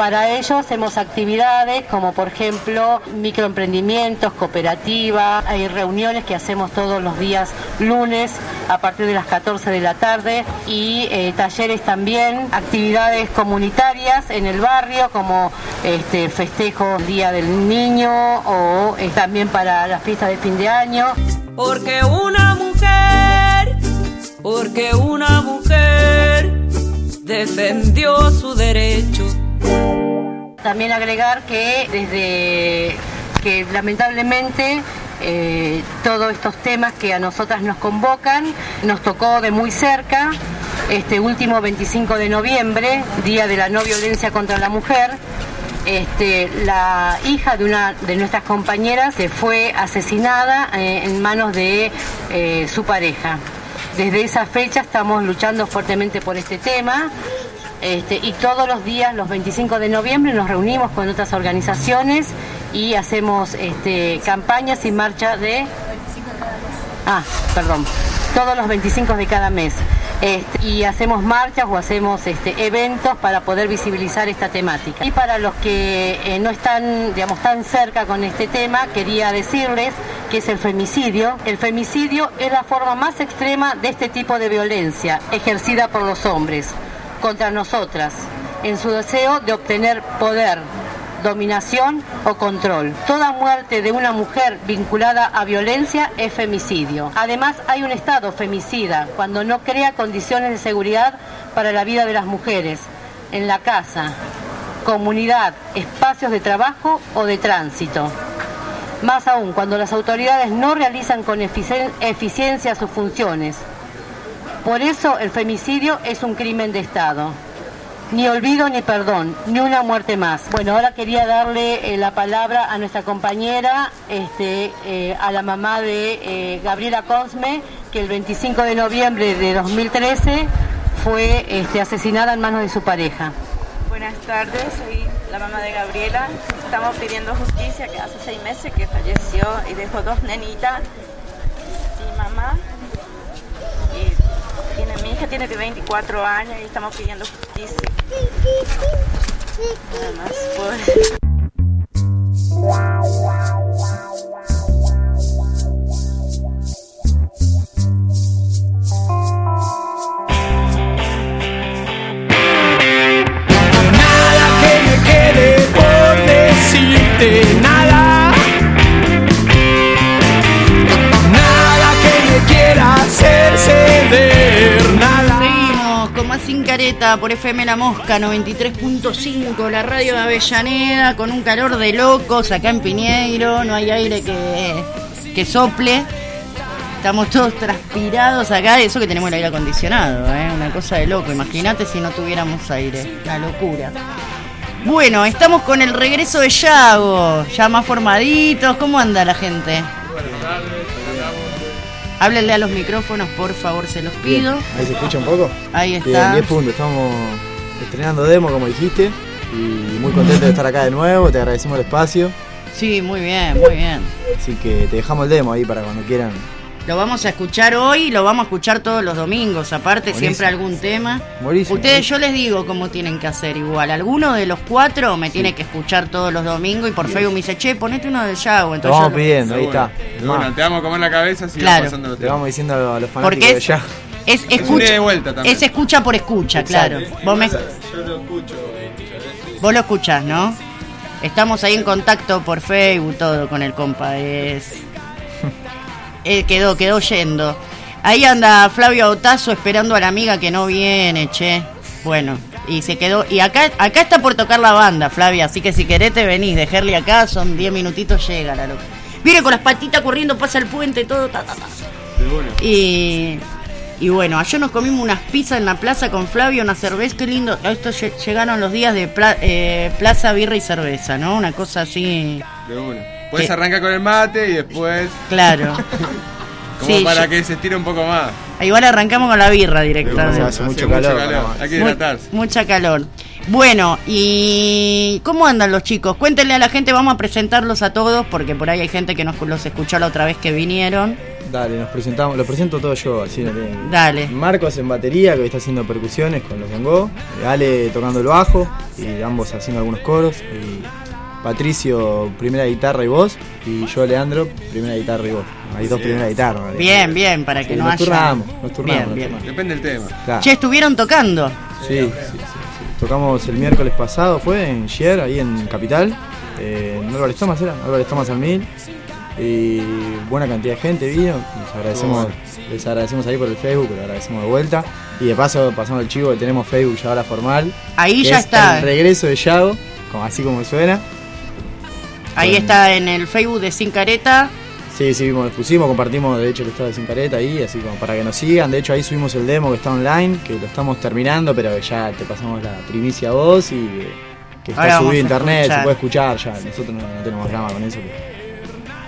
S7: Para ello hacemos actividades como por ejemplo microemprendimientos, cooperativas, hay reuniones que hacemos todos los días lunes a partir de las 14 de la tarde y eh, talleres también, actividades comunitarias en el barrio como este, festejo Día del Niño o eh, también para las fiestas de fin de año.
S8: Porque una mujer, porque una mujer defendió su derecho.
S7: También agregar que desde que lamentablemente eh, todos estos temas que a nosotras nos convocan nos tocó de muy cerca este último 25 de noviembre, Día de la No Violencia contra la Mujer. Este, la hija de una de nuestras compañeras se fue asesinada eh, en manos de eh, su pareja. Desde esa fecha estamos luchando fuertemente por este tema. Este, y todos los días, los 25 de noviembre, nos reunimos con otras organizaciones y hacemos este, campañas y marchas de... Ah, perdón. Todos los 25 de cada mes. Este, y hacemos marchas o hacemos eventos para poder visibilizar esta temática. Y para los que eh, no están, digamos, tan cerca con este tema, quería decirles que es el femicidio. El femicidio es la forma más extrema de este tipo de violencia ejercida por los hombres contra nosotras, en su deseo de obtener poder, dominación o control. Toda muerte de una mujer vinculada a violencia es femicidio. Además, hay un Estado femicida cuando no crea condiciones de seguridad para la vida de las mujeres, en la casa, comunidad, espacios de trabajo o de tránsito. Más aún, cuando las autoridades no realizan con eficien- eficiencia sus funciones. Por eso el femicidio es un crimen de Estado. Ni olvido ni perdón, ni una muerte más. Bueno, ahora quería darle eh, la palabra a nuestra compañera, este, eh, a la mamá de eh, Gabriela Cosme, que el 25 de noviembre de 2013 fue este, asesinada en manos de su pareja.
S3: Buenas tardes, soy la mamá de Gabriela. Estamos pidiendo justicia que hace seis meses que falleció y dejó dos nenitas sin mamá. Hija tiene 24 años y estamos pidiendo justicia. Nada más
S9: por nada. Nada que me quiera hacer ceder
S5: sin careta por FM La Mosca 93.5, la radio de Avellaneda, con un calor de locos acá en Piñeiro, no hay aire que, que sople. Estamos todos transpirados acá, eso que tenemos el aire acondicionado, ¿eh? una cosa de loco. Imagínate si no tuviéramos aire, la locura. Bueno, estamos con el regreso de Yago, ya más formaditos. ¿Cómo anda la gente? Háblenle a los micrófonos, por favor, se los pido.
S14: Ahí se escucha un poco.
S5: Ahí
S14: Bien,
S5: está.
S14: 10 puntos. Estamos estrenando demo, como dijiste. Y muy contento de estar acá de nuevo. Te agradecemos el espacio.
S5: Sí, muy bien, muy bien.
S14: Así que te dejamos el demo ahí para cuando quieran.
S5: Lo vamos a escuchar hoy y lo vamos a escuchar todos los domingos. Aparte,
S14: Buenísimo.
S5: siempre algún tema.
S14: Buenísimo,
S5: Ustedes, yo les digo cómo tienen que hacer igual. Alguno de los cuatro me tiene que escuchar todos los domingos y por Facebook me dice, che, ponete uno del Yago.
S14: Lo
S5: Entonces
S14: vamos
S5: yo-
S14: pidiendo, ahí está.
S15: Bueno, te vamos a comer la cabeza si
S5: Claro.
S15: vas pasando los
S14: Le vamos diciendo a los fanáticos
S5: Porque
S14: de
S5: es,
S14: ya.
S5: es,
S15: Es
S5: escucha,
S15: vuelta también.
S5: es escucha por escucha, claro. Vos, me-
S15: Yo lo escucho.
S5: vos lo escuchás, ¿no? Estamos ahí en contacto por Facebook, todo con el compa. Es... Eh, quedó, quedó yendo. Ahí anda Flavio Otazo esperando a la amiga que no viene, che. Bueno, y se quedó. Y acá, acá está por tocar la banda, Flavia. Así que si querés te venís, dejarle acá, son 10 minutitos, llega la loca. Viene con las patitas corriendo, pasa el puente, todo. ta, ta, ta. Y, y bueno, ayer nos comimos unas pizzas en la plaza con Flavio, una cerveza, qué lindo. Esto lle- llegaron los días de pla- eh, plaza, birra y cerveza, ¿no? Una cosa así.
S15: De una. Puedes
S5: ¿Qué?
S15: arrancar con el mate y después. <laughs>
S5: Claro.
S15: Como
S5: Sí,
S15: para
S5: yo-
S15: que se estire un poco más.
S5: Igual arrancamos con la birra directamente.
S14: Hace mucho calor, no.
S15: Hay que
S5: Mu-
S15: hidratarse.
S5: mucha calor. Bueno, ¿y cómo andan los chicos? Cuéntenle a la gente, vamos a presentarlos a todos, porque por ahí hay gente que nos los escuchó la otra vez que vinieron.
S14: Dale, nos presentamos. Lo presento todo yo, así no tiene-
S5: Dale.
S14: Marcos en batería, que hoy está haciendo percusiones con los bongos. Ale tocando el bajo y ambos haciendo algunos coros. Y Patricio, primera guitarra y voz. Y yo, Leandro, primera guitarra y voz. Hay dos primeras guitarras.
S5: Bien, bien, para que
S14: Sí,
S5: no
S14: nos
S5: haya...
S14: turnamos, nos turnamos,
S5: Bien,
S14: nos
S5: bien.
S14: turnamos.
S15: Depende del tema.
S14: Claro.
S5: Che, estuvieron tocando.
S14: Sí, sí, sí, sí. Tocamos el miércoles pasado, fue en Gier, ahí en Capital. Eh, en Álvarez Thomas era, Álvarez Thomas al mil. Y buena cantidad de gente vino. Les agradecemos, les agradecemos ahí por el Facebook, lo agradecemos de vuelta. Y de paso pasamos el chivo que tenemos Facebook ya ahora formal.
S5: Ahí
S14: que
S5: ya
S14: es
S5: está.
S14: El regreso de Yago, como, así como suena.
S5: Ahí está en el Facebook de Sin Careta.
S14: Sí, sí, vimos, pusimos, compartimos de hecho que estaba sin careta ahí, así como para que nos sigan. De hecho ahí subimos el demo que está online, que lo estamos terminando, pero ya te pasamos la primicia a vos y eh, que está
S5: Ahora
S14: subido a internet,
S5: escuchar.
S14: se puede escuchar ya. Nosotros no, no tenemos drama con eso. que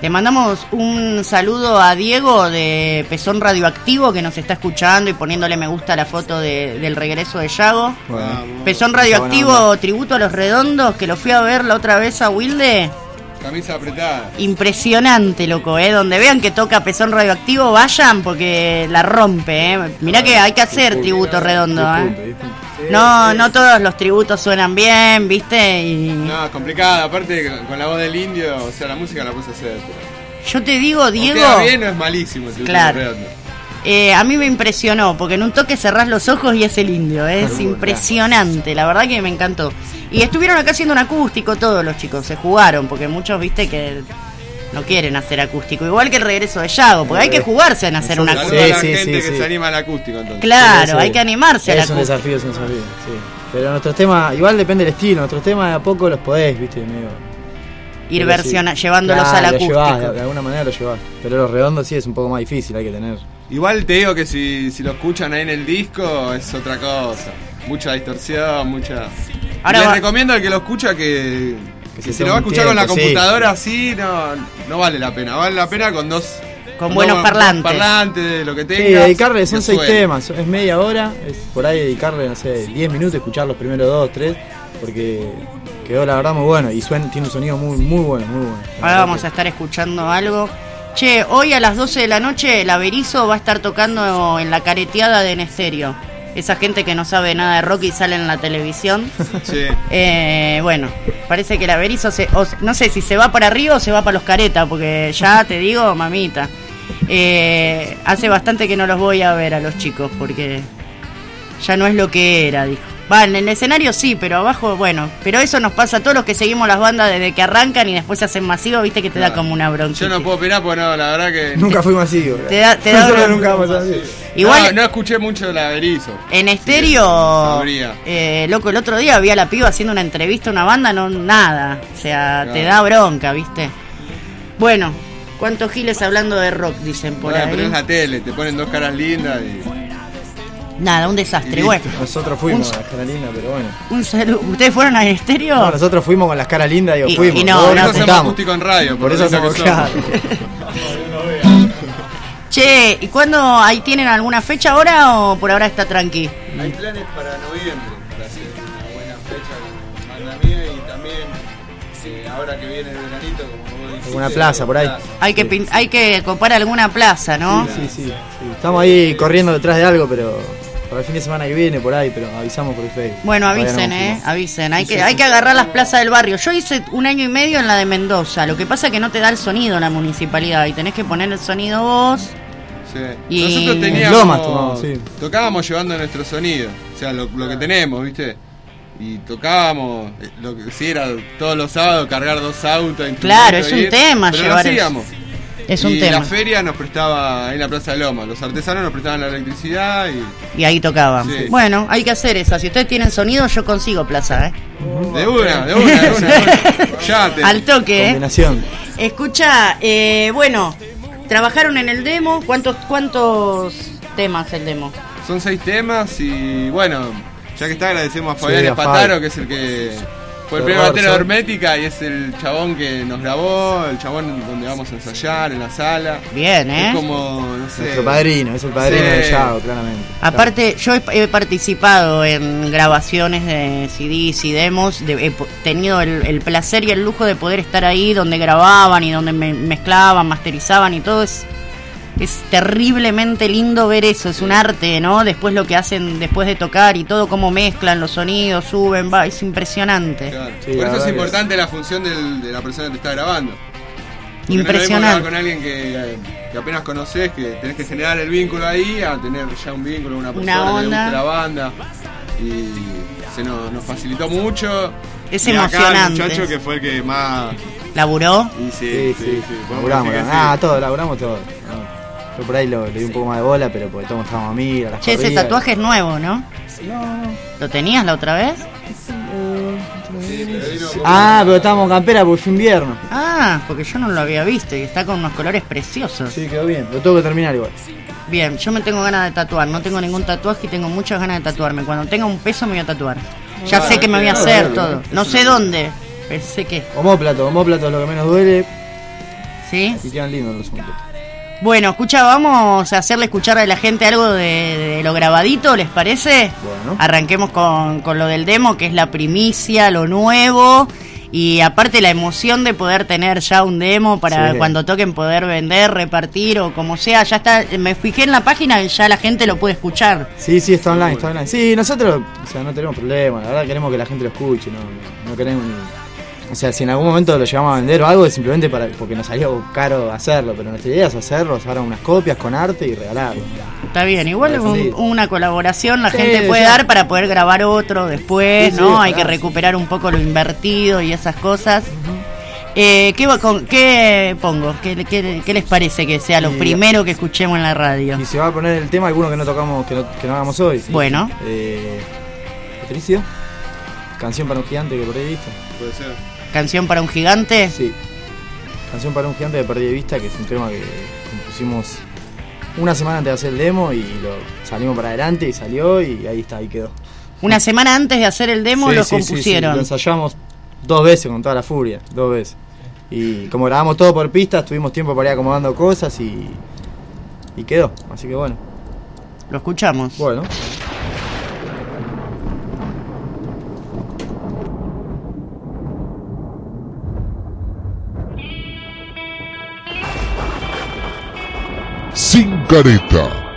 S5: Le mandamos un saludo a Diego de Pezón Radioactivo que nos está escuchando y poniéndole me gusta a la foto de- del regreso de Yago. Pezón Radioactivo, tributo a los redondos, que lo fui a ver la otra vez a Wilde.
S15: Camisa apretada.
S5: Impresionante, loco, ¿eh? Donde vean que toca Pezón Radioactivo, vayan porque la rompe, ¿eh? Mirá que hay que hacer tributo redondo, ¿eh? No, no todos los tributos suenan bien, ¿viste? Y
S15: No, es complicado. Aparte, con- la voz del indio, o sea, la música la puedes hacer. pero-
S5: yo te digo,
S15: O
S5: Diego,
S15: queda bien o es malísimo el tributo
S5: Claro.
S15: redondo.
S5: Eh, a mí me impresionó, porque en un toque cerrás los ojos y es el indio, ¿eh? es impresionante, la verdad que me encantó. Y estuvieron acá haciendo un acústico todos los chicos, se jugaron, porque muchos, viste, que no quieren hacer acústico, igual que el regreso de Yago, porque hay que jugarse en hacer un acústico.
S15: a la gente que se anima al acústico, entonces.
S5: Claro, hay que animarse al
S14: Es un
S5: acústico.
S14: desafío, es un desafío, sí. Pero nuestros temas, igual depende del estilo, nuestros temas de a poco los podés, viste, medio.
S5: Ir versiona-
S14: sí.
S5: llevándolos
S14: Claro,
S5: al acústico.
S14: llevás, de, de alguna manera lo llevás. Pero los redondos sí es un poco más difícil, hay que tener.
S15: Igual te digo que si, si lo escuchan ahí en el disco es otra cosa. Mucha distorsión, mucha.
S5: Ahora
S15: Les
S5: va-
S15: recomiendo al que lo escucha que, que
S14: se
S15: si lo va a escuchar con la
S14: sí.
S15: computadora así, no, no vale la pena. Vale la pena con dos.
S5: Con buenos parlantes.
S15: parlantes, lo que
S14: Sí,
S15: tengas.
S14: dedicarle, son seis temas, es media hora, es por ahí dedicarle, no sé, 10 minutos, escuchar los primeros dos, tres, porque quedó la verdad muy bueno y suena, tiene un sonido muy, muy bueno, muy bueno.
S5: Ahora vamos a estar escuchando algo. Che, hoy a las 12 de la noche la Berizo va a estar tocando en la careteada de Nesterio. Esa gente que no sabe nada de rock y sale en la televisión.
S15: Sí.
S5: Eh, bueno, parece que la Berizo se, o no sé si se va para arriba o se va para los caretas, porque ya te digo, mamita. Eh, hace bastante que no los voy a ver a los chicos, porque ya no es lo que era, dijo. Va, en el escenario sí, pero abajo, bueno. Pero eso nos pasa a todos los que seguimos las bandas desde que arrancan y después se hacen masivos, viste que te da como una bronca.
S15: Yo no puedo opinar porque no, la verdad que.
S14: Nunca fuimos así, bro.
S5: Te da- te da bronca.
S14: nunca vamos así.
S5: Igual-
S15: No, no escuché mucho la Berizo.
S5: En estéreo, eh, loco, el otro día había la piba haciendo una entrevista a una banda, no nada. O sea, te da bronca, ¿viste? Bueno, ¿cuántos giles hablando de rock dicen por
S15: Bueno,
S5: ahí?
S15: pero es la tele, te ponen dos caras lindas y.
S5: Nada, un desastre. Bueno,
S14: Nosotros fuimos
S5: Un-
S14: con las caras lindas, pero bueno.
S5: un saludo. ¿Ustedes fueron a estéreo?
S14: No, nosotros fuimos con las caras lindas, digo,
S5: Y-
S14: fuimos.
S5: y no, no, hacemos
S15: acústico en radio,
S14: Por
S15: por
S14: eso claros.
S5: Che, ¿y cuándo ahí tienen alguna fecha ahora o por ahora está tranqui?
S15: Hay planes para noviembre, para hacer una buena fecha con banda mía y también eh, ahora que viene el veranito, como vos dijiste.
S14: Alguna plaza por ahí.
S5: Hay que pin- hay que copar alguna plaza, ¿no?
S14: Sí, sí, sí, sí. Estamos ahí corriendo detrás de algo, pero para el fin de semana que viene, por ahí, pero avisamos por el Facebook.
S5: Bueno, avisen,
S14: no
S5: eh, avisen. Hay que, hay que agarrar las plazas del barrio. Yo hice un año y medio en la de Mendoza. Lo que pasa es que no te da el sonido la municipalidad y tenés que poner el sonido vos.
S15: Sí.
S5: Y-
S15: Nosotros
S5: En
S15: teníamos.
S14: Lomas tomamos, sí.
S15: Tocábamos llevando nuestro sonido, o sea, lo, lo que tenemos, ¿viste? Y tocábamos, eh, lo que sí era todos los sábados cargar dos autos.
S5: Claro, es un
S15: ir,
S5: tema
S15: pero
S5: llevar
S15: lo
S5: el-
S15: hacíamos.
S5: Es un
S15: y
S5: tema.
S15: la feria nos prestaba en la Plaza de Loma. Los artesanos nos prestaban la electricidad y.
S5: Y ahí tocaban.
S15: Sí.
S5: Bueno, hay que hacer esa. Si ustedes tienen sonido, yo consigo plaza, ¿eh?
S15: De una, de una, de una. de <laughs> una. Ya te.
S5: Al toque, ¿eh? Escucha, eh, bueno, trabajaron en el demo. ¿Cuántos, ¿Cuántos temas el demo?
S15: Son seis temas y bueno, ya que está agradecemos a Fabián
S14: Sí,
S15: Espataro, que es el que fue el primer batero. Hermética y es el chabón que nos grabó, el chabón donde vamos a ensayar, en la sala.
S5: Bien, ¿eh?
S15: Es como, no sé.
S14: Nuestro padrino, es el padrino
S15: Sí.
S14: de claramente.
S5: Aparte, yo he, he participado en grabaciones de CDs y demos, de- he po- tenido el, el placer y el lujo de poder estar ahí donde grababan y donde me- mezclaban, masterizaban y todo. Es, es terriblemente lindo ver eso, es un arte, ¿no? Después lo que hacen después de tocar y todo, cómo mezclan los sonidos, suben, va, es impresionante.
S15: Claro.
S14: Sí,
S15: Por eso es importante la función del- de la persona que te está grabando. Porque
S5: Impresionante.
S15: No es con alguien que, que apenas conoces, que tenés que generar el vínculo ahí, a tener ya un vínculo, una persona que le
S5: onda.
S15: guste la banda. Y se nos, nos facilitó mucho.
S5: Es
S15: Y acá
S5: emocionante.
S15: el muchacho que fue el que más.
S5: ¿Laburó?
S15: Y sí,
S14: Sí,
S15: sí,
S14: sí,
S15: sí.
S14: laburamos. Ah, todo, laburamos todo. No. Yo por ahí lo- le di un poco más de bola, pero porque todos estábamos amigas, las
S5: Che, ese
S14: corridas.
S5: tatuaje es nuevo, ¿no? ¿Lo tenías la otra vez?
S14: Ah, pero estábamos en campera porque fue invierno.
S5: Ah, porque yo no lo había visto y está con unos colores preciosos.
S14: Sí, quedó bien. Lo tengo que terminar igual.
S5: Bien, yo me tengo ganas de tatuar, no tengo ningún tatuaje y tengo muchas ganas de tatuarme. Cuando tenga un peso me voy a tatuar. Ya
S14: Ah,
S5: sé que me voy a hacer todo. No sé dónde, pero sé que.
S14: Homóplato, homóplato es lo que menos duele.
S5: ¿Sí?
S12: Y quedan lindos los completos.
S5: Bueno, escucha, vamos a hacerle escuchar a la gente algo de, de lo grabadito, ¿les parece?
S12: Bueno.
S5: Arranquemos con, con lo del demo, que es la primicia, lo nuevo. Y aparte la emoción de poder tener ya un demo para
S12: Sí.
S5: cuando toquen poder vender, repartir o como sea. Ya está, me fijé en la página y ya la gente lo puede escuchar.
S12: Sí, sí, está online, está online. Sí, nosotros, o sea, no tenemos problema. La verdad queremos que la gente lo escuche, no, no, no queremos ni- O sea, si en algún momento lo llevamos a vender o algo, es simplemente para, porque nos salió caro hacerlo. Pero nuestra idea es hacerlo, hacer unas copias con arte y regalarlo.
S5: Está bien, igual
S12: Para
S5: un- una colaboración la
S12: Sí,
S5: gente puede
S12: ya.
S5: dar para poder grabar otro después,
S12: Sí, sí,
S5: ¿no? Hay que recuperar un poco lo invertido y esas cosas. Eh, ¿qué, va con- qué pongo? ¿Qué, qué, qué les parece que sea lo
S12: Y-
S5: primero que escuchemos en la radio?
S12: Y se va a poner el tema, alguno que no tocamos, que no, que no hagamos hoy.
S5: Bueno.
S12: Eh, Patricio, canción para un gigante que perdí de vista.
S15: Puede ser.
S5: ¿Canción para un gigante?
S12: Sí. Canción para un gigante que perdí de vista, que es un tema que compusimos una semana antes de hacer el demo y lo salimos para adelante y salió y ahí está, ahí quedó.
S5: Una semana antes de hacer el demo
S12: Sí,
S5: lo
S12: sí,
S5: compusieron.
S12: Lo ensayamos dos veces con toda la furia, dos veces. Y como grabamos todo por pistas, tuvimos tiempo para ir acomodando cosas y, y quedó. Así que bueno.
S5: Lo escuchamos.
S12: Bueno.
S14: Careta.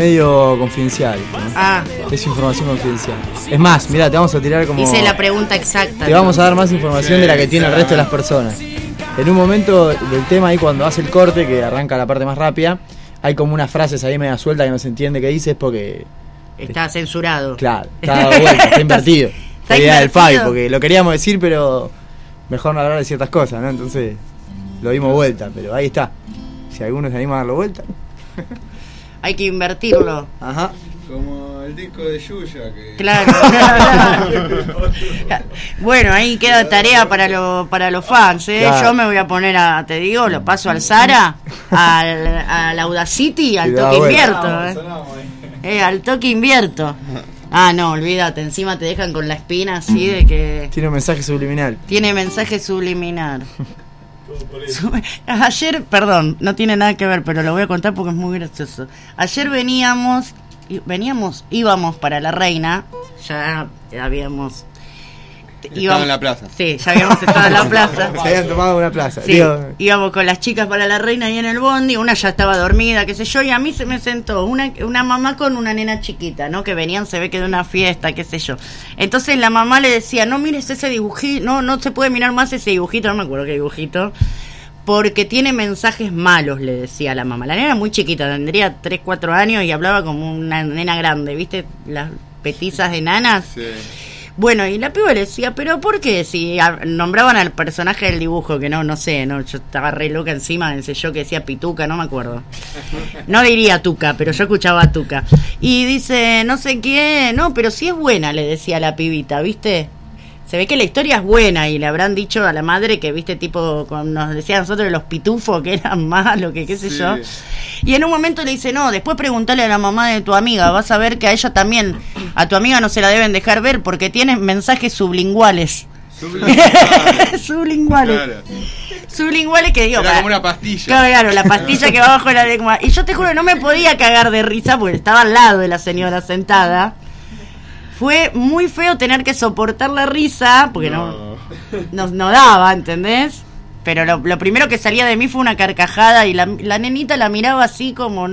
S14: Medio confidencial. ¿no?
S5: Ah,
S14: Es información confidencial. Es más, mira, te vamos a tirar como.
S5: hice la pregunta exacta.
S14: Te vamos a dar más información de la que tiene el resto de las personas. En un momento del tema ahí cuando hace el corte, que arranca la parte más rápida, hay como unas frases ahí media sueltas que no se entiende qué dices porque,
S5: Está censurado.
S14: claro, <laughs> está vuelta, está invertido. La idea del. Fabi, porque lo queríamos decir, pero mejor no hablar de ciertas cosas, ¿no? Entonces lo dimos vuelta, pero ahí está. Si alguno se anima a darlo vuelta.
S5: Hay que invertirlo.
S14: Ajá.
S15: Como el disco de Yuya que.
S5: Claro. <laughs> bueno, ahí queda tarea para, lo- para los fans. ¿eh?
S15: Claro.
S5: Yo me voy a poner a, te digo, lo paso al Zara, al, al Audacity y al toque invierto. ¿eh? Eh, al toque invierto. Ah, no, olvídate, encima te dejan con la espina así <clears throat> de que
S14: Tiene un mensaje subliminal.
S5: tiene mensaje subliminal. <laughs> Ayer, perdón, no tiene nada que ver, pero lo voy a contar porque es muy gracioso. Ayer veníamos, veníamos, íbamos para la reina, ya habíamos...
S15: Estaba en la plaza.
S5: Sí, ya habíamos estado en la <laughs> plaza.
S14: Se habían tomado una plaza.
S5: Sí,
S14: Digo,
S5: íbamos con las chicas para la reina ahí en el bondi, una ya estaba dormida, qué sé yo, y a mí se me sentó una, una mamá con una nena chiquita, ¿no? Que venían, se ve que de una fiesta, qué sé yo. Entonces la mamá le decía, no mires ese dibujito, no, no se puede mirar más ese dibujito, no me acuerdo qué dibujito, porque tiene mensajes malos, le decía la mamá. La nena era muy chiquita, tendría 3, 4 años y hablaba como una nena grande, ¿viste? Las petizas de nanas. Bueno, y la piba le decía, pero ¿por qué? Si nombraban al personaje del dibujo, que no, no sé, no, yo estaba re loca encima, pensé yo que decía Pituca, no me acuerdo. No diría Tuca, pero yo escuchaba Tuca. Y dice, no sé qué, no, pero sí es buena, le decía la pibita, ¿viste? Se ve que la historia es buena y le habrán dicho a la madre que, viste, tipo, nos decían a nosotros los pitufos que eran <laughs> malos, que qué sé
S15: Sí.
S5: yo. Y en un momento le dice, no, después preguntale a la mamá de tu amiga, vas a ver que a ella también, a tu amiga no se la deben dejar ver porque tiene mensajes sublinguales. sublinguales. <laughs>
S15: Claro.
S5: Sublinguales que digo,
S15: Era como una pastilla.
S5: Claro, claro, la pastilla que va bajo la lengua. Y yo te juro, no me podía cagar de risa porque estaba al lado de la señora sentada. Fue muy feo tener que soportar la risa porque no, no, no daba, ¿entendés? Pero lo, lo primero que salía de mí fue una carcajada y la, la nenita la miraba así como...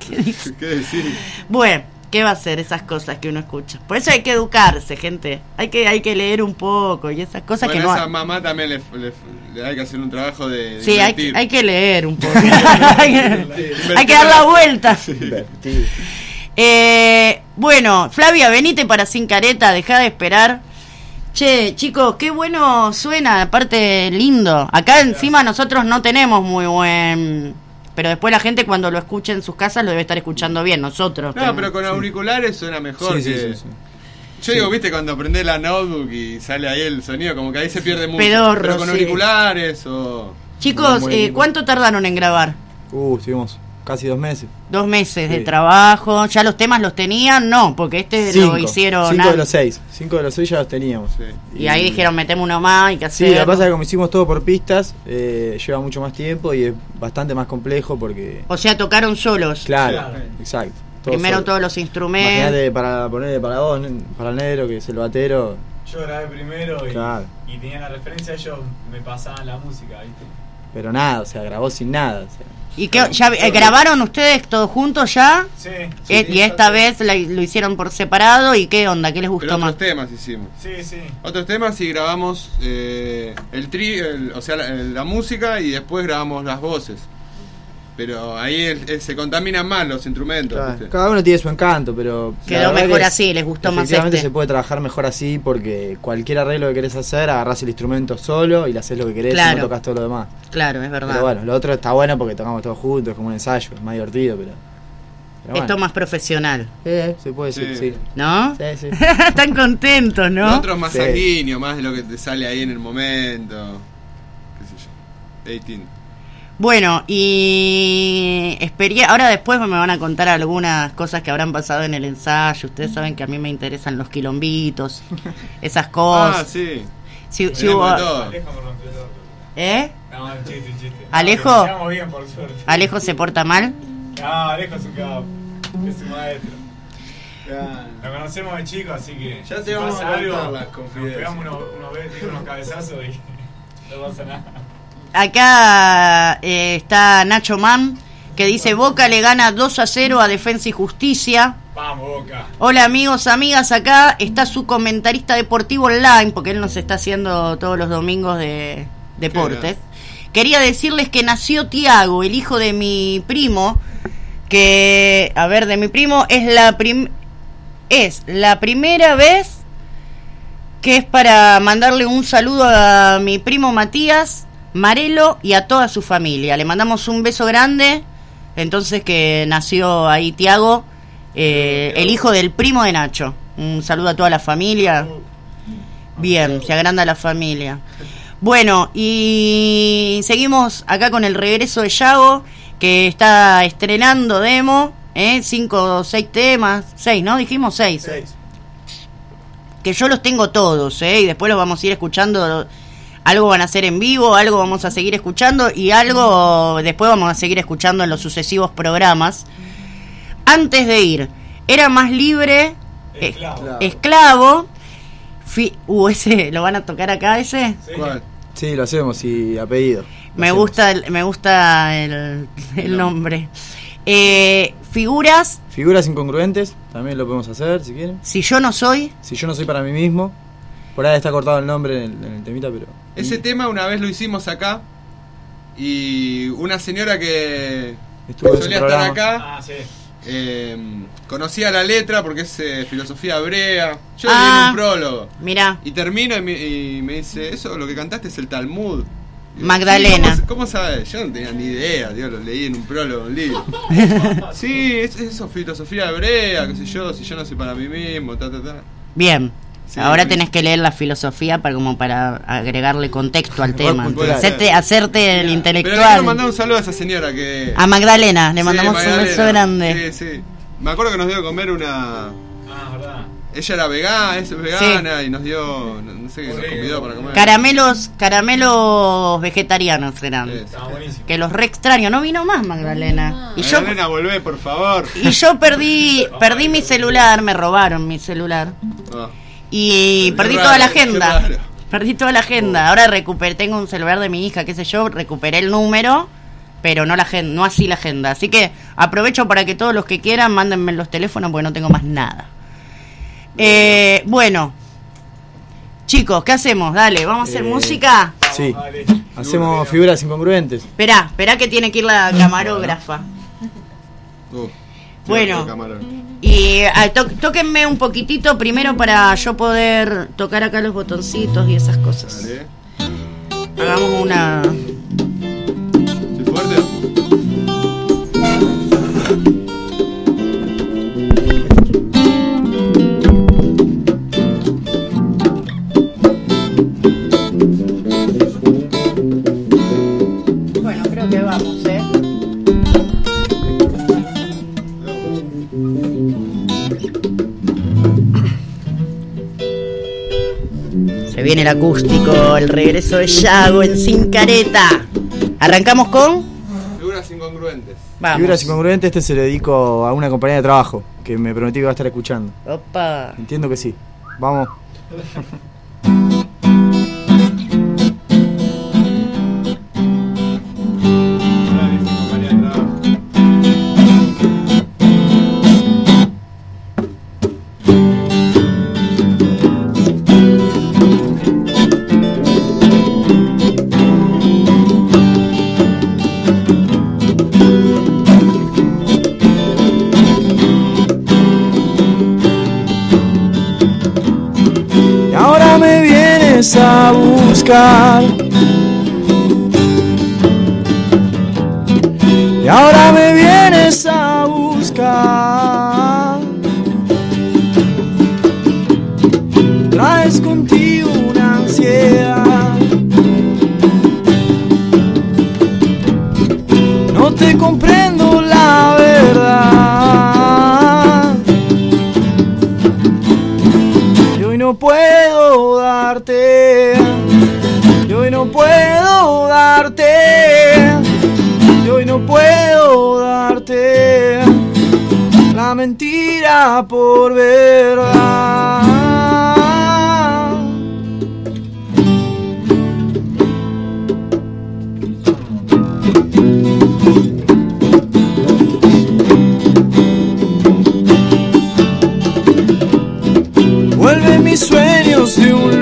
S5: ¿Qué dice?
S15: ¿Qué decir?
S5: Bueno, ¿qué va a ser esas cosas que uno escucha? Por eso hay que educarse, gente. Hay que, hay que leer un poco y esas cosas
S15: bueno,
S5: que no...
S15: esa mamá también le, le- le hay que hacer un trabajo de. de
S5: Sí, hay, que leer un poco. <laughs> hay, que, hay que dar la vuelta. Eh, bueno, Flavia, venite para Sin Careta, deja de esperar. Che, chicos, qué bueno suena, aparte lindo. Acá encima nosotros no tenemos muy buen... Pero después la gente cuando lo escuche en sus casas lo debe estar escuchando bien, nosotros.
S15: No,
S5: tenemos-
S15: pero con auriculares suena mejor.
S14: Sí, sí,
S15: que-
S14: sí, sí.
S15: Yo digo, viste, cuando prendés la notebook y sale ahí el sonido, como que ahí se pierde mucho.
S5: Pedorro,
S15: pero con
S5: sí.
S15: auriculares o.
S5: Chicos, eh. ¿cuánto tardaron en grabar?
S14: Uh, estuvimos casi dos meses.
S5: Dos meses de
S14: Sí.
S5: trabajo. ¿Ya los temas los tenían? No, porque este lo hicieron...
S14: Cinco de los seis. Cinco de los seis ya los teníamos.
S5: Y ahí dijeron, metemos uno más, hay que
S14: Sí,
S5: hacer.
S14: lo que pasa es que como hicimos todo por pistas, eh, lleva mucho más tiempo y es bastante más complejo porque...
S5: O sea, tocaron solos.
S14: Claro, exacto. todo
S5: Primero
S14: solo.
S5: todos los instrumentos.
S14: Imagínate para ponerle para vos, para el negro, que es el batero.
S16: Yo grabé primero y,
S14: Claro.
S16: y tenía la referencia, ellos me pasaban la música, ¿viste?
S14: Pero nada, o sea, grabó sin nada. o sea.
S5: ¿Y qué, ya eh, grabaron ustedes todos juntos ya?
S16: Sí.
S5: Eh, y esta vez la- lo hicieron por separado. ¿Y qué onda? ¿Qué les gustó
S15: Pero
S5: más?
S15: otros temas hicimos.
S16: Sí, sí.
S15: Otros temas y grabamos eh, el tri, el- o sea, la, la música y después grabamos las voces. Pero ahí el- el- se contaminan más los instrumentos.
S14: Cada uno tiene su encanto, pero.
S5: Quedó mejor
S14: que
S5: así, les gustó más
S14: efectivamente
S5: este.
S14: se puede trabajar mejor así porque cualquier arreglo que querés hacer, agarrás el instrumento solo y le haces lo que querés y no tocas todo lo demás.
S5: Claro, es verdad.
S14: Pero bueno, lo otro está bueno porque tocamos todos juntos, es como un ensayo, es más divertido, pero. pero
S5: Esto
S14: bueno.
S5: más profesional.
S14: Eh, se puede decir, sí.
S5: ¿No?
S14: Sí, sí. <laughs>
S5: Están contentos, ¿no?
S15: Lo otro es más
S14: Sí.
S15: sanguíneo, más de lo que te sale ahí en el momento. ¿Qué sé yo? 18.
S5: Bueno, y ahora después me van a contar algunas cosas que habrán pasado en el ensayo. Ustedes saben que a mí me interesan los quilombitos, esas <laughs> cosas.
S15: Ah, sí.
S5: Si, si hubo-. ¿Eh?
S16: No, un chiste, un chiste.
S5: ¿Alejo?
S16: Nos llevamos bien, por suerte.
S5: ¿Alejo se porta mal?
S16: No, Alejo es un capo. Es un maestro. Lo conocemos de chico, así que.
S15: Ya te
S16: si
S15: vamos a
S16: algo,
S15: las
S16: Nos
S15: confidencias.
S16: pegamos unos, unos, unos cabezazos y. <laughs> No pasa nada.
S5: Acá eh, está Nacho Man, que dice Boca le gana 2 a 0 a Defensa y Justicia.
S16: Vamos, Boca.
S5: Hola amigos, amigas, acá está su comentarista deportivo online, porque él nos está haciendo todos los domingos de deportes. Quería decirles que nació Tiago, el hijo de mi primo, que, a ver, de mi primo, es la, prim- es la primera vez que es para mandarle un saludo a mi primo Matías, Marelo y a toda su familia. Le mandamos un beso grande, entonces que nació ahí Tiago, eh, el hijo del primo de Nacho. Un saludo a toda la familia. Bien, se agranda la familia. Bueno, y seguimos acá con el regreso de Yago, que está estrenando demo, ¿eh? Cinco o seis temas, seis, ¿no? Dijimos seis. Que yo los tengo todos, ¿eh? Y después los vamos a ir escuchando. Algo van a hacer en vivo, algo vamos a seguir escuchando y algo después vamos a seguir escuchando en los sucesivos programas. Antes de ir, era más libre, eh,
S16: Esclavo.
S5: esclavo. fi- uh, ese, ¿lo van a tocar acá ese?
S15: ¿Cuál?
S14: Sí, lo hacemos y a pedido.
S5: Me gusta, el, me gusta el, el nombre. Eh, figuras,
S14: Figuras incongruentes, también lo podemos hacer si quieren.
S5: si yo no soy,
S14: Si yo no soy para mí mismo, por ahí está cortado el nombre en el, en el temita, pero.
S15: Ese tema una vez lo hicimos acá y una señora que
S14: Estuvo
S15: solía estar acá
S16: Ah, sí.
S15: eh, conocía la letra porque es eh, filosofía hebrea. Yo
S5: Ah.
S15: leí en un prólogo.
S5: Mirá.
S15: Y termino y me, y me dice, eso lo que cantaste es el Talmud. Digo,
S5: Magdalena.
S15: "Sí, ¿Cómo, cómo sabes? Yo no tenía ni idea, Dios, lo leí en un prólogo, un libro. <laughs> sí, es, es eso, filosofía hebrea, qué sé yo, si yo no soy para mí mismo, ta, ta, ta.
S5: bien.
S15: Sí,
S5: Ahora
S15: sí.
S5: tenés que leer la filosofía para como para agregarle contexto al tema. Hacerte, hacerte el
S15: Pero le
S5: intelectual.
S15: quiero mandar un saludo a esa señora que...
S5: A Magdalena, le
S15: Sí,
S5: mandamos un beso grande.
S15: Sí, sí. Me acuerdo que nos dio a comer una...
S16: Ah, verdad.
S15: Ella era vegana, es vegana y nos dio, no, no sé qué, nos convidó para comer.
S5: Caramelos, caramelos vegetarianos eran.
S16: Estaba buenísimo.
S5: Que los re extraño. No vino más Magdalena. Y yo,
S15: Magdalena, volvé, por favor.
S5: y yo perdí, <laughs> perdí mi celular, me robaron mi celular.
S15: Ah.
S5: Y
S15: Qué
S5: perdí
S15: raro,
S5: toda la agenda. Perdí toda la agenda. Ahora recuperé, tengo un celular de mi hija, qué sé yo, recuperé el número, pero no la agenda, no así la agenda. Así que aprovecho para que todos los que quieran mándenme los teléfonos porque no tengo más nada. Eh, bueno, chicos, ¿qué hacemos? Dale, vamos a hacer
S14: Eh,
S5: música.
S14: Sí. Hacemos figuras incongruentes.
S5: Esperá, esperá que tiene que ir la camarógrafa.
S15: Uh,
S5: Bueno. Y ah, to- tóquenme un poquitito primero para yo poder tocar acá los botoncitos y esas cosas. Hagamos una. Viene el acústico, el regreso de Yago en Sin Careta. Arrancamos con.
S15: Figuras incongruentes.
S5: Vamos.
S14: Figuras incongruentes, este se lo dedico a una compañía de trabajo que me prometió que iba a estar escuchando.
S5: Opa.
S14: Entiendo que sí. Vamos. <laughs> Y ahora me vienes a buscar. da por verdad. Vuelven mis sueños de un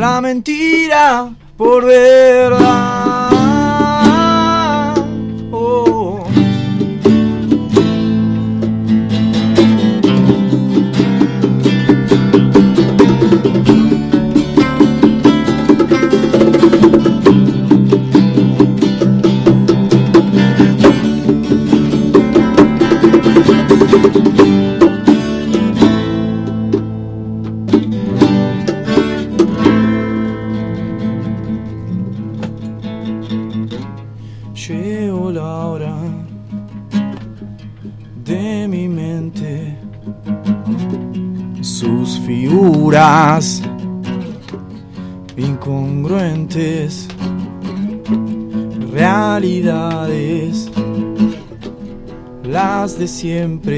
S14: la mentira por verdad. Siempre,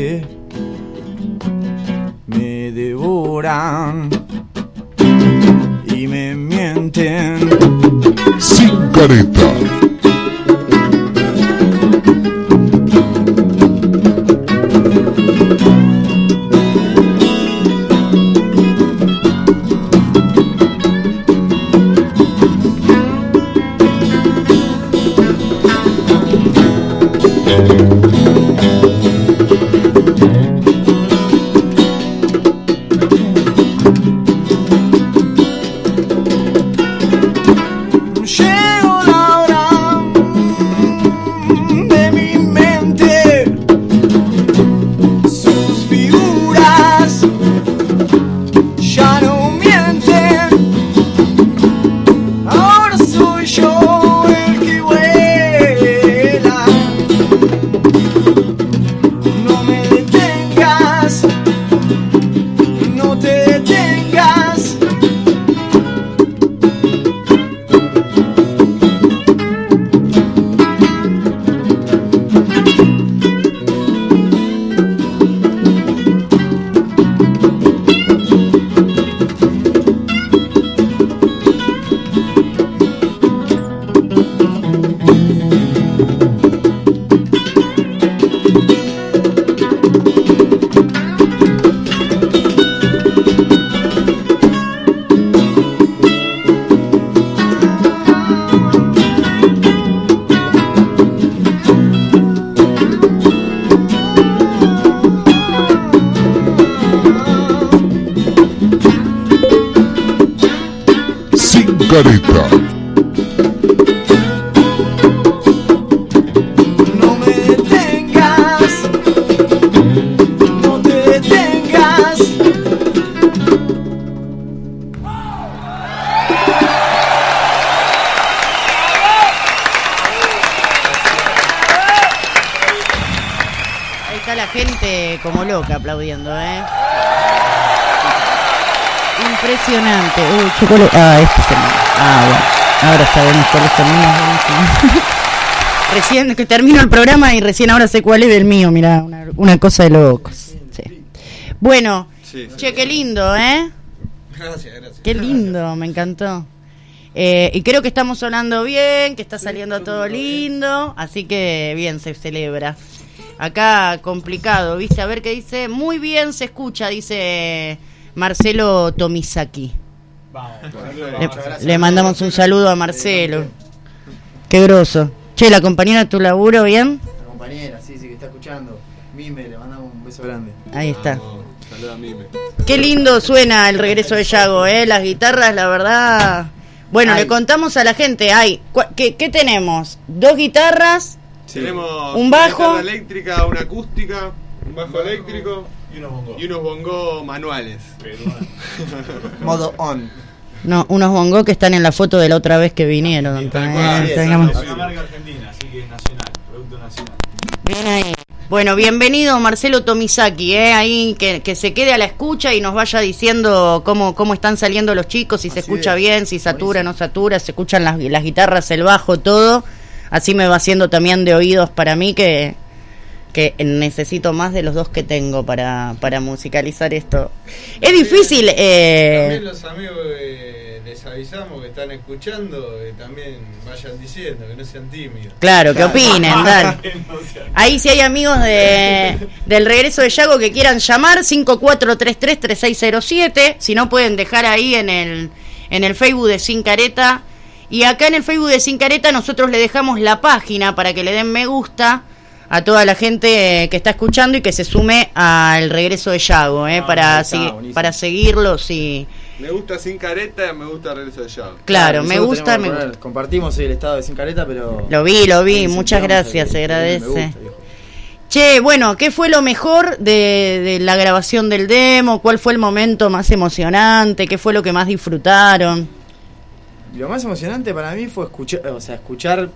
S5: cuál es el mío. recién que termino el programa y recién ahora sé cuál es del mío. Mira, una, una cosa de locos. Sí. Bueno,
S15: Sí.
S5: che, qué lindo, ¿eh?
S15: Gracias, gracias.
S5: Qué lindo, me encantó. Eh, y creo que estamos sonando bien, que está saliendo todo lindo, así que bien se celebra. Acá complicado, ¿viste? A ver qué dice. Muy bien se escucha, dice Marcelo Tomisaki. Le, le mandamos un saludo a Marcelo. Qué groso. Che, la compañera de tu laburo, ¿bien?
S17: La compañera, sí, sí, que está escuchando. Mime, le mandamos un beso grande.
S5: Ahí está.
S15: Saluda a Mime.
S5: Qué lindo suena el regreso de Yago, ¿eh? Las guitarras, la verdad. Bueno, le contamos a la gente, hay, ¿qué, qué tenemos? Dos guitarras,
S15: Tenemos
S5: Un
S15: una
S5: bajo.
S15: guitarra eléctrica, una acústica, un bajo eléctrico
S18: y unos bongos.
S15: y unos bongos manuales.
S17: Modo on.
S5: No, unos bongos que están en la foto de la otra vez que vinieron. Eh,
S18: sí,
S5: tengamos-
S18: Es una marca argentina, así que es nacional, producto nacional.
S5: Bien ahí. Bueno, bienvenido Marcelo Tomisaki, ¿eh? ahí que, que se quede a la escucha y nos vaya diciendo cómo, cómo están saliendo los chicos, si se escucha
S17: es.
S5: bien, si satura, no satura, se escuchan las, las guitarras, el bajo, todo. Así me va haciendo también de oídos para mí que, que necesito más de los dos que tengo para, para musicalizar esto. Es difícil. eh,
S16: También los amigos que les avisamos que están escuchando, que también vayan diciendo, que no sean tímidos.
S5: Claro, que opinen, dale. <laughs> Ahí si hay amigos de, del regreso de Yago que quieran llamar, 5433-3607. Si no, pueden dejar ahí en el, en el Facebook de Sin Careta. Y acá en el Facebook de Sin Careta nosotros le dejamos la página para que le den me gusta a toda la gente que está escuchando y que se sume al regreso de Yago, ¿eh? para,
S15: está,
S5: para seguirlos y...
S15: Me gusta sin careta, me gusta regreso de Yago.
S5: Claro, me gusta, me.
S14: Compartimos el estado de Sin Careta, pero.
S5: Lo vi, lo vi, muchas gracias,
S14: el-
S5: se
S14: el me
S5: agradece.
S14: gusta.
S5: Che, bueno, ¿qué fue lo mejor de, de la grabación del demo? ¿Cuál fue el momento más emocionante? ¿Qué fue lo que más disfrutaron?
S14: Lo más emocionante para mí fue escuchar, o sea, escuchar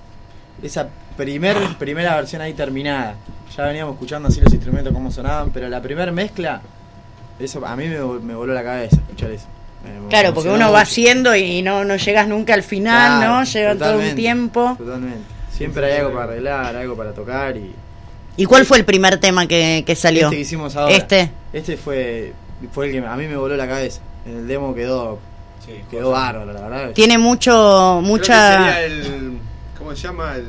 S14: esa primer, primera versión ahí terminada. Ya veníamos escuchando así los instrumentos cómo sonaban, pero la primera mezcla, eso a mí me, vol- me voló la cabeza escuchar eso. Me
S5: Claro, porque uno va haciendo y no, no llegas nunca al final,
S14: Claro,
S5: ¿no? Lleva todo un tiempo.
S14: Totalmente. Siempre hay algo para arreglar, algo para tocar y.
S5: ¿Y cuál fue el primer tema que, que salió?
S14: Este que hicimos ahora.
S5: Este.
S14: Este fue, fue el que a mí me voló la cabeza. En el demo quedó, quedó bárbaro, la verdad.
S5: Tiene mucho,
S15: Creo que
S5: mucha...
S15: sería el. ¿Cómo se llama? El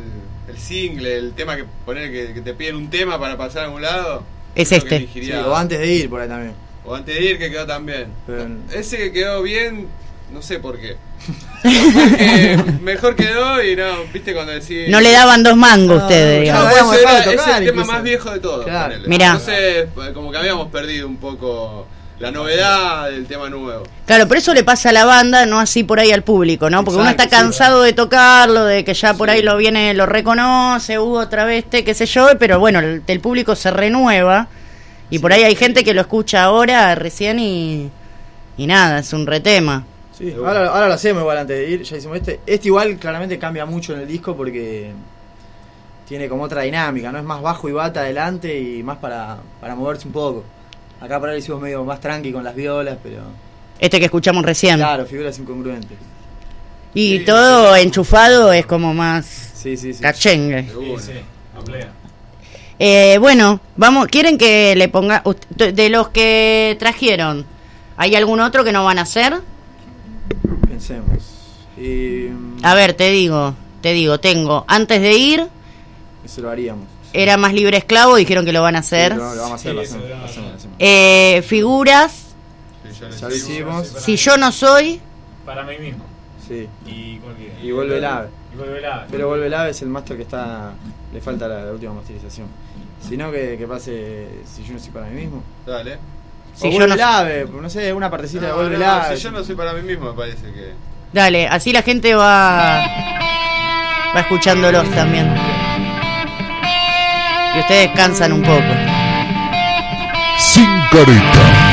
S15: single, el tema que poner que, que te piden un tema para pasar a algún lado.
S5: Es este.
S14: Sí, o antes de ir por ahí también.
S15: O antes de ir, que quedó también.
S14: Pero-
S15: Ese que quedó bien, no sé por qué. <laughs> Porque mejor quedó y no, viste cuando decís.
S5: No le daban dos mangos ustedes,
S15: No,
S5: digamos.
S15: pues era- es el tema más viejo de todos.
S14: Claro.
S5: Mirá.
S15: Entonces, como que habíamos perdido un poco la novedad del tema nuevo.
S5: Claro, pero eso le pasa a la banda, no así por ahí al público, ¿no? Porque uno está
S15: sí.
S5: cansado de tocarlo, de que ya por ahí lo viene, lo reconoce, hubo otra vez, este, qué sé yo, pero bueno, el, el público se renueva y por ahí hay gente que lo escucha ahora, recién y, y nada, es un retema.
S14: Sí, ahora, ahora lo hacemos igual antes de ir, ya hicimos este. Este igual claramente cambia mucho en el disco porque tiene como otra dinámica, ¿no? Es más bajo y bata adelante y más para, para moverse un poco. Acá por ahí hicimos medio más tranqui con las violas, pero...
S5: Este que escuchamos recién.
S14: Claro, figuras incongruentes.
S5: Y todo enchufado es como más
S14: Sí, sí, sí.
S5: cachengue.
S16: Sí.
S5: Eh, bueno, vamos, ¿quieren que le ponga de los que trajeron? ¿Hay algún otro que no van a hacer?
S14: Pensemos. Y...
S5: A ver, te digo, te digo, tengo, antes de ir,
S14: Eso lo haríamos.
S5: Era más libre esclavo, dijeron que lo van a hacer.
S14: Sí, lo, lo vamos a hacer, lo hacemos,
S16: lo
S14: hacemos, lo hacemos.
S5: Eh, figuras,
S14: Ya lo hicimos.
S5: si yo no soy,
S16: Para mí mismo.
S14: Sí.
S16: Y,
S14: Y vuelve el ave.
S16: Y vuelve el ave.
S14: Pero vuelve el ave es el máster que está. Le falta la, la última masterización. Si no, que, que pase. Si yo no soy para mí mismo.
S15: Dale.
S14: O
S5: Si yo
S14: vuelve
S5: no-
S14: el ave, no sé, una partecita de
S15: No,
S14: vuelve el
S15: no,
S14: ave.
S15: si yo no soy para mí mismo, me parece que.
S5: dale, así la gente va, va escuchándolos también. Y ustedes descansan un poco.
S12: Sin careta.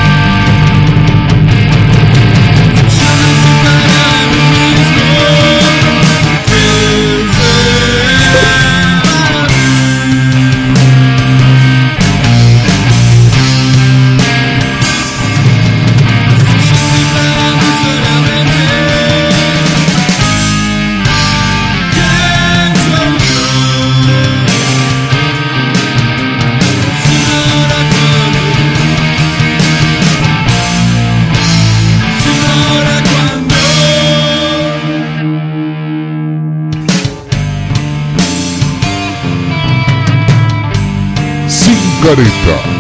S12: Sin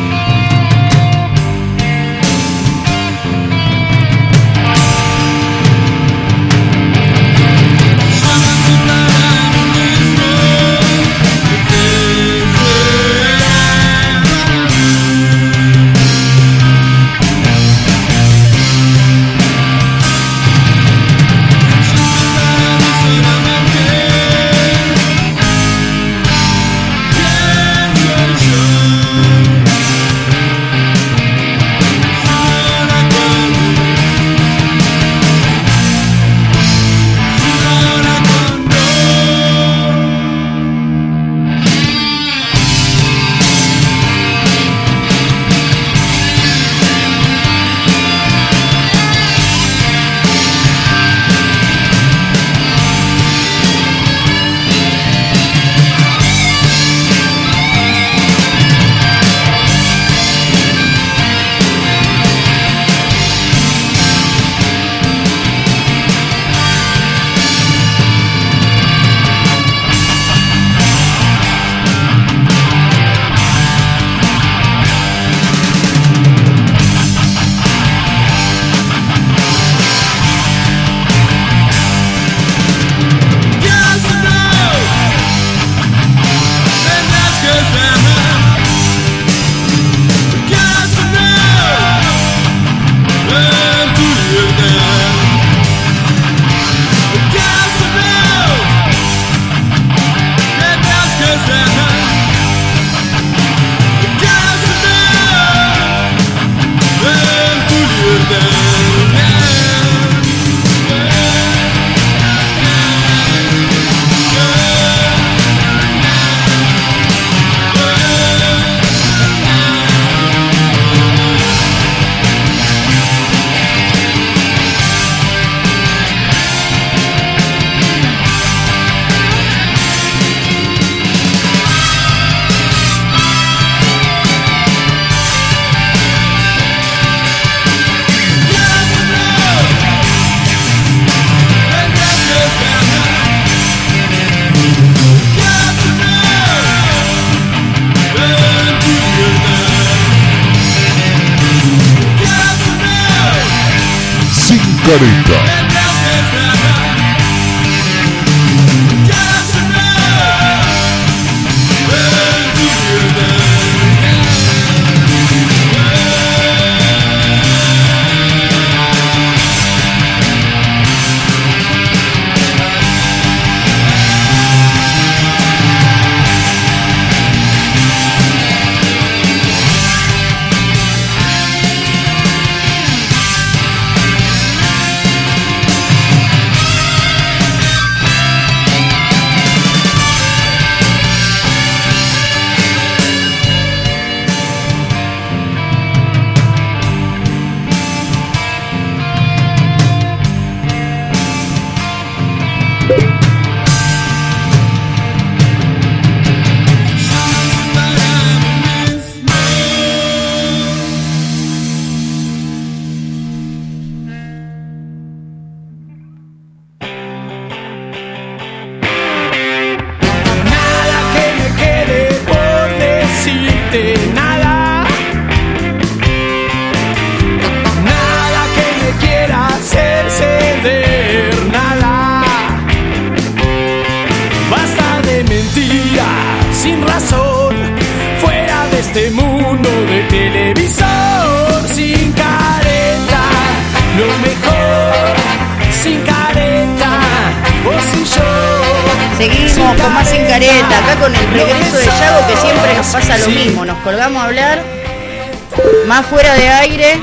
S5: más fuera de aire,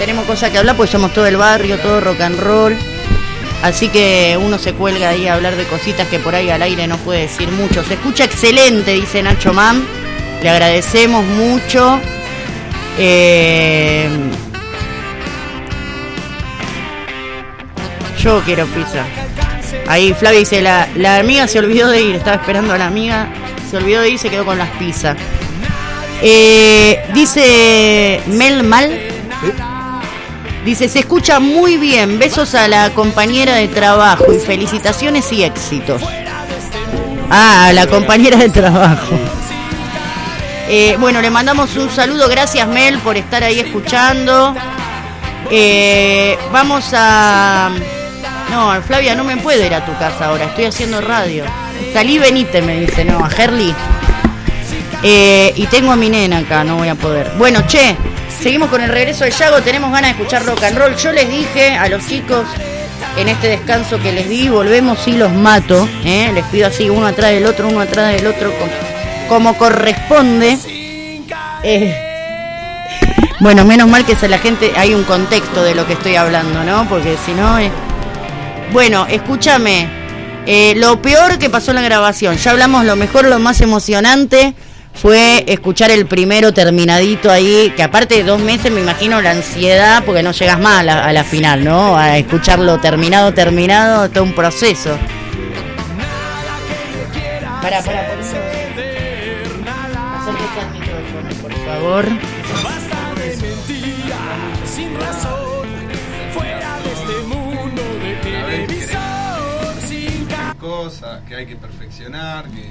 S5: tenemos cosas que hablar porque somos todo el barrio, todo rock and roll, así que uno se cuelga ahí a hablar de cositas que por ahí al aire no puede decir mucho. Se escucha excelente, dice Nacho Mam, le agradecemos mucho. Eh, yo quiero pizza. Ahí Flavia dice, la, la amiga se olvidó de ir, estaba esperando a la amiga, se olvidó de ir, se quedó con las pizzas. Eh, dice Mel Mal, dice, se escucha muy bien, besos a la compañera de trabajo y felicitaciones y éxitos. Ah, a la compañera de trabajo. Eh, bueno, le mandamos un saludo, gracias Mel por estar ahí escuchando. Eh, vamos a... No, Flavia, no me puedo ir a tu casa ahora, estoy haciendo radio. Salí, venite, me dice, no, a Herli. Eh, y tengo a mi nena acá, no voy a poder. Bueno, che, seguimos con el regreso de Yago, tenemos ganas de escuchar rock and roll. Yo les dije a los chicos en este descanso que les di, volvemos y los mato. ¿eh? Les pido así, uno atrás del otro, uno atrás del otro, como, como corresponde. Eh, bueno, menos mal que se la gente hay un contexto de lo que estoy hablando, ¿no? Porque si no... eh, Bueno, escúchame. Eh, lo peor que pasó en la grabación, ya hablamos lo mejor, lo más emocionante fue escuchar el primero terminadito ahí, que aparte de dos meses me imagino la ansiedad, porque no llegas más a la, a la final, ¿no? A escucharlo terminado, terminado, todo un proceso. Para, para, al micrófono, por favor.
S16: Que hay que perfeccionar, que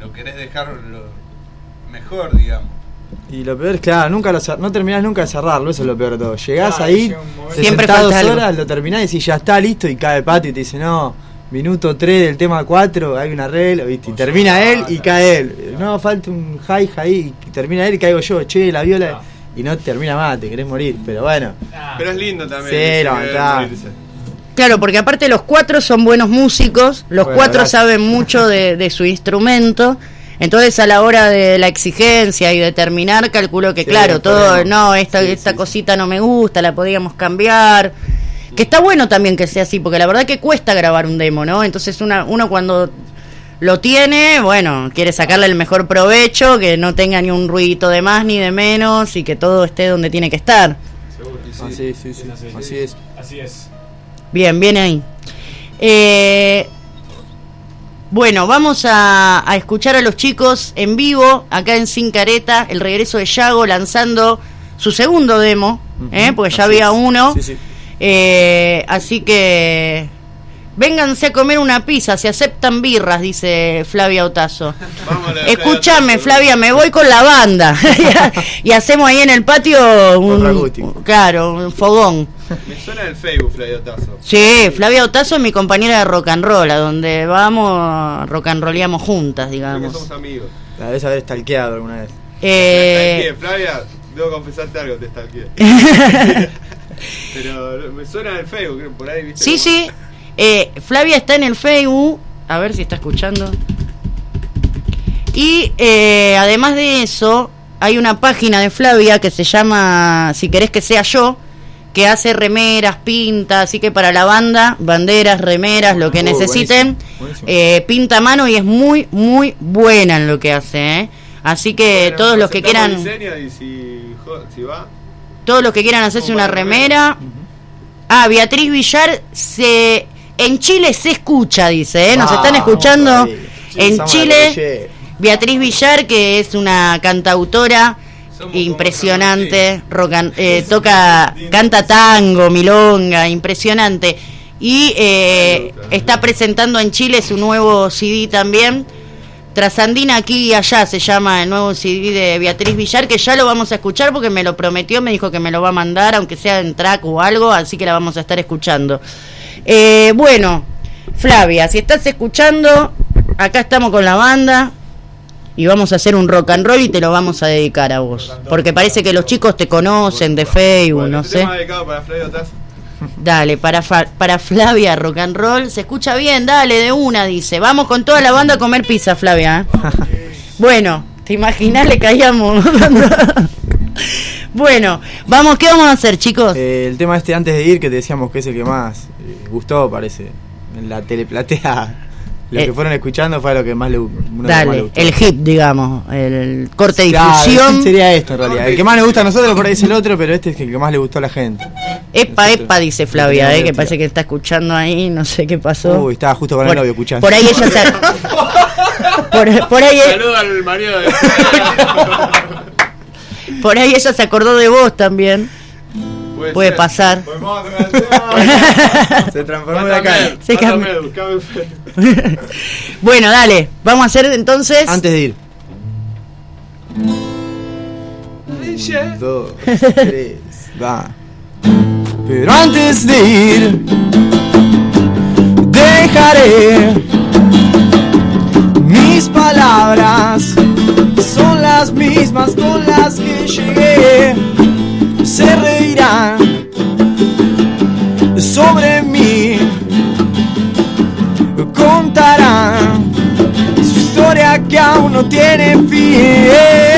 S16: lo querés dejar lo mejor, digamos.
S14: Y lo peor es, claro, nunca lo cer- no terminás nunca de cerrarlo, eso es lo peor de todo. Llegás
S16: Claro,
S14: ahí,
S5: Siempre
S14: dos
S5: falta algo.
S14: horas, lo terminás y ya está listo y cae Pato y te dice, no, minuto 3 del tema 4, hay un arreglo, ¿viste? Y termina él y cae él. No, falta un hi ahí y termina él y caigo yo, che, la viola. Y no termina más, te querés morir, pero bueno.
S15: Pero es lindo también.
S14: Sí,
S15: ese
S5: Claro, porque aparte los cuatro son buenos músicos, los
S14: Bueno,
S5: cuatro
S14: gracias.
S5: saben mucho de, de su instrumento, entonces a la hora de la exigencia y de terminar, calculo que
S14: Sí,
S5: claro, todo,
S14: podemos.
S5: no, esta, esta cosita no me gusta, la podríamos cambiar. Que está bueno también que sea así, porque la verdad que cuesta grabar un demo, ¿no? Entonces una, uno cuando lo tiene, bueno, quiere sacarle el mejor provecho, que no tenga ni un ruidito de más ni de menos y que todo esté donde tiene que estar.
S14: Ah, sí, sí, sí, así es.
S18: Así es.
S5: Bien, bien ahí. Eh, bueno, vamos a, a escuchar a los chicos en vivo, acá en Sin Careta, el regreso de Yago lanzando su segundo demo, ¿eh? porque ya había
S14: es.
S5: uno.
S14: Sí, sí.
S5: Eh, así que vénganse a comer una pizza, se aceptan birras, dice Flavia Otazo. <laughs> Escúchame, Flavia, me voy con la banda. <laughs> y hacemos ahí en el patio un, claro, un fogón.
S15: Me suena el Facebook, Flavio Tazo.
S5: Sí, Flavia Otazo es mi compañera de rock and roll, a donde vamos, rock and rolleamos juntas, digamos.
S15: somos amigos.
S14: La debes haber stalkeado alguna vez.
S5: Eh,
S15: Stalkeé, Flavia, debo confesarte algo, te stalkeé. <laughs> Pero me suena el Facebook, creo, por ahí, ¿viste?
S5: sí, sí, eh, Flavia está en el Facebook, a ver si está escuchando. Y eh, además de eso, hay una página de Flavia que se llama Si querés que sea yo, que hace remeras, pinta, así que para la banda, banderas, remeras, lo que
S14: Oh,
S5: necesiten,
S14: buenísimo, buenísimo.
S5: eh, pinta a mano y es muy, muy buena en lo que hace. ¿eh? Así que
S15: Bueno,
S5: todos los que quieran...
S15: y si, va,
S5: Todos los que quieran hacerse una remera. Ah, Beatriz Villar se en Chile se escucha, dice, ¿eh? Nos están escuchando
S14: ahí.
S5: en Chile. Beatriz Villar, que es una cantautora impresionante, rock and- eh, toca, canta tango, milonga, impresionante. Y eh, está presentando en Chile su nuevo CD también. Trasandina aquí y allá se llama el nuevo CD de Beatriz Villar, que ya lo vamos a escuchar porque me lo prometió, me dijo que me lo va a mandar, aunque sea en track o algo, así que la vamos a estar escuchando. Eh, bueno, Flavia, si estás escuchando, acá estamos con la banda y vamos a hacer un rock and roll y te lo vamos a dedicar a vos. Porque parece que los chicos te conocen de Facebook, no
S15: este
S5: sé.
S15: tema dedicado para Flavio.
S5: Dale, para, Fa- para Flavia Rock and Roll, se escucha bien, dale, de una, dice. Vamos con toda la banda a comer pizza, Flavia. ¿eh? <laughs> bueno, te imaginas, le caíamos. <laughs> bueno, vamos, ¿qué vamos a hacer, chicos?
S14: Eh, el tema este antes de ir, que te decíamos que es el que más eh, gustó, parece. En la teleplatea. Lo
S5: Eh,
S14: que fueron escuchando fue lo que más le, más
S5: Dale,
S14: gustó.
S5: el hip, digamos, el corte de
S14: Claro,
S5: difusión.
S14: sería esto en realidad. El que más le gusta a nosotros por ahí es el otro, pero este es el que más le gustó a la gente.
S5: Epa, epa, dice Flavia, eh, que parece que está escuchando ahí, no sé qué pasó.
S14: Uy, estaba justo con el novio escuchando.
S5: Por ahí ella se... <laughs> por, por ahí,
S15: Saludo al marido de <laughs>
S5: por ahí ella se acordó de vos también.
S15: Puede
S5: pasar.
S14: Se transformó en acá.
S5: Se <laughs> bueno, dale, vamos a hacer entonces.
S14: Antes de ir. Dos, tres, va. Pero antes de ir, dejaré mis palabras. Son las mismas con las que llegué. Se aún no tiene fin.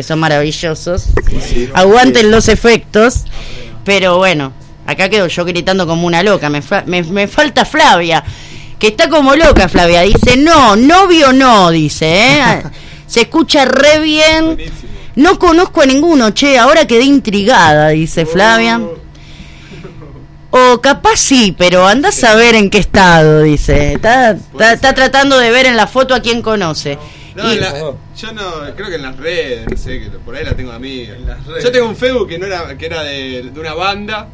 S14: Que
S5: son maravillosos. Aguanten los efectos. Pero bueno, acá quedo yo gritando como una loca. Me, me- me falta Flavia, que está como loca Flavia. Dice, no, novio no, dice. ¿eh? <laughs> Se escucha re bien. No conozco a ninguno, che, ahora quedé intrigada, dice Flavia. O capaz sí, pero andás a ver en qué estado, dice. Está, está, está tratando de ver en la foto a quién conoce.
S15: No,
S5: Y-
S15: la- yo no, creo que en las redes, no sé, que por ahí la tengo amiga.
S16: redes.
S15: Yo tengo un Facebook que no era, que era de, de una banda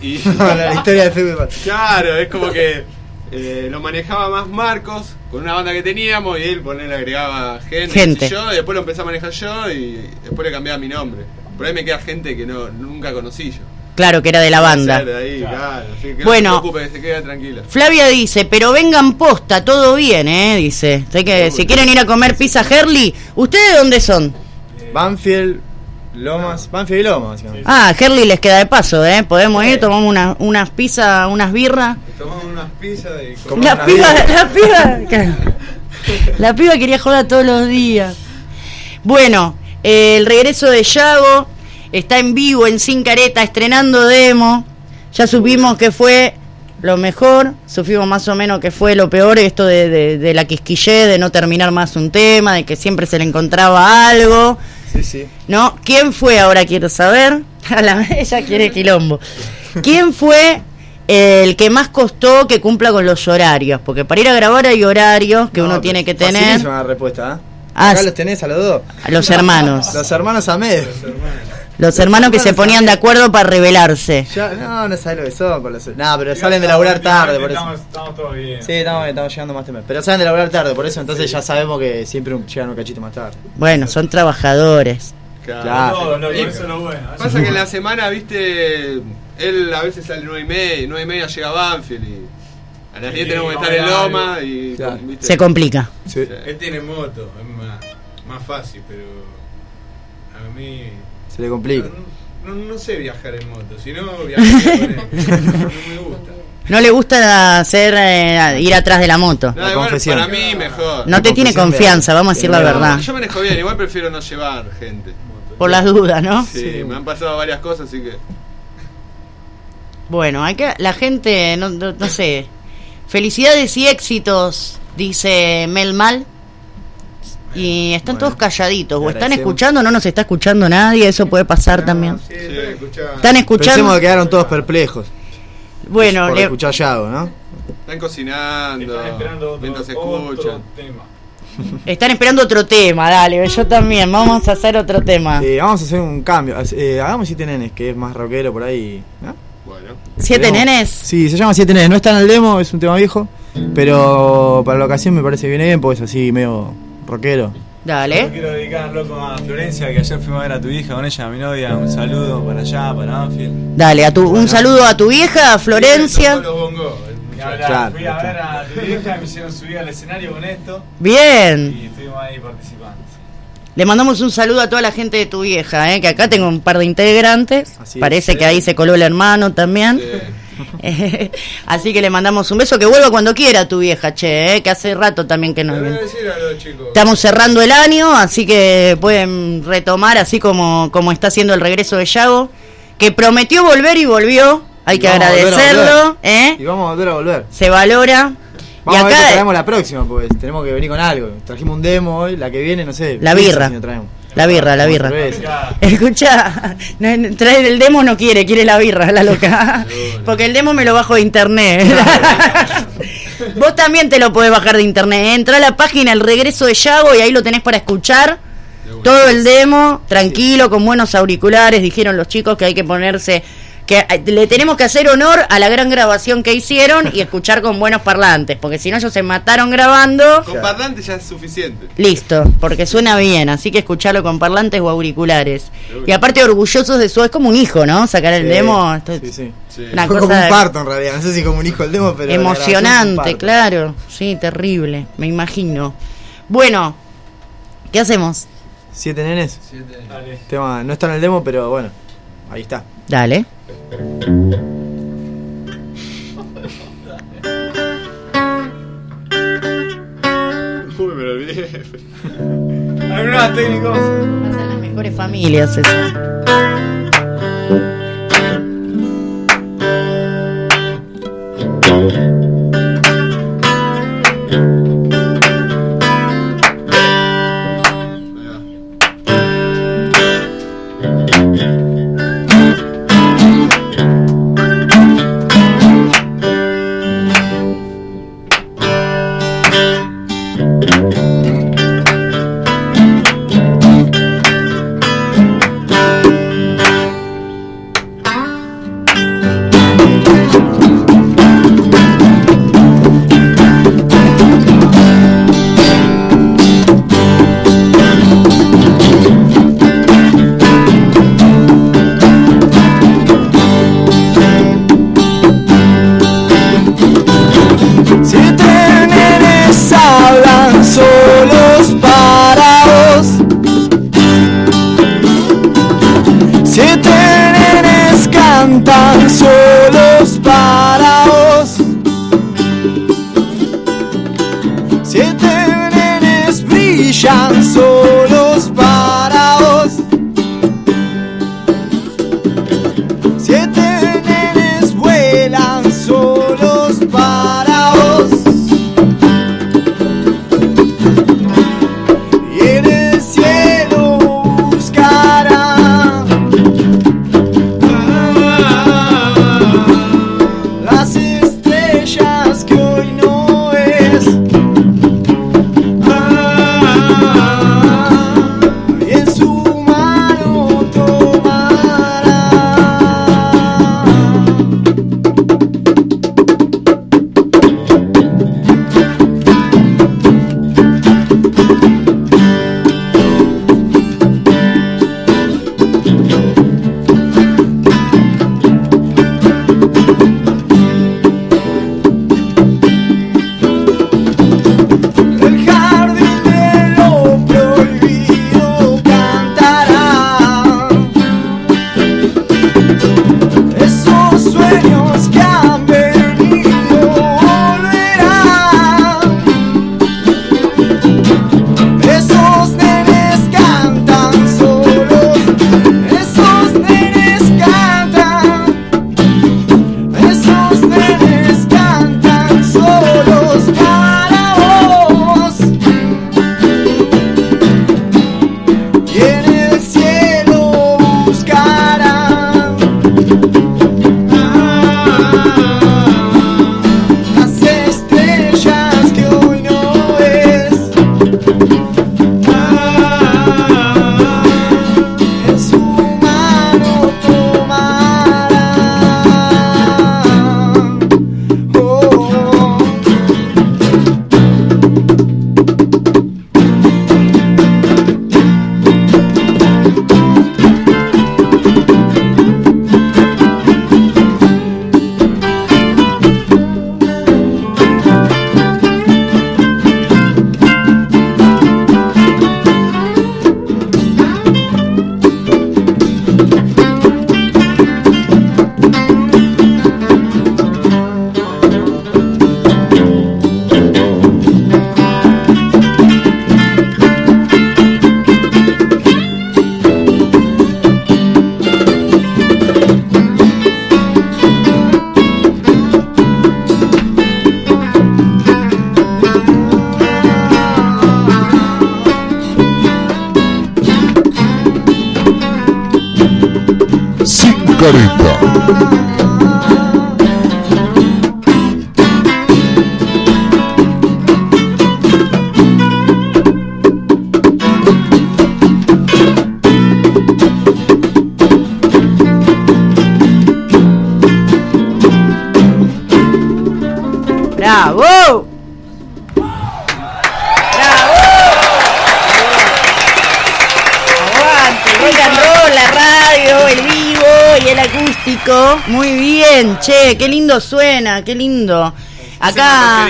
S15: y <laughs>
S14: la historia de Facebook.
S15: Claro, es como que eh, lo manejaba más Marcos con una banda que teníamos y él por él agregaba gente,
S5: Gente.
S15: sé yo, y después lo empecé a manejar yo y después le cambiaba mi nombre. Por ahí me queda gente que no nunca conocí yo.
S5: Claro que era de la banda.
S15: Puede ser de ahí, que
S5: Bueno.
S15: no se preocupe, que se quede tranquila.
S5: Flavia dice, pero vengan posta, todo bien, ¿eh? Dice. Sé que si quieren ir a comer pizza Herli, ¿ustedes de dónde son?
S14: Banfield, Lomas, Banfield y Lomas.
S5: Ah, Herli les queda de paso, ¿eh? Podemos ir, tomamos una- unas pizzas, unas birras.
S16: Tomamos unas pizzas y
S5: La piba, la piba, la piba quería joder todos los días. Bueno, eh, el regreso de Yago está en vivo en Sin Careta, estrenando demo. Ya supimos que fue lo mejor, supimos más o menos que fue lo peor, esto de, de, de la quisquillé, de no terminar más un tema, de que siempre se le encontraba algo.
S14: Sí, sí.
S5: ¿No? ¿Quién fue ahora? Quiero saber. <laughs> A la ella quiere quilombo. ¿Quién fue el que más costó que cumpla con los horarios? Porque para ir a grabar hay horarios que
S14: No,
S5: uno tiene que tener.
S14: la respuesta, ¿ah?
S5: Ah,
S14: Acá los tenés a los dos.
S5: A los hermanos.
S14: Los hermanos Amed.
S5: Los hermanos que se ponían de acuerdo para rebelarse.
S14: Ya, no, no sabes lo que son con los. No, pero salen de laburar tarde, por eso.
S18: Estamos, estamos todos bien.
S14: Sí, estamos, bien, estamos llegando más temprano. Pero salen de laburar tarde, por eso entonces ya sabemos que siempre un- llegan un cachito más tarde.
S5: Bueno, son trabajadores.
S14: Claro.
S18: Todo, no,
S15: Y
S18: eso es lo bueno.
S15: Pasa
S18: es
S15: que en la semana, viste, él a veces sale 9 y media, 9 y media llega a Banfield y a las 10
S16: Sí,
S15: tenemos que
S16: no
S15: estar en Loma y...
S16: Claro.
S15: ¿viste?
S5: Se complica.
S16: Él tiene moto, es más, más fácil, pero a mí
S14: Se le complica.
S16: no, no sé viajar en moto, si no viajaría con él. <laughs> No me gusta.
S5: No le gusta hacer eh, ir atrás de la moto.
S15: No, igual para mí mejor.
S5: No te tiene confianza, vamos a decir la
S15: No,
S5: verdad.
S15: Yo manejo bien, igual prefiero no llevar gente.
S5: Por las dudas, ¿no?
S15: Sí, me han pasado varias cosas, así que...
S5: Bueno, hay que, la gente, no, no, no sé. Felicidades y éxitos, dice Mel Mal. Y están todos calladitos. O están escuchando, no nos está escuchando nadie. Eso puede pasar también. Están escuchando.
S14: Pensemos que quedaron todos perplejos.
S5: Bueno,
S14: por
S5: le-
S14: escuchar Yago, ¿no?
S15: Están cocinando,
S18: Están esperando otro-
S15: mientras escuchan.
S18: tema.
S5: están esperando otro tema. Dale, yo también. Vamos a hacer otro tema.
S14: Eh, vamos a hacer un cambio. Eh, hagamos Siete Nenes, que es más rockero por ahí. ¿no?
S15: Bueno.
S5: ¿Siete
S14: Tenemos-
S5: nenes?
S14: Sí, se llama Siete Nenes. No está en el demo, es un tema viejo. Pero para la ocasión me parece que viene bien, porque es así medio rockero.
S18: Yo
S5: Dale.
S18: quiero dedicar, loco, a Florencia, que ayer fuimos a ver a tu hija con ella, a mi novia. Un saludo para allá, para Anfield.
S5: Dale, a tu, un saludo a tu vieja, a Florencia.
S18: Y hablar,
S14: Claro,
S18: fui a ver a tu vieja, me hicieron subir al escenario con esto.
S5: Bien.
S18: Y estuvimos ahí participando.
S5: Le mandamos un saludo a toda la gente de tu vieja, ¿eh? que acá tengo un par de integrantes.
S14: Así
S5: Parece
S14: es.
S5: que ahí se coló el hermano también. <laughs> Así que le mandamos un beso, que vuelva cuando quiera tu vieja, che, ¿eh? que hace rato también que viene.
S16: decir a los chicos.
S5: Estamos cerrando el año, así que pueden retomar así como, como está haciendo el regreso de Yago, que prometió volver y volvió. Hay
S14: Y
S5: que agradecerlo. ¿eh?
S14: Y vamos a volver a volver.
S5: se valora.
S14: Vamos
S5: y
S14: a ver qué
S5: acá
S14: traemos la próxima, pues tenemos que venir con algo. Trajimos un demo hoy, la que viene, no sé.
S5: La birra.
S14: no traemos.
S5: La birra, la birra. <laughs> Escucha, no, no, trae el demo no quiere, quiere la birra, la loca. Porque el demo me lo bajo de internet. <laughs> Vos también te lo podés bajar de internet. Entra a la página El Regreso de Yago y ahí lo tenés para escuchar. Todo el demo, tranquilo, con buenos auriculares. Dijeron los chicos que hay que ponerse. Que eh, le tenemos que hacer honor a la gran grabación que hicieron y escuchar con buenos parlantes. Porque si no, ellos se mataron grabando.
S15: Con parlante ya es suficiente.
S5: Listo, porque suena bien, así que escucharlo con parlantes o auriculares. Y aparte orgullosos de su, es como un hijo, ¿no? Sacar el
S14: Sí,
S5: demo,
S14: Sí, sí.
S5: una
S14: Fue
S5: cosa
S14: como un parto en realidad. No sé si como un hijo el demo, pero.
S5: emocionante, claro. Sí, terrible, me imagino. Bueno, ¿qué hacemos?
S14: Siete nenes.
S18: Dale.
S14: Tema, no está en el demo, pero bueno, Ahí está.
S5: Dale. <laughs>
S18: Uy, me lo olvidé. Hay técnicos. Pasan las
S14: mejores familias, eso. Lindo suena, qué lindo. Acá,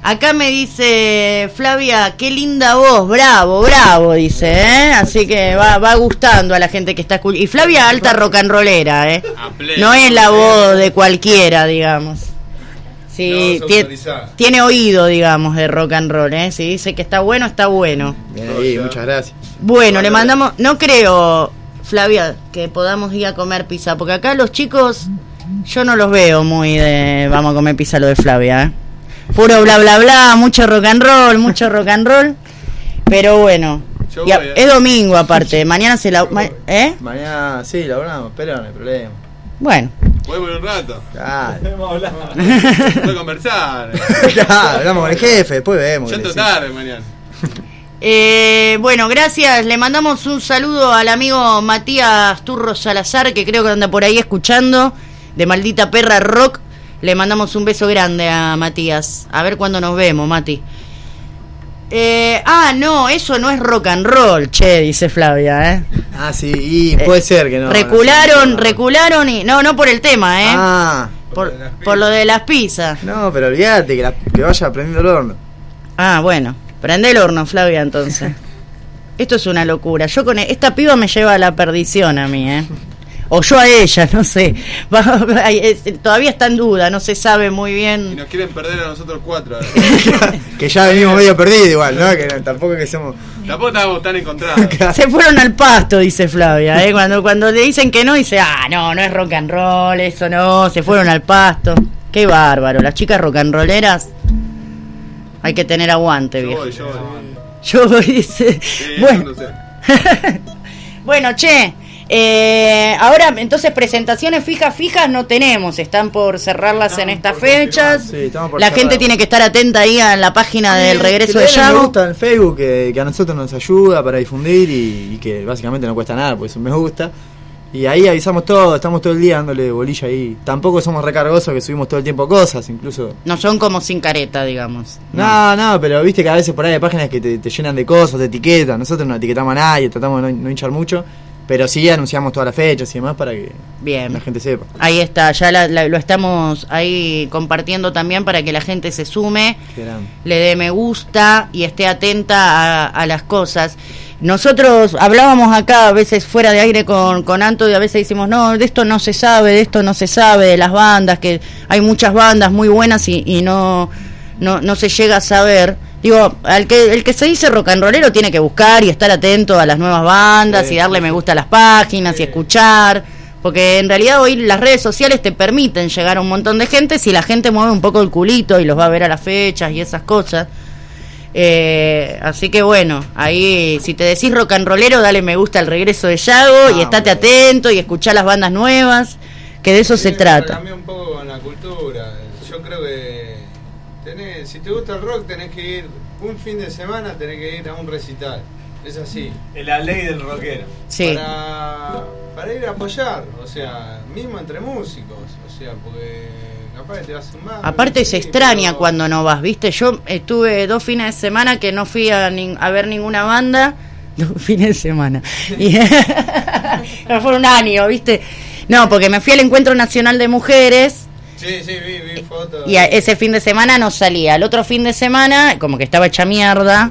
S14: acá me dice Flavia, qué linda voz, bravo, bravo, dice, ¿eh? Así que va, va gustando a la gente que está escuchando. Y Flavia alta rock and rollera, ¿eh? No es la voz de cualquiera, digamos.
S5: Sí,
S16: No,
S5: tiene oído, digamos, de rock and roll, ¿eh? Si dice que está bueno, está bueno.
S14: Bien ahí, muchas gracias.
S5: Bueno, le mandamos, no creo, Flavia, que podamos ir a comer pizza, porque acá los chicos, yo no los veo muy de, vamos a comer pizza lo de Flavia, ¿eh? Puro bla bla bla, mucho rock and roll, mucho rock and roll, pero bueno.
S14: Yo
S5: a-
S14: ¿eh?
S5: es domingo aparte, mañana se la... ma- ¿Eh?
S14: Mañana sí, lo hablamos, pero no hay problema.
S5: Bueno.
S15: Podemos ir un rato.
S14: Claro.
S18: Podemos hablar.
S15: Puede conversar. <laughs>
S14: Claro, hablamos con el jefe, después vemos.
S15: Ya tarde mañana.
S5: Eh, bueno, gracias. Le mandamos un saludo al amigo Matías Turro Salazar, que creo que anda por ahí escuchando, de Maldita Perra Rock. Le mandamos un beso grande a Matías. A ver cuándo nos vemos, Mati. Eh, ah, no, eso no es rock and roll, che, dice Flavia, ¿eh?
S14: Ah, sí, y puede ser que no.
S5: recularon, recularon y... No, no por el tema, ¿eh?
S14: Ah.
S5: por, por lo de las pizzas.
S14: No, pero olvídate que, la- que vaya prendiendo el horno.
S5: Ah, bueno. Prende el horno, Flavia, entonces. <laughs> Esto es una locura. Yo con e- esta piba me lleva a la perdición a mí, ¿eh? O yo a ella, <laughs> no sé. Todavía está en duda, no se sabe muy
S15: Y
S5: bien.
S15: nos quieren perder a nosotros cuatro. <laughs>
S14: Que ya venimos medio perdidos igual, ¿no? Que tampoco que somos.
S15: Tampoco estábamos tan encontrados. <laughs>
S5: Se fueron al pasto, dice Flavia, ¿eh? Cuando, cuando le dicen que no, dice, ah, no, no es rock and roll, eso no, se fueron al pasto. Qué bárbaro, las chicas rock and rolleras. Hay que tener aguante,
S15: Yo
S5: viejo.
S15: voy, yo voy.
S5: Yo voy, dice.
S15: Sí,
S5: Bueno.
S15: no sé.
S5: Bueno, che, eh, ahora entonces presentaciones fijas, fijas no tenemos, están por cerrarlas en estas fechas.
S14: Sí,
S5: la
S14: cerrar.
S5: gente tiene que estar atenta ahí a la página del regreso de
S14: den Me
S5: Yago.
S14: gusta en Facebook, que, que a nosotros nos ayuda para difundir y, y que básicamente no cuesta nada, pues me gusta. Y ahí avisamos todo, estamos todo el día dándole bolilla ahí. Tampoco somos recargosos que subimos todo el tiempo cosas, incluso.
S5: No son como sin careta, digamos.
S14: No, no, pero viste que a veces por ahí hay páginas que te, te llenan de cosas, de etiquetas. Nosotros no etiquetamos a nadie, tratamos de no, no hinchar mucho. Pero sí anunciamos todas las fechas y demás para que
S5: Bien.
S14: la gente sepa.
S5: Ahí está, ya la- la- lo estamos ahí compartiendo también para que la gente se sume, le dé me gusta y esté atenta a, a las cosas. Nosotros hablábamos acá a veces fuera de aire con, con Anto y a veces decimos, no, de esto no se sabe, de esto no se sabe, de las bandas, que hay muchas bandas muy buenas y, y no, no, no se llega a saber. Digo, al que, el que se dice rock and rollero tiene que buscar y estar atento a las nuevas bandas
S14: Sí,
S5: y darle
S14: sí,
S5: me gusta a las páginas y escuchar. Porque en realidad hoy las redes sociales te permiten llegar a un montón de gente si la gente mueve un poco el culito y los va a ver a las fechas y esas cosas. Eh, así que bueno, ahí si te decís rock and rollero, dale me gusta al regreso de Yago y estate atento y escuchá las bandas nuevas, que de eso se trata.
S16: Un poco con la cultura. Yo creo que tenés, si te gusta el rock tenés que ir un fin de semana, tenés que ir a un recital. Es así.
S18: Es la ley del rockero.
S5: Sí.
S16: Para, para ir a apoyar, o sea, mismo entre músicos, o sea, porque capaz que te vas mal.
S5: Aparte se extraña cuando no vas, ¿viste? Yo estuve dos fines de semana que no fui a, nin- a ver ninguna banda. <laughs> Dos fines de semana. Y <laughs> fue un año, ¿viste? No, porque me fui al Encuentro Nacional de Mujeres
S16: Sí, sí, vi, vi fotos.
S5: y a- ese fin de semana no salía. El otro fin de semana, como que estaba hecha mierda.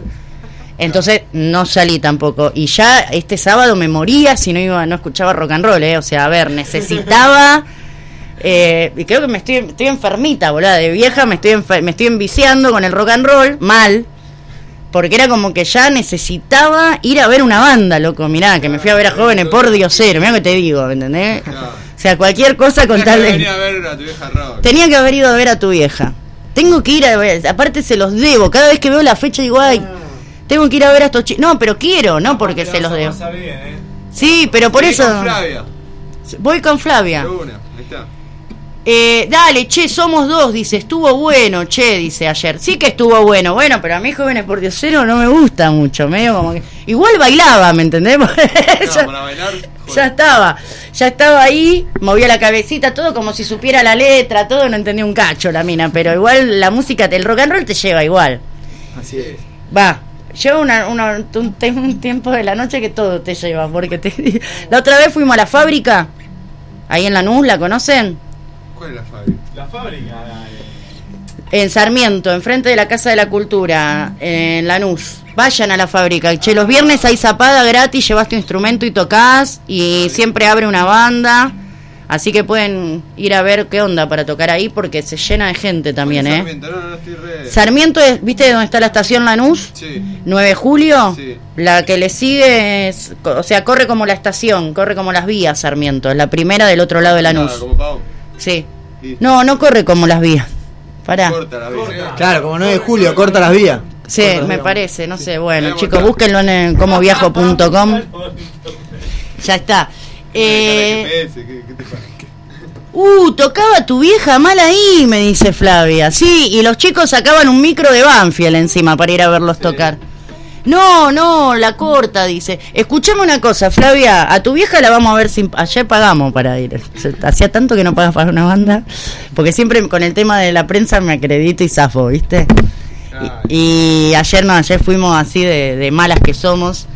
S5: Entonces no salí tampoco. Y ya este sábado me moría si no iba, no escuchaba rock and roll, ¿eh? O sea, a ver, necesitaba. <laughs> eh, y creo que me estoy, estoy enfermita, boludo. De vieja me estoy, me estoy enviciando con el rock and roll, mal. Porque era como que ya necesitaba ir a ver una banda, loco. Mirá, que me fui a ver a jóvenes por diosero. Mirá que te digo, ¿entendés? O sea, cualquier cosa con tal de.
S15: Venía a ver a tu vieja rock.
S5: Tenía que haber ido a ver a tu vieja. Tengo que ir a ver, aparte se los debo. Cada vez que veo la fecha digo, ay, tengo que ir a ver a estos chicos. No, pero quiero, no porque se los debo.
S18: ¿eh?
S5: Sí, pero por
S15: Vení
S5: eso.
S15: con Flavia.
S5: Voy con Flavia. Eh, dale, che, somos dos, dice, estuvo bueno, che, dice ayer. Sí que estuvo bueno, bueno, pero a mí jóvenes por diosero no me gusta mucho, medio como que... Igual bailaba, ¿me entendés? <laughs> ya,
S15: para bailar.
S5: ya estaba, ya estaba ahí, movía la cabecita, todo como si supiera la letra, todo, no entendía un cacho la mina, pero igual la música, el rock and roll te lleva igual.
S14: Así es.
S5: Va, lleva una, una- un, un tiempo de la noche que todo te lleva, porque te, <laughs> la otra vez fuimos a la fábrica, ahí en Lanús, ¿la conocen?
S15: ¿Cuál es la fábrica?
S18: La fábrica.
S5: En Sarmiento, enfrente de la Casa de la Cultura, en Lanús. Vayan a la fábrica. Che, los viernes hay zapada gratis, llevas tu instrumento y tocas. Y siempre abre una banda. Así que pueden ir a ver qué onda para tocar ahí porque se llena de gente también, ¿eh?
S15: Sarmiento, no, no estoy re-
S5: Sarmiento, es, ¿viste dónde está la estación Lanús?
S15: Sí.
S5: 9 de julio.
S15: Sí.
S5: La que le sigue es, o sea, corre como la estación, corre como las vías Sarmiento, es la primera del otro lado de Lanús.
S15: Nada, como.
S5: Sí. No, no corre como las vías. Pará.
S15: Corta la vida.
S14: Claro, como 9 de julio, corta las vías.
S5: Sí, me parece, no sé. Bueno, chicos, búsquenlo en el comoviajo.com. Ya está. Eh, uh, tocaba tu vieja mal ahí, me dice Flavia. Sí, y los chicos sacaban un micro de Banfield encima para ir a verlos tocar. No, no, la corta, dice. Escuchame una cosa, Flavia, a tu vieja la vamos a ver sin... Ayer pagamos para ir. Hacía tanto que no pagas para una banda, porque siempre con el tema de la prensa me acredito y zafo, ¿viste? Y, y ayer no, ayer fuimos así de, de malas que somos.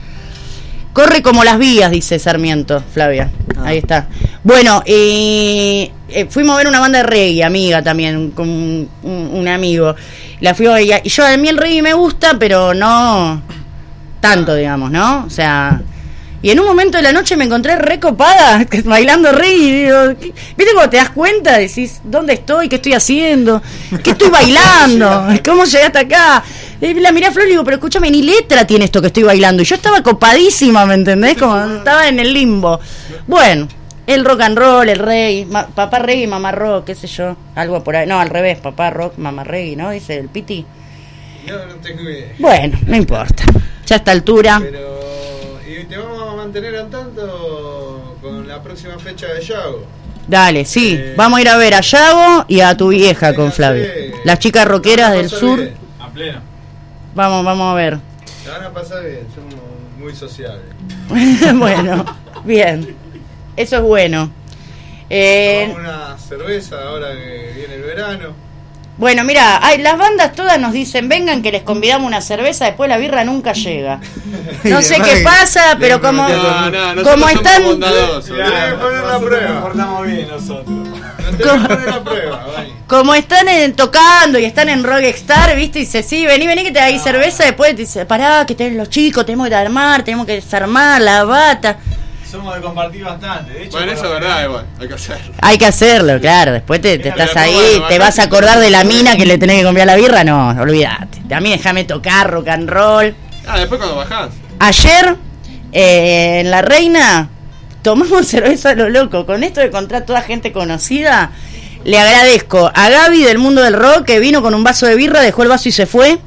S5: Corre como las vías, dice Sarmiento, Flavia. Ahí está. Bueno, eh, fuimos a ver una banda de reggae, amiga también, con un, un- un amigo. La fui a ver, y yo a mí el reggae me gusta, pero no tanto, digamos, ¿no? O sea, y en un momento de la noche me encontré recopada <laughs> bailando reggae y digo, ¿qué- ¿viste cuando te das cuenta? Decís, ¿dónde estoy? ¿Qué estoy haciendo? ¿Qué estoy bailando? <laughs> ¿Cómo llegué hasta acá? La miré a Flor y digo, pero escúchame, ni letra tiene esto que estoy bailando. Y yo estaba copadísima, ¿me entendés? Como <laughs> estaba en el limbo. Bueno, el rock and roll, el ma- papá reggae, mamá rock, qué sé yo, algo por ahí. No, al revés, papá rock, mamá reggae, ¿no? Dice el piti.
S16: Yo no tengo idea.
S5: Bueno, no importa. Ya a esta altura.
S16: Pero, ¿y te vamos a mantener al tanto con la próxima fecha de Yago?
S5: Dale, sí. Vamos a ir a ver a Yago y a tu vieja con Flavio. Las chicas rockeras del sur.
S18: A pleno.
S5: Vamos, vamos a ver.
S16: La van a pasar bien, somos muy sociables. <laughs>
S5: bueno, bien. Eso es bueno. Eh,
S16: Tomamos una cerveza ahora que viene el verano.
S5: Bueno, mira, ay, las bandas todas nos dicen, vengan que les convidamos una cerveza, después la birra nunca llega. <laughs> No sé qué pasa, pero como,
S15: No, no,
S5: como
S15: somos
S5: están...
S15: bondadosos.
S16: Tenés que poner la prueba.
S18: Nos portamos bien nosotros.
S16: Nos tenés que <laughs> poner la prueba, Vani.
S5: Como están en- tocando y están en Rockstar, ¿viste? Dice, sí, vení, vení que te hay cerveza. Después te dice, pará, que tenés los chicos, tenemos que armar, tenemos que desarmar la bata.
S18: Somos de compartir bastante. De hecho,
S15: Bueno, eso es verdad, igual, hay que hacerlo.
S5: Hay que hacerlo, claro. Después te, te estás ahí,
S15: bueno,
S5: te vas a acordar de la mina que le tenés que comprar la birra. No, olvídate. A mí déjame tocar rock and roll.
S15: Ah, después cuando bajás.
S5: Ayer, eh, en La Reina, tomamos <laughs> cerveza a lo loco. Con esto de encontrar toda gente conocida, le agradezco a Gaby del mundo del rock que vino con un vaso de birra, dejó el vaso y se fue.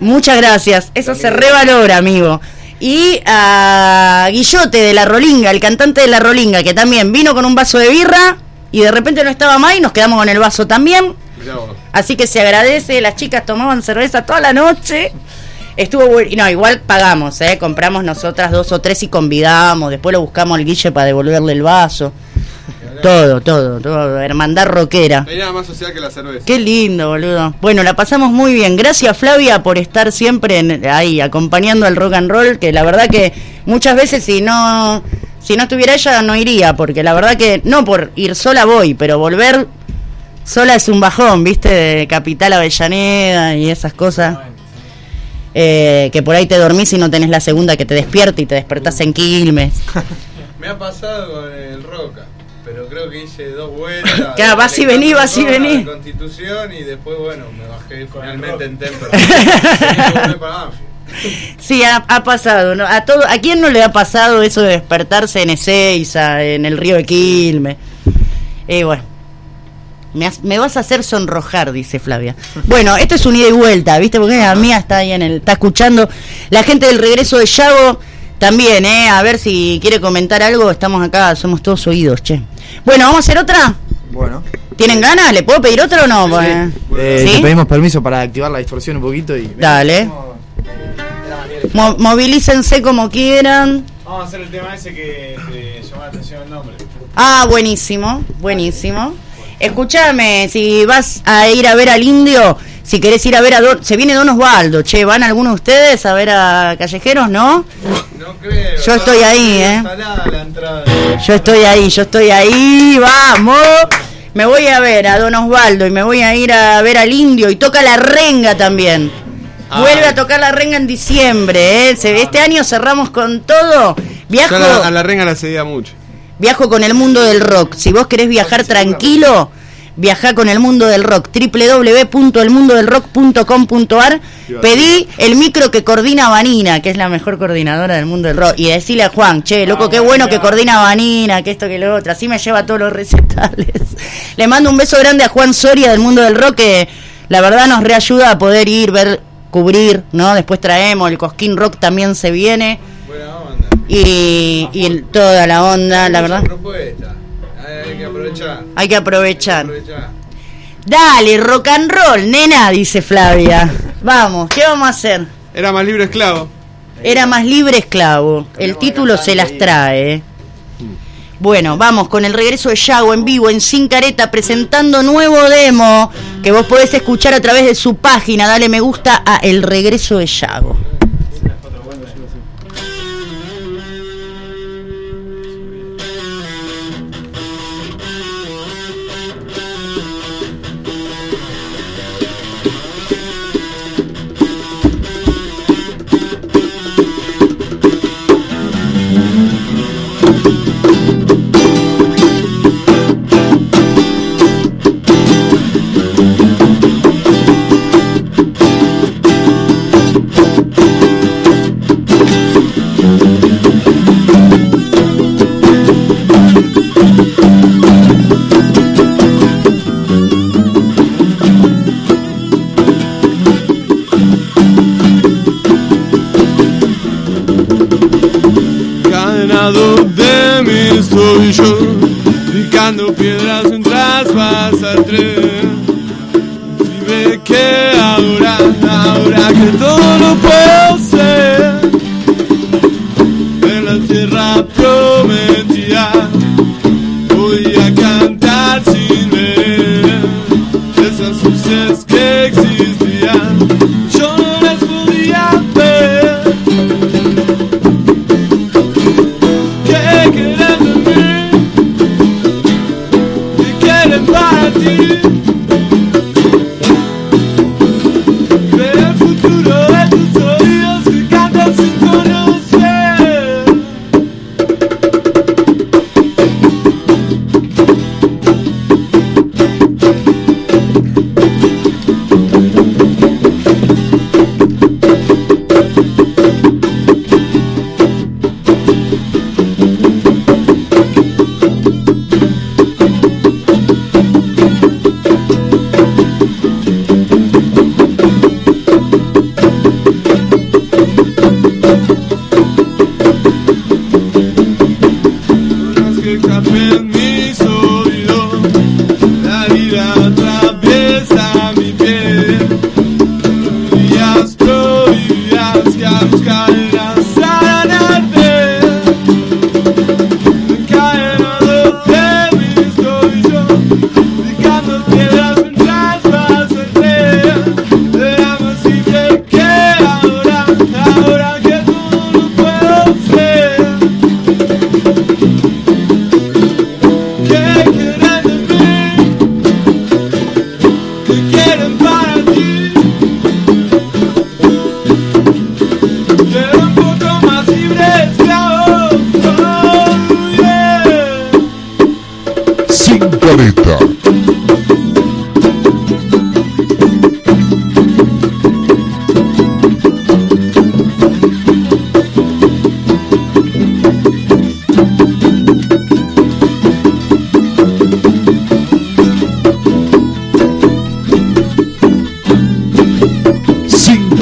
S5: Muchas gracias. Eso se revalora, amigo. Y a Guillote de La Rolinga, el cantante de La Rolinga, que también vino con un vaso de birra y de repente no estaba más y nos quedamos con el vaso también. Así que se agradece, las chicas tomaban cerveza toda la noche. Estuvo bueno. Y no, igual pagamos, ¿eh? Compramos nosotras dos o tres y convidamos. Después lo buscamos al Guille para devolverle el vaso. Todo, todo, todo. Hermandad rockera.
S15: No hay nada más social que la cerveza.
S5: Qué lindo, boludo. Bueno, la pasamos muy bien. Gracias, Flavia, por estar siempre en- ahí acompañando al rock and roll. Que la verdad que muchas veces si no si no estuviera ella no iría, porque la verdad que no por ir sola voy, pero volver sola es un bajón, viste, de Capital Avellaneda y esas cosas. Eh, que por ahí te dormís y no tenés la segunda que te despierta y te despertás en Quilmes. <laughs>
S16: Me ha pasado con el Roca, pero creo que hice dos vueltas. <laughs>
S5: Claro, vas y vení, vas y
S16: Roca,
S5: vení.
S16: la Constitución y después, bueno, me bajé finalmente en Banfield. <laughs> <laughs>
S5: Sí, ha, ha pasado. ¿no? A todo, ¿A quién no le ha pasado eso de despertarse en Ezeiza, en el río de Quilmes? Eh, bueno. Me, has- me vas a hacer sonrojar, dice Flavia. Bueno, esto es un ida y vuelta, ¿viste? Porque la mía está ahí en el. Está escuchando. La gente del regreso de Yago también, ¿eh? A ver si quiere comentar algo. Estamos acá, somos todos oídos, che. Bueno, ¿vamos a hacer otra?
S14: Bueno.
S5: ¿Tienen ganas? ¿Le puedo pedir otra o no? Pues,
S14: Eh,
S5: ¿Sí?
S14: Te pedimos permiso para activar la distorsión un poquito y.
S5: Dale. Mo- movilícense como quieran.
S18: Vamos a hacer el tema ese que te llamó la atención el nombre.
S5: Ah, buenísimo, buenísimo. Escúchame, si vas a ir a ver al indio, si querés ir a ver a Don, se viene Don Osvaldo, che, ¿van algunos de ustedes a ver a Callejeros, no?
S16: No creo.
S5: Yo estoy ahí, eh.
S16: Salada la entrada.
S5: Yo estoy ahí, yo estoy ahí, vamos. Me voy a ver a Don Osvaldo y me voy a ir a ver al indio y toca la renga también. Vuelve a tocar la renga en diciembre, ¿eh? Se- Este año cerramos con todo. Viajo.
S15: Yo a la, a la renga la seguía mucho.
S5: Viajo con el mundo del rock. Si vos querés viajar tranquilo, viajá con el mundo del rock. www.elmundodelrock.com.ar Pedí el micro que coordina Vanina, que es la mejor coordinadora del mundo del rock. Y decirle a Juan, che, loco, qué bueno que coordina Vanina, que esto, que lo otro. Así me lleva todos los recetales. <laughs> Le mando un beso grande a Juan Soria del mundo del rock, que la verdad nos reayuda a poder ir, ver, cubrir, ¿no? Después traemos, el Cosquín Rock también se viene. Y, y el- toda la onda, la verdad.
S16: propuesta. Hay que aprovechar.
S5: Hay que aprovechar.
S16: aprovechar.
S5: Dale, rock and roll, nena, dice Flavia. Vamos, ¿qué vamos a hacer?
S14: Era más libre esclavo.
S5: Era más libre esclavo. El título se las trae. Bueno, vamos con el regreso de Yago en vivo en Sin Careta presentando nuevo demo que vos podés escuchar a través de su página. Dale me gusta a El regreso de Yago.
S15: Picando piedras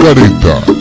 S15: 40.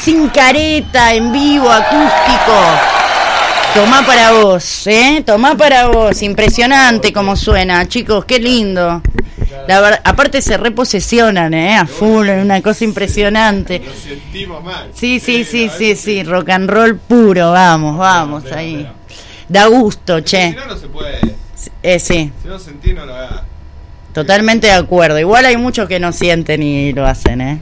S15: Sin
S19: Careta,
S5: en vivo, acústico. Tomá para vos, ¿eh? Tomá para vos. Impresionante como suena, chicos, qué lindo. La ver- aparte se reposesionan, ¿eh? A full, una cosa impresionante.
S15: Lo sentimos mal.
S5: Sí, sí, sí, sí, sí, rock and roll puro, vamos, vamos, ahí. Da gusto,
S15: Si
S5: che.
S15: no, no se puede.
S5: Eh, sí,
S15: Si no sentís, no lo hagas.
S5: totalmente de acuerdo. Igual hay muchos que no sienten y lo hacen, ¿eh?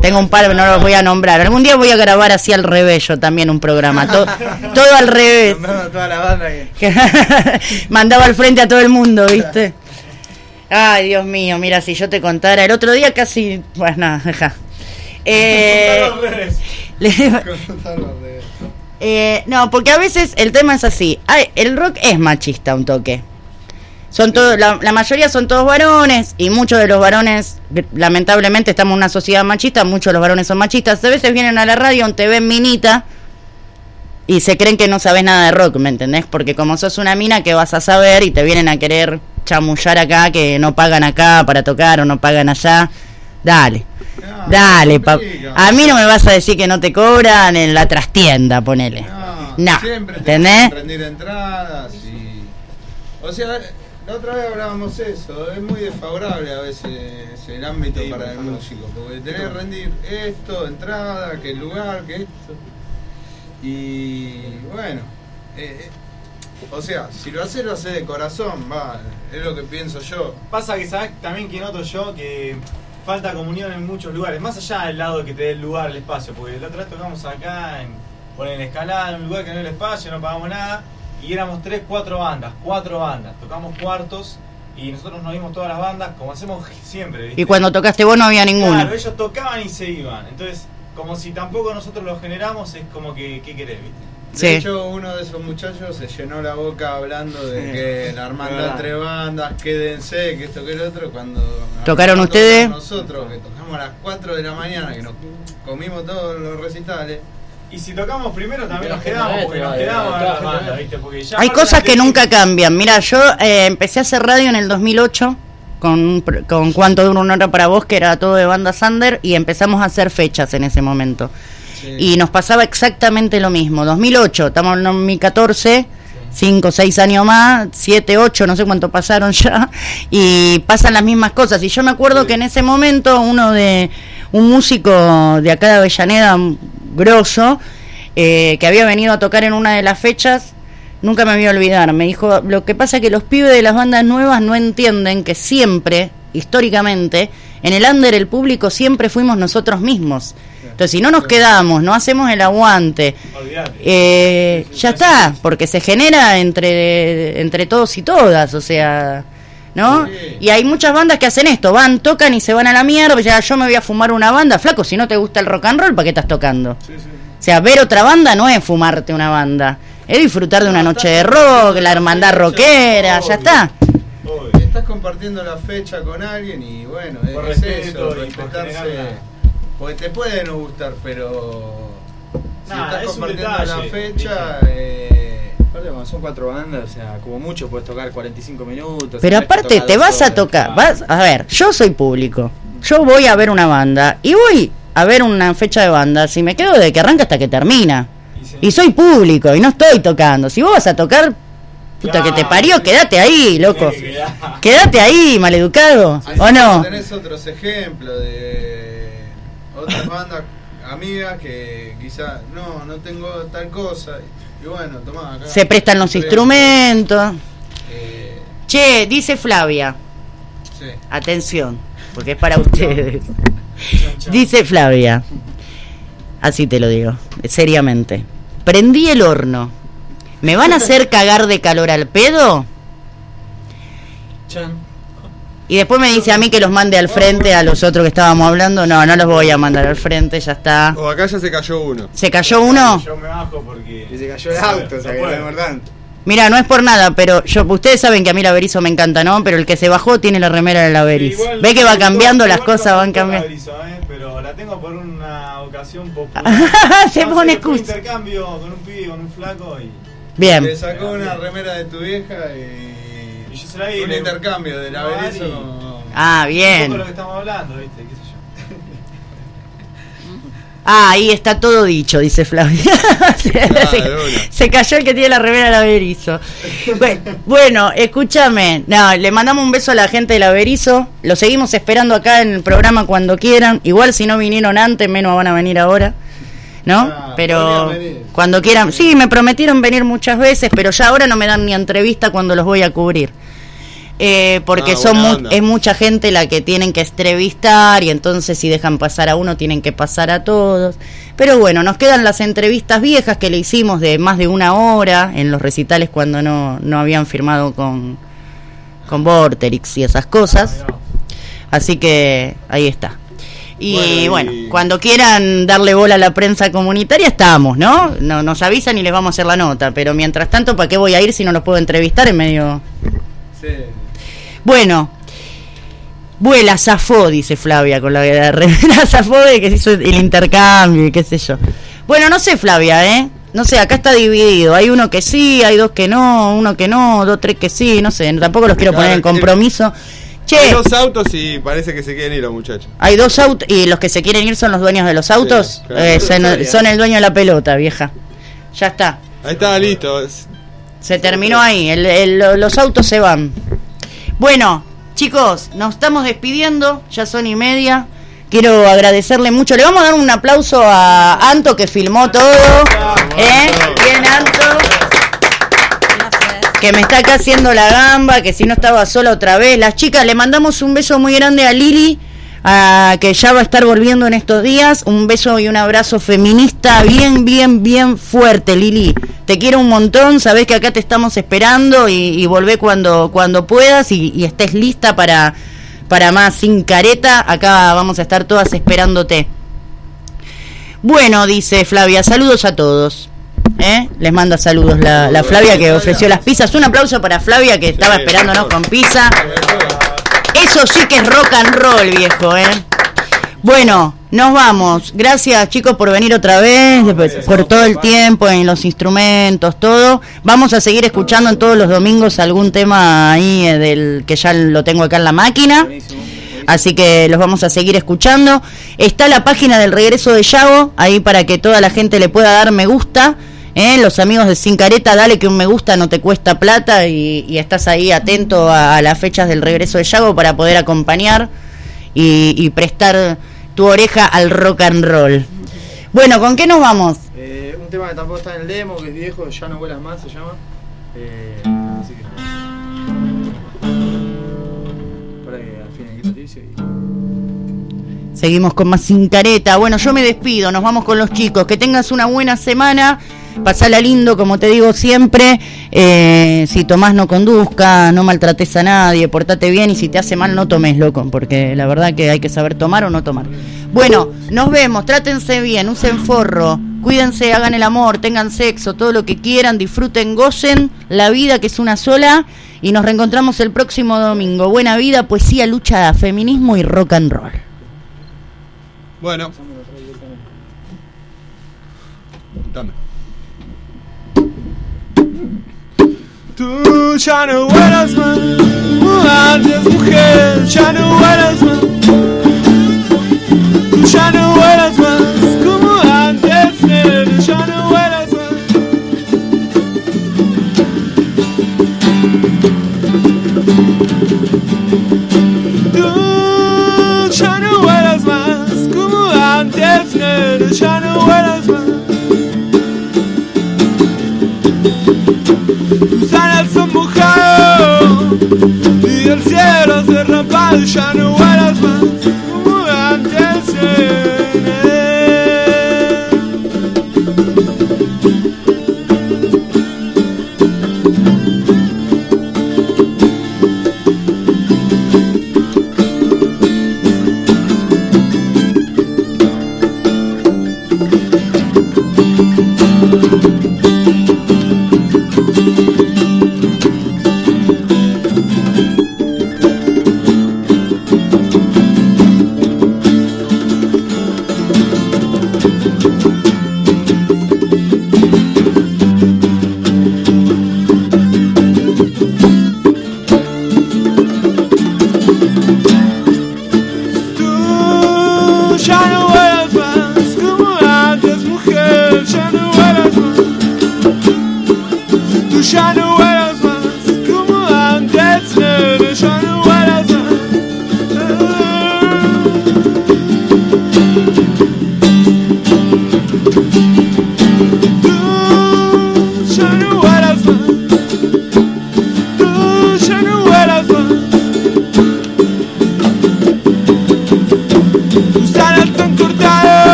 S5: Tengo un par, no los voy a nombrar. Algún día voy a grabar así al revés yo también un programa. to- <laughs> todo al revés.
S14: Nombrando toda la banda que. <laughs>
S5: Mandaba al frente a todo el mundo, ¿viste? Ay, Dios mío, mira, si yo te contara. El otro día casi. Bueno, nada, deja. Eh, <laughs> le- eh, no, porque a veces el tema es así. Ay, el rock es machista un toque. Son todos, la, la mayoría son todos varones y muchos de los varones, lamentablemente estamos en una sociedad machista, muchos de los varones son machistas. A veces vienen a la radio, te ven minita y se creen que no sabes nada de rock, ¿me entendés? Porque como sos una mina que vas a saber y te vienen a querer chamullar acá, que no pagan acá para tocar o no pagan allá. Dale. Dale, pa- a mí no me vas a decir que no te cobran en la trastienda, ponele. No,
S16: Siempre
S5: ¿entendés?
S16: entradas y... O sea, la otra vez hablábamos eso, es muy desfavorable a veces el ámbito para el músico, porque tenés que rendir esto, entrada, que el lugar, que esto. Y bueno, eh, eh, o sea, si lo haces, lo haces de corazón, va, es lo que pienso yo.
S18: Pasa que sabes también que noto yo que falta comunión en muchos lugares, más allá del lado de que te dé el lugar, el espacio, porque la otra vez tocamos acá en, por en escalada, en un lugar que no era el espacio, no pagamos nada, y éramos tres, cuatro bandas, cuatro bandas, tocamos cuartos y nosotros nos vimos todas las bandas como hacemos siempre. ¿viste?
S5: Y cuando tocaste vos no había ninguno.
S18: Claro, ellos tocaban y se iban, entonces como si tampoco nosotros los generamos, es como que, ¿qué querés, viste?
S16: De
S5: Sí.
S16: hecho, uno de esos muchachos se llenó la boca hablando de que la hermandad entre bandas, quédense, que esto que el otro, cuando
S5: ¿Tocaron ustedes?
S16: Nosotros, que tocamos a las 4 de la mañana, que nos comimos todos los recitales.
S18: Y si tocamos primero también nos quedamos, porque nos quedamos a ver
S16: todas
S18: las
S16: las
S18: bandas,
S16: bandas.
S18: ¿viste? Porque ya
S5: Hay cosas que nunca cambian. Mira, yo eh, empecé a hacer radio en el 2008 con, un pro- con Cuánto dura una hora para vos, que era todo de banda Sander, y empezamos a hacer fechas en ese momento. Y nos pasaba exactamente lo mismo. 2008, estamos en 2014, 5 o 6 años más, 7, 8, no sé cuánto pasaron ya, y pasan las mismas cosas. Y yo me acuerdo que en ese momento uno de, un músico de acá de Avellaneda, grosso, eh, que había venido a tocar en una de las fechas, nunca me voy a olvidar. Me dijo, lo que pasa es que los pibes de las bandas nuevas no entienden que siempre, históricamente, en el under el público siempre fuimos nosotros mismos. Entonces, si no nos quedamos, no hacemos el aguante, eh, ya está, porque se genera entre, entre todos y todas, o sea, ¿no? Y hay muchas bandas que hacen esto, van, tocan y se van a la mierda, ya yo me voy a fumar una banda, flaco, si no te gusta el rock and roll, ¿para qué estás tocando? O sea, ver otra banda no es fumarte una banda, es disfrutar de una noche de rock, la hermandad rockera, ya está.
S16: Estás compartiendo la fecha con alguien y bueno, es,
S18: Por
S16: es
S18: respeto
S16: eso, respetarse. Porque te puede no gustar, pero si estás compartiendo
S18: detalle,
S16: la fecha, eh,
S14: Aparte, cuando son cuatro bandas, o sea, como mucho puedes tocar 45 minutos.
S5: Pero aparte, te vas a tocar, vas, a ver, yo soy público, yo voy a ver una banda y voy a ver una fecha de banda, si me quedo de que arranca hasta que termina. Y soy público y no estoy tocando. Si vos vas a tocar, puta que te parió, quédate ahí, loco. Quédate ahí, maleducado,
S16: así
S5: ¿o no?
S16: tenés otros ejemplos de otras bandas amigas que quizás no, no tengo tal cosa. Y bueno, tomá acá.
S5: Se prestan los instrumentos. Che, dice Flavia.
S16: Sí.
S5: Atención, porque es para ustedes. <laughs> Dice Flavia. Así te lo digo, seriamente. Prendí el horno. ¿Me van a hacer <laughs> cagar de calor al pedo? Y después me dice a mí que los mande al frente a los otros que estábamos hablando. No, no los voy a mandar al frente, ya está.
S15: O acá ya se cayó uno.
S5: ¿Se cayó uno?
S18: Yo me bajo porque.
S14: Y se cayó el auto, o sea, que
S18: puede.
S14: es importante.
S5: Mira, no es por nada, pero yo ustedes saben que a mí la Berizo me encanta, ¿no? Pero el que se bajó tiene la remera de la Berizo.
S18: Igual-
S5: Ve que va cambiando,
S18: igual
S5: las cosas van cambiando.
S18: la Berizo, ¿eh? Pero la tengo por una ocasión popular. <laughs>
S5: Se
S18: No,
S5: pone excusa.
S18: intercambio con un pibe, con un flaco y.
S5: Bien.
S16: Te sacó una remera de tu vieja y,
S18: Y yo se la di.
S16: un
S18: le-
S16: intercambio de la
S18: No,
S16: Berizo
S5: Ah,
S18: Un
S5: bien.
S18: poco lo que estamos hablando, ¿viste? ¿Qué sé yo? <laughs>
S5: Ah, ahí está todo dicho, dice Flavia. <laughs> se, se- se cayó el que tiene la remera del Averizo. Bueno, bueno, escúchame. No, le mandamos un beso a la gente del Averizo. Lo seguimos esperando acá en el programa cuando quieran. Igual si no vinieron antes, menos van a venir ahora. ¿No? pero cuando quieran. Sí, me prometieron venir muchas veces, pero ya ahora no me dan ni entrevista cuando los voy a cubrir. Eh, porque
S15: Ah,
S5: son mu- es mucha gente la que tienen que entrevistar y entonces si dejan pasar a uno tienen que pasar a todos. Pero bueno, nos quedan las entrevistas viejas que le hicimos de más de una hora en los recitales cuando no, no habían firmado con, con Vorterix y esas cosas. Así que ahí está. Y bueno, cuando quieran darle bola a la prensa comunitaria estamos, ¿no? no Nos avisan y les vamos a hacer la nota. Pero mientras tanto, ¿para qué voy a ir si no los puedo entrevistar en medio... Bueno, vuela, zafó, dice Flavia con la <laughs> remera, zafó de que se hizo el intercambio y qué sé yo. Bueno, no sé, Flavia, ¿eh? No sé, acá está dividido. Hay uno que sí, hay dos que no, uno que no, dos, tres que sí, no sé. Tampoco los quiero poner en compromiso. Che,
S15: Hay dos autos y parece que se quieren ir los muchachos.
S5: hay dos autos y los que se quieren ir son los dueños de los autos.
S15: claro.
S5: Eh, son, son el dueño de la pelota, vieja. Ya está.
S15: Ahí está, listo.
S5: Se terminó ahí, el- el- los autos se van. Bueno, chicos, nos estamos despidiendo, ya son y media. Quiero agradecerle mucho. Le vamos a dar un aplauso a Anto que filmó todo. ¿Eh? Bien, Anto. Que me está acá haciendo la gamba, que si no estaba sola otra vez. Las chicas, le mandamos un beso muy grande a Lili, a- que ya va a estar volviendo en estos días. Un beso y un abrazo feminista bien, bien, bien fuerte, Lili. Te quiero un montón, sabés que acá te estamos esperando y, y volvé cuando, cuando puedas y, y estés lista para, para más sin careta. Acá vamos a estar todas esperándote. Bueno, dice Flavia, saludos a todos. ¿Eh? Les manda saludos la, la Flavia que ofreció las pizzas. Un aplauso para Flavia que estaba esperándonos con pizza. Eso sí que es rock and roll, viejo, ¿eh? Bueno, nos vamos. Gracias, chicos, por venir otra vez, por todo el tiempo, en los instrumentos, todo. Vamos a seguir escuchando en todos los domingos algún tema ahí eh, del que ya lo tengo acá en la máquina. Así que los vamos a seguir escuchando. Está la página del regreso de Yago, ahí para que toda la gente le pueda dar me gusta. ¿Eh? Los amigos de Sin Careta, dale que un me gusta no te cuesta plata y, y estás ahí atento a, a las fechas del regreso de Yago para poder acompañar y, y prestar tu oreja al rock and roll. Bueno, ¿con qué nos vamos?
S14: Eh, un tema que tampoco está en el demo, que es viejo, ya no vuelas más, se llama. Eh, así que. Para que al final el noticia y.
S5: Seguimos con más sin careta. Bueno, yo me despido, nos vamos con los chicos. Que tengas una buena semana. Pasala lindo, como te digo siempre. Eh, si tomás, no conduzca, no maltrates a nadie, portate bien y si te hace mal, no tomes, loco, porque la verdad que hay que saber tomar o no tomar. Bueno, nos vemos, trátense bien, usen forro, cuídense, hagan el amor, tengan sexo, todo lo que quieran, disfruten, gocen la vida que es una sola y nos reencontramos el próximo domingo. Buena vida, poesía, lucha, feminismo y rock and roll.
S15: Bueno. Dame.
S11: Tú ya no vuelas más, antes mujer, ya no vuelas más. Tú ya no vuelas más, como antes ya no vuelas más. Tú ya no vuelas más, como antes nena, ya el cielo se rapado y ya no vuelas